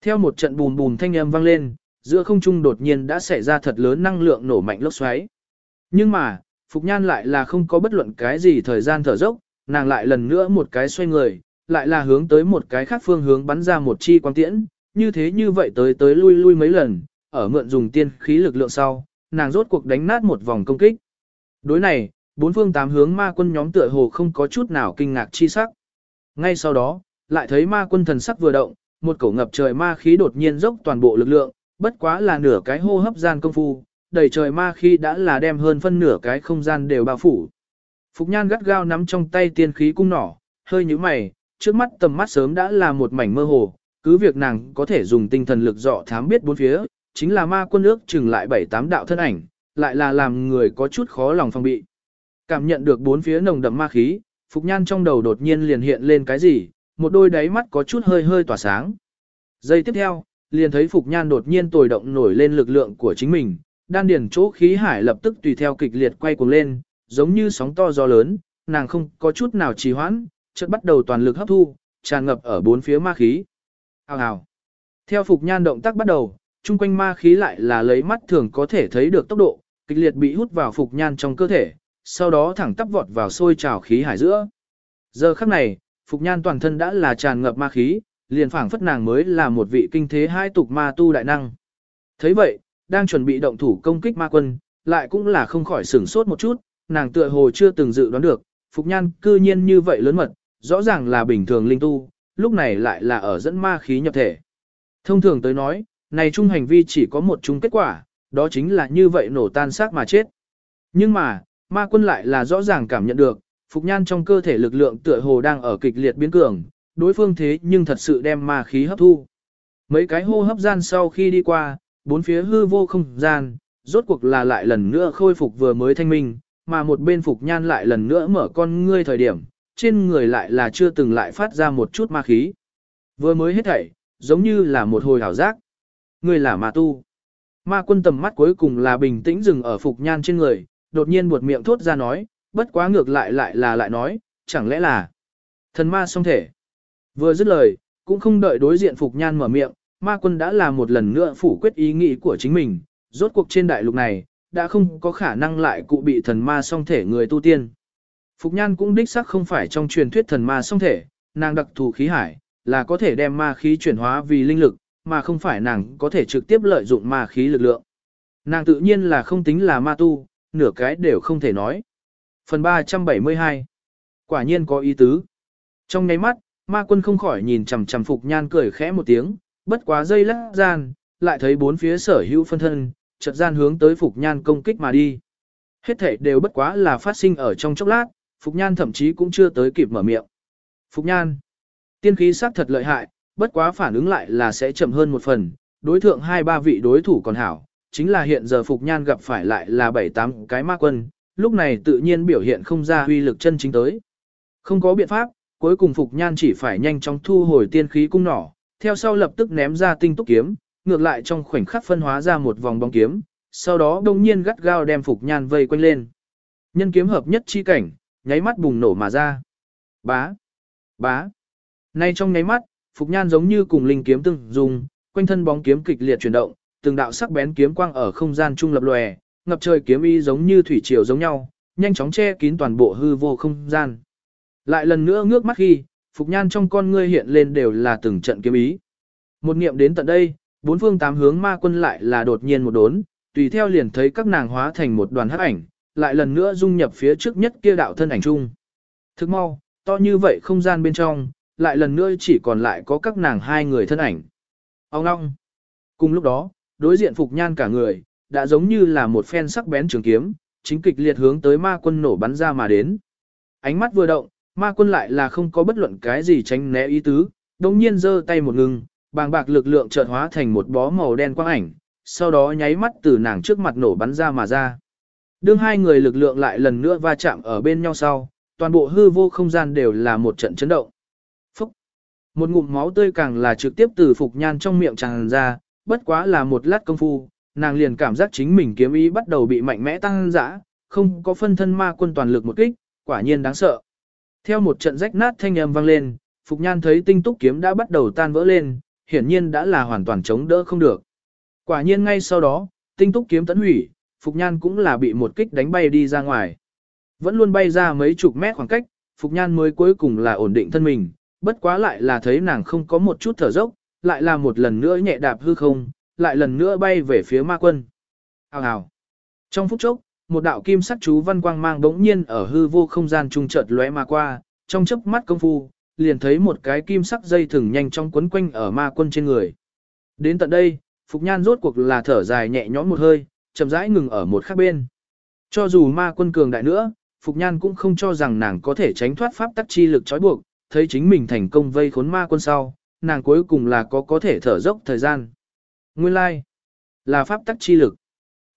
Theo một trận bùn bùn thanh âm vang lên, giữa không trung đột nhiên đã xảy ra thật lớn năng lượng nổ mạnh lốc xoáy. Nhưng mà, Phục Nhan lại là không có bất luận cái gì thời gian thở dốc, nàng lại lần nữa một cái xoay người, lại là hướng tới một cái khác phương hướng bắn ra một chi quang tiễn, như thế như vậy tới tới lui lui mấy lần, ở mượn dùng tiên khí lực lượng sau, nàng rốt cuộc đánh nát một vòng công kích. Đối này, bốn phương tám hướng ma quân nhóm tựa hồ không có chút nào kinh ngạc chi sắc. Ngay sau đó, lại thấy ma quân thần sắc vừa động, một cổ ngập trời ma khí đột nhiên dốc toàn bộ lực lượng, bất quá là nửa cái hô hấp gian công phu, đầy trời ma khí đã là đem hơn phân nửa cái không gian đều bao phủ. Phục Nhan gắt gao nắm trong tay tiên khí cung nỏ, hơi như mày, trước mắt tầm mắt sớm đã là một mảnh mơ hồ, cứ việc nàng có thể dùng tinh thần lực dọ thám biết bốn phía, chính là ma quân ước chừng lại bảy tám đạo thân ảnh, lại là làm người có chút khó lòng phòng bị. Cảm nhận được bốn phía nồng đậm ma khí, Phục Nhan trong đầu đột nhiên liền hiện lên cái gì, một đôi đáy mắt có chút hơi hơi tỏa sáng. Giây tiếp theo, liền thấy Phục Nhan đột nhiên tồi động nổi lên lực lượng của chính mình, đan điển chỗ khí hải lập tức tùy theo kịch liệt quay cuồng lên, giống như sóng to gió lớn, nàng không có chút nào trì hoãn, chợt bắt đầu toàn lực hấp thu, tràn ngập ở bốn phía ma khí. Hào hào. Theo Phục Nhan động tác bắt đầu, chung quanh ma khí lại là lấy mắt thường có thể thấy được tốc độ, kịch liệt bị hút vào Phục Nhan trong cơ thể, sau đó thẳng tắp vọt vào sôi trào khí hải giữa. Giờ khắc này, Phục Nhan toàn thân đã là tràn ngập ma khí, liền phảng phất nàng mới là một vị kinh thế hai tục ma tu đại năng. thấy vậy, đang chuẩn bị động thủ công kích ma quân, lại cũng là không khỏi sửng sốt một chút, nàng tựa hồ chưa từng dự đoán được, Phục Nhan cư nhiên như vậy lớn mật, rõ ràng là bình thường linh tu, lúc này lại là ở dẫn ma khí nhập thể. Thông thường tới nói, này chung hành vi chỉ có một chung kết quả, đó chính là như vậy nổ tan xác mà chết. Nhưng mà, ma quân lại là rõ ràng cảm nhận được, Phục Nhan trong cơ thể lực lượng tựa hồ đang ở kịch liệt biến cường, đối phương thế nhưng thật sự đem ma khí hấp thu. Mấy cái hô hấp gian sau khi đi qua, bốn phía hư vô không gian, rốt cuộc là lại lần nữa khôi phục vừa mới thanh minh, mà một bên Phục Nhan lại lần nữa mở con ngươi thời điểm, trên người lại là chưa từng lại phát ra một chút ma khí. Vừa mới hết thảy, giống như là một hồi hảo giác. Người là ma tu. Ma quân tầm mắt cuối cùng là bình tĩnh dừng ở Phục Nhan trên người, đột nhiên buột miệng thốt ra nói, bất quá ngược lại lại là lại nói, chẳng lẽ là thần ma song thể. Vừa dứt lời, cũng không đợi đối diện Phục Nhan mở miệng, ma quân đã là một lần nữa phủ quyết ý nghĩ của chính mình, rốt cuộc trên đại lục này, đã không có khả năng lại cụ bị thần ma song thể người tu tiên. Phục Nhan cũng đích xác không phải trong truyền thuyết thần ma song thể, nàng đặc thù khí hải, là có thể đem ma khí chuyển hóa vì linh lực, mà không phải nàng có thể trực tiếp lợi dụng ma khí lực lượng. Nàng tự nhiên là không tính là ma tu, nửa cái đều không thể nói. Phần 372 Quả nhiên có ý tứ. Trong nháy mắt, ma quân không khỏi nhìn chằm chằm Phục Nhan cười khẽ một tiếng, bất quá dây lắc gian, lại thấy bốn phía sở hữu phân thân, chợt gian hướng tới Phục Nhan công kích mà đi. Hết thể đều bất quá là phát sinh ở trong chốc lát, Phục Nhan thậm chí cũng chưa tới kịp mở miệng. Phục Nhan, tiên khí sắc thật lợi hại, bất quá phản ứng lại là sẽ chậm hơn một phần, đối thượng hai ba vị đối thủ còn hảo, chính là hiện giờ Phục Nhan gặp phải lại là bảy tám cái ma quân, lúc này tự nhiên biểu hiện không ra huy lực chân chính tới. Không có biện pháp, cuối cùng Phục Nhan chỉ phải nhanh chóng thu hồi tiên khí cung nỏ, theo sau lập tức ném ra tinh túc kiếm, ngược lại trong khoảnh khắc phân hóa ra một vòng bóng kiếm, sau đó đông nhiên gắt gao đem Phục Nhan vây quanh lên. Nhân kiếm hợp nhất chi cảnh, nháy mắt bùng nổ mà ra. Bá, bá. Nay trong nháy mắt, Phục Nhan giống như cùng linh kiếm tương dùng, quanh thân bóng kiếm kịch liệt chuyển động, từng đạo sắc bén kiếm quang ở không gian trung lập lòe, ngập trời kiếm y giống như thủy triều giống nhau, nhanh chóng che kín toàn bộ hư vô không gian. Lại lần nữa ngước mắt khi, Phục Nhan trong con ngươi hiện lên đều là từng trận kiếm ý. Một niệm đến tận đây, bốn phương tám hướng ma quân lại là đột nhiên một đốn, tùy theo liền thấy các nàng hóa thành một đoàn hắc ảnh, lại lần nữa dung nhập phía trước nhất kia đạo thân ảnh chung. Thức mau, to như vậy không gian bên trong, lại lần nữa chỉ còn lại có các nàng hai người thân ảnh. Ông ngong. Cùng lúc đó, đối diện Phục Nhan cả người, đã giống như là một phen sắc bén trường kiếm, chính kịch liệt hướng tới ma quân nổ bắn ra mà đến. Ánh mắt vừa động, ma quân lại là không có bất luận cái gì tránh né ý tứ, đồng nhiên giơ tay một ngừng, bàng bạc lực lượng chợt hóa thành một bó màu đen quang ảnh, sau đó nháy mắt từ nàng trước mặt nổ bắn ra mà ra. Đương hai người lực lượng lại lần nữa va chạm ở bên nhau sau, toàn bộ hư vô không gian đều là một trận chấn động. Phúc! Một ngụm máu tươi càng là trực tiếp từ Phục Nhan trong miệng tràn ra, bất quá là một lát công phu, nàng liền cảm giác chính mình kiếm ý bắt đầu bị mạnh mẽ tăng dã, không có phân thân ma quân toàn lực một kích, quả nhiên đáng sợ. Theo một trận rách nát thanh âm vang lên, Phục Nhan thấy tinh túc kiếm đã bắt đầu tan vỡ lên, hiển nhiên đã là hoàn toàn chống đỡ không được. Quả nhiên ngay sau đó, tinh túc kiếm tấn hủy, Phục Nhan cũng là bị một kích đánh bay đi ra ngoài. Vẫn luôn bay ra mấy chục mét khoảng cách, Phục Nhan mới cuối cùng là ổn định thân mình, bất quá lại là thấy nàng không có một chút thở dốc, lại là một lần nữa nhẹ đạp hư không, lại lần nữa bay về phía ma quân. Hào hào. Trong phút chốc, một đạo kim sắc chú văn quang mang bỗng nhiên ở hư vô không gian trung chợt lóe mà qua, trong chớp mắt công phu, liền thấy một cái kim sắc dây thừng nhanh trong quấn quanh ở ma quân trên người. Đến tận đây, Phục Nhan rốt cuộc là thở dài nhẹ nhõm một hơi, chậm rãi ngừng ở một khác bên. Cho dù ma quân cường đại nữa, Phục Nhan cũng không cho rằng nàng có thể tránh thoát pháp tắc chi lực trói buộc, thấy chính mình thành công vây khốn ma quân sau, nàng cuối cùng là có có thể thở dốc thời gian. Nguyên lai, like, là pháp tắc chi lực.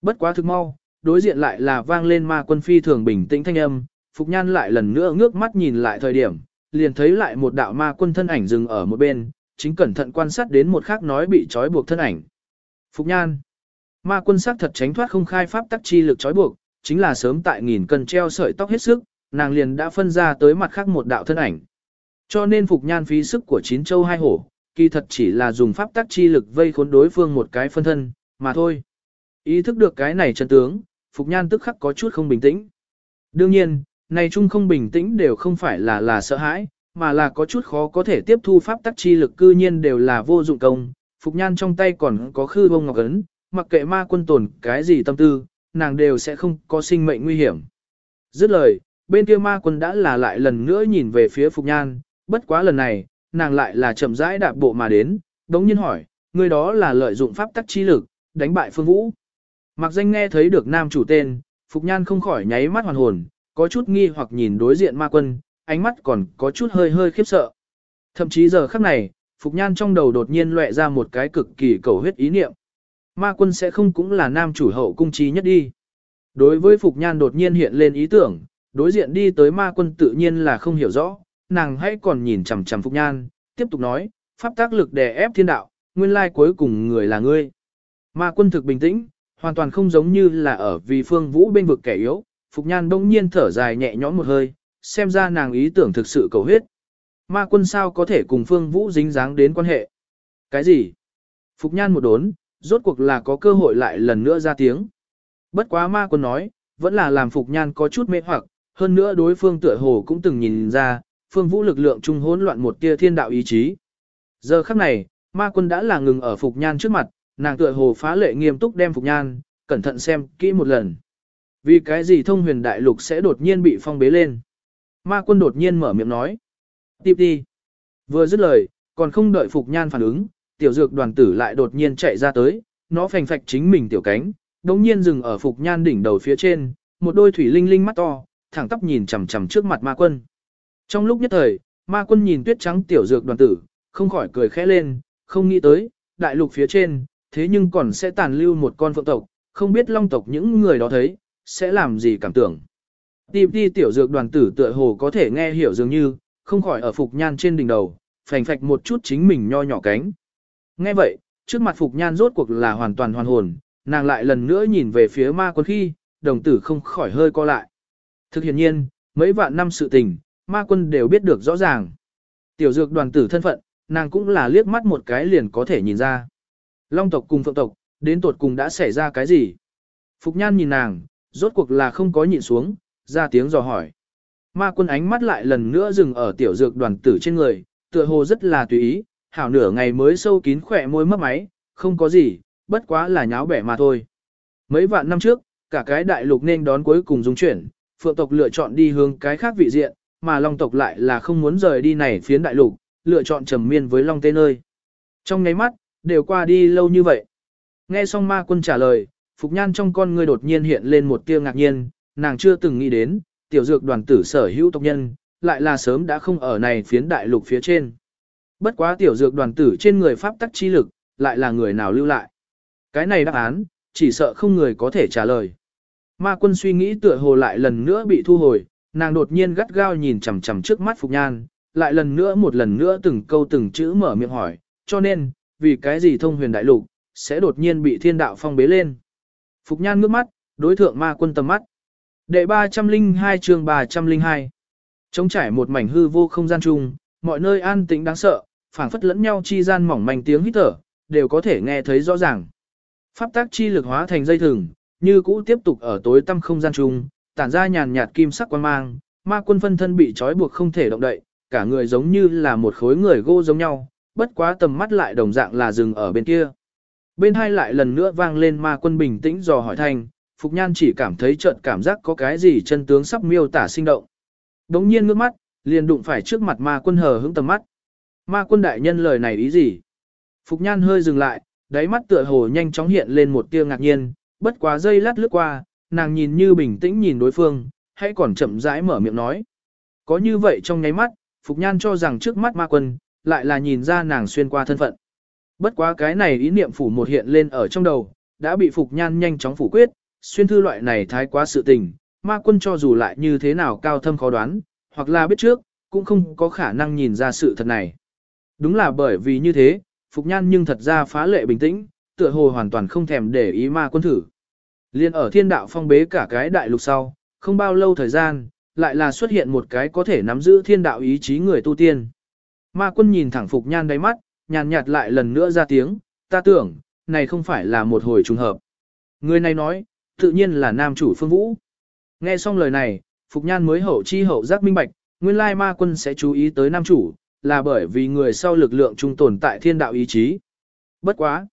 Bất quá thực mau, đối diện lại là vang lên ma quân phi thường bình tĩnh thanh âm, Phục Nhan lại lần nữa ngước mắt nhìn lại thời điểm, liền thấy lại một đạo ma quân thân ảnh dừng ở một bên, chính cẩn thận quan sát đến một khác nói bị trói buộc thân ảnh. Phục Nhan, ma quân sắc thật tránh thoát không khai pháp tắc chi lực trói buộc, chính là sớm tại nghìn cân treo sợi tóc hết sức, nàng liền đã phân ra tới mặt khác một đạo thân ảnh. Cho nên Phục Nhan phí sức của chín châu hai hổ, kỳ thật chỉ là dùng pháp tắc chi lực vây khốn đối phương một cái phân thân, mà thôi. Ý thức được cái này chân tướng, Phục Nhan tức khắc có chút không bình tĩnh. Đương nhiên, này chung không bình tĩnh đều không phải là là sợ hãi, mà là có chút khó có thể tiếp thu pháp tắc chi lực cư nhiên đều là vô dụng công. Phục Nhan trong tay còn có khư bông ngọc ấn, mặc kệ ma quân tồn cái gì tâm tư, nàng đều sẽ không có sinh mệnh nguy hiểm. Dứt lời, bên kia ma quân đã là lại lần nữa nhìn về phía Phục Nhan, bất quá lần này, nàng lại là chậm rãi đạp bộ mà đến, đống nhiên hỏi, người đó là lợi dụng pháp tắc chi lực, đánh bại phương vũ. Mặc danh nghe thấy được nam chủ tên, Phục Nhan không khỏi nháy mắt hoàn hồn, có chút nghi hoặc nhìn đối diện ma quân, ánh mắt còn có chút hơi hơi khiếp sợ. Thậm chí giờ khắc này, Phục Nhan trong đầu đột nhiên lệ ra một cái cực kỳ cầu huyết ý niệm. Ma quân sẽ không cũng là nam chủ hậu cung trí nhất đi. Đối với Phục Nhan đột nhiên hiện lên ý tưởng, đối diện đi tới ma quân tự nhiên là không hiểu rõ, nàng hãy còn nhìn chằm chằm Phục Nhan, tiếp tục nói, pháp tác lực đè ép thiên đạo, nguyên lai cuối cùng người là ngươi. Ma quân thực bình tĩnh, hoàn toàn không giống như là ở vì phương vũ bên vực kẻ yếu, Phục Nhan đông nhiên thở dài nhẹ nhõm một hơi, xem ra nàng ý tưởng thực sự cầu huyết. Ma quân sao có thể cùng phương vũ dính dáng đến quan hệ? Cái gì? Phục Nhan một đốn, rốt cuộc là có cơ hội lại lần nữa ra tiếng. Bất quá ma quân nói, vẫn là làm Phục Nhan có chút mê hoặc, hơn nữa đối phương tựa hồ cũng từng nhìn ra, phương vũ lực lượng trung hỗn loạn một tia thiên đạo ý chí. Giờ khắc này, ma quân đã là ngừng ở Phục Nhan trước mặt, nàng tựa hồ phá lệ nghiêm túc đem Phục Nhan, cẩn thận xem kỹ một lần. Vì cái gì thông huyền đại lục sẽ đột nhiên bị phong bế lên? Ma quân đột nhiên mở miệng nói. Tiếp đi. Vừa dứt lời, còn không đợi Phục Nhan phản ứng, tiểu dược đoàn tử lại đột nhiên chạy ra tới, nó phành phạch chính mình tiểu cánh, đống nhiên dừng ở Phục Nhan đỉnh đầu phía trên, một đôi thủy linh linh mắt to, thẳng tắp nhìn chằm chằm trước mặt ma quân. Trong lúc nhất thời, ma quân nhìn tuyết trắng tiểu dược đoàn tử, không khỏi cười khẽ lên, không nghĩ tới, đại lục phía trên, thế nhưng còn sẽ tàn lưu một con phượng tộc, không biết long tộc những người đó thấy, sẽ làm gì cảm tưởng. Tìm đi tiểu dược đoàn tử tựa hồ có thể nghe hiểu dường như, không khỏi ở Phục Nhan trên đỉnh đầu, phành phạch một chút chính mình nho nhỏ cánh. Nghe vậy, trước mặt Phục Nhan rốt cuộc là hoàn toàn hoàn hồn, nàng lại lần nữa nhìn về phía ma quân khi, đồng tử không khỏi hơi co lại. Thực hiện nhiên, mấy vạn năm sự tình, ma quân đều biết được rõ ràng. Tiểu dược đoàn tử thân phận, nàng cũng là liếc mắt một cái liền có thể nhìn ra. Long tộc cùng phượng tộc, đến tột cùng đã xảy ra cái gì? Phục nhan nhìn nàng, rốt cuộc là không có nhịn xuống, ra tiếng dò hỏi. Ma quân ánh mắt lại lần nữa dừng ở tiểu dược đoàn tử trên người, tựa hồ rất là tùy ý, hảo nửa ngày mới sâu kín khỏe môi mấp máy, không có gì, bất quá là nháo bẻ mà thôi. Mấy vạn năm trước, cả cái đại lục nên đón cuối cùng dung chuyển, phượng tộc lựa chọn đi hướng cái khác vị diện, mà long tộc lại là không muốn rời đi này phiến đại lục, lựa chọn trầm miên với long tê nơi. Trong nháy mắt, đều qua đi lâu như vậy. Nghe xong ma quân trả lời, Phục Nhan trong con người đột nhiên hiện lên một tia ngạc nhiên, nàng chưa từng nghĩ đến, tiểu dược đoàn tử sở hữu tộc nhân, lại là sớm đã không ở này phiến đại lục phía trên. Bất quá tiểu dược đoàn tử trên người pháp tắc chi lực, lại là người nào lưu lại. Cái này đáp án, chỉ sợ không người có thể trả lời. Ma quân suy nghĩ tựa hồ lại lần nữa bị thu hồi, nàng đột nhiên gắt gao nhìn chằm chằm trước mắt Phục Nhan, lại lần nữa một lần nữa từng câu từng chữ mở miệng hỏi, cho nên, vì cái gì thông huyền đại lục, sẽ đột nhiên bị thiên đạo phong bế lên. Phục Nhan ngước mắt, đối thượng ma quân tầm mắt. Đệ 302 chương 302 Trống trải một mảnh hư vô không gian chung, mọi nơi an tĩnh đáng sợ, phảng phất lẫn nhau chi gian mỏng manh tiếng hít thở, đều có thể nghe thấy rõ ràng. Pháp tác chi lực hóa thành dây thừng, như cũ tiếp tục ở tối tăm không gian chung, tản ra nhàn nhạt kim sắc quan mang, ma quân phân thân bị trói buộc không thể động đậy, cả người giống như là một khối người gỗ giống nhau, bất quá tầm mắt lại đồng dạng là dừng ở bên kia. Bên hai lại lần nữa vang lên ma quân bình tĩnh dò hỏi thanh, Phục Nhan chỉ cảm thấy trận cảm giác có cái gì chân tướng sắp miêu tả sinh động. Đống nhiên ngước mắt, liền đụng phải trước mặt ma quân hờ hững tầm mắt. Ma quân đại nhân lời này ý gì? Phục Nhan hơi dừng lại, đáy mắt tựa hồ nhanh chóng hiện lên một tia ngạc nhiên, bất quá giây lát lướt qua, nàng nhìn như bình tĩnh nhìn đối phương, hãy còn chậm rãi mở miệng nói. Có như vậy trong nháy mắt, Phục Nhan cho rằng trước mắt ma quân, lại là nhìn ra nàng xuyên qua thân phận. Bất quá cái này ý niệm phủ một hiện lên ở trong đầu, đã bị Phục Nhan nhanh chóng phủ quyết, xuyên thư loại này thái quá sự tình, ma quân cho dù lại như thế nào cao thâm khó đoán, hoặc là biết trước, cũng không có khả năng nhìn ra sự thật này. Đúng là bởi vì như thế, Phục Nhan nhưng thật ra phá lệ bình tĩnh, tựa hồ hoàn toàn không thèm để ý ma quân thử. Liên ở thiên đạo phong bế cả cái đại lục sau, không bao lâu thời gian, lại là xuất hiện một cái có thể nắm giữ thiên đạo ý chí người tu tiên. Ma quân nhìn thẳng Phục Nhan đáy mắt, nhàn nhạt lại lần nữa ra tiếng, ta tưởng, này không phải là một hồi trùng hợp. Người này nói, tự nhiên là nam chủ phương vũ. Nghe xong lời này, Phục Nhan mới hậu chi hậu giác minh bạch, nguyên lai ma quân sẽ chú ý tới nam chủ, là bởi vì người sau lực lượng trung tồn tại thiên đạo ý chí. Bất quá.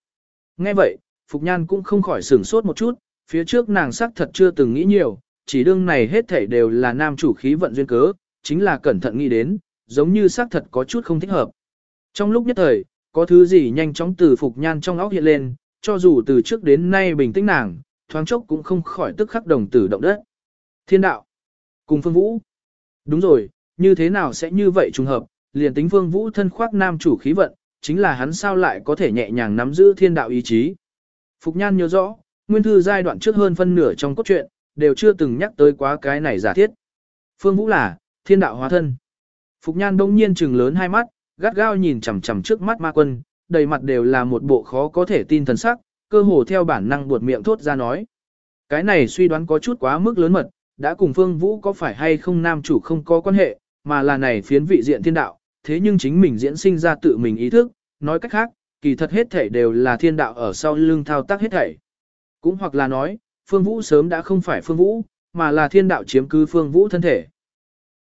Nghe vậy, Phục Nhan cũng không khỏi sửng sốt một chút, phía trước nàng sắc thật chưa từng nghĩ nhiều, chỉ đương này hết thảy đều là nam chủ khí vận duyên cớ, chính là cẩn thận nghĩ đến, giống như xác thật có chút không thích hợp. Trong lúc nhất thời, có thứ gì nhanh chóng từ Phục Nhan trong óc hiện lên, cho dù từ trước đến nay bình tĩnh nàng, thoáng chốc cũng không khỏi tức khắc đồng tử động đất. Thiên đạo, cùng Phương Vũ. Đúng rồi, như thế nào sẽ như vậy trùng hợp, liền tính Phương Vũ thân khoác nam chủ khí vận, chính là hắn sao lại có thể nhẹ nhàng nắm giữ thiên đạo ý chí. Phục Nhan nhớ rõ, nguyên thư giai đoạn trước hơn phân nửa trong cốt truyện, đều chưa từng nhắc tới quá cái này giả thiết. Phương Vũ là, thiên đạo hóa thân. Phục Nhan đông nhiên trừng lớn hai mắt, gắt gao nhìn chằm chằm trước mắt ma quân, đầy mặt đều là một bộ khó có thể tin thần sắc, cơ hồ theo bản năng buột miệng thốt ra nói. Cái này suy đoán có chút quá mức lớn mật, đã cùng Phương Vũ có phải hay không nam chủ không có quan hệ, mà là này phiến vị diện thiên đạo, thế nhưng chính mình diễn sinh ra tự mình ý thức, nói cách khác, kỳ thật hết thảy đều là thiên đạo ở sau lưng thao tác hết thảy. Cũng hoặc là nói, Phương Vũ sớm đã không phải Phương Vũ, mà là thiên đạo chiếm cứ Phương Vũ thân thể.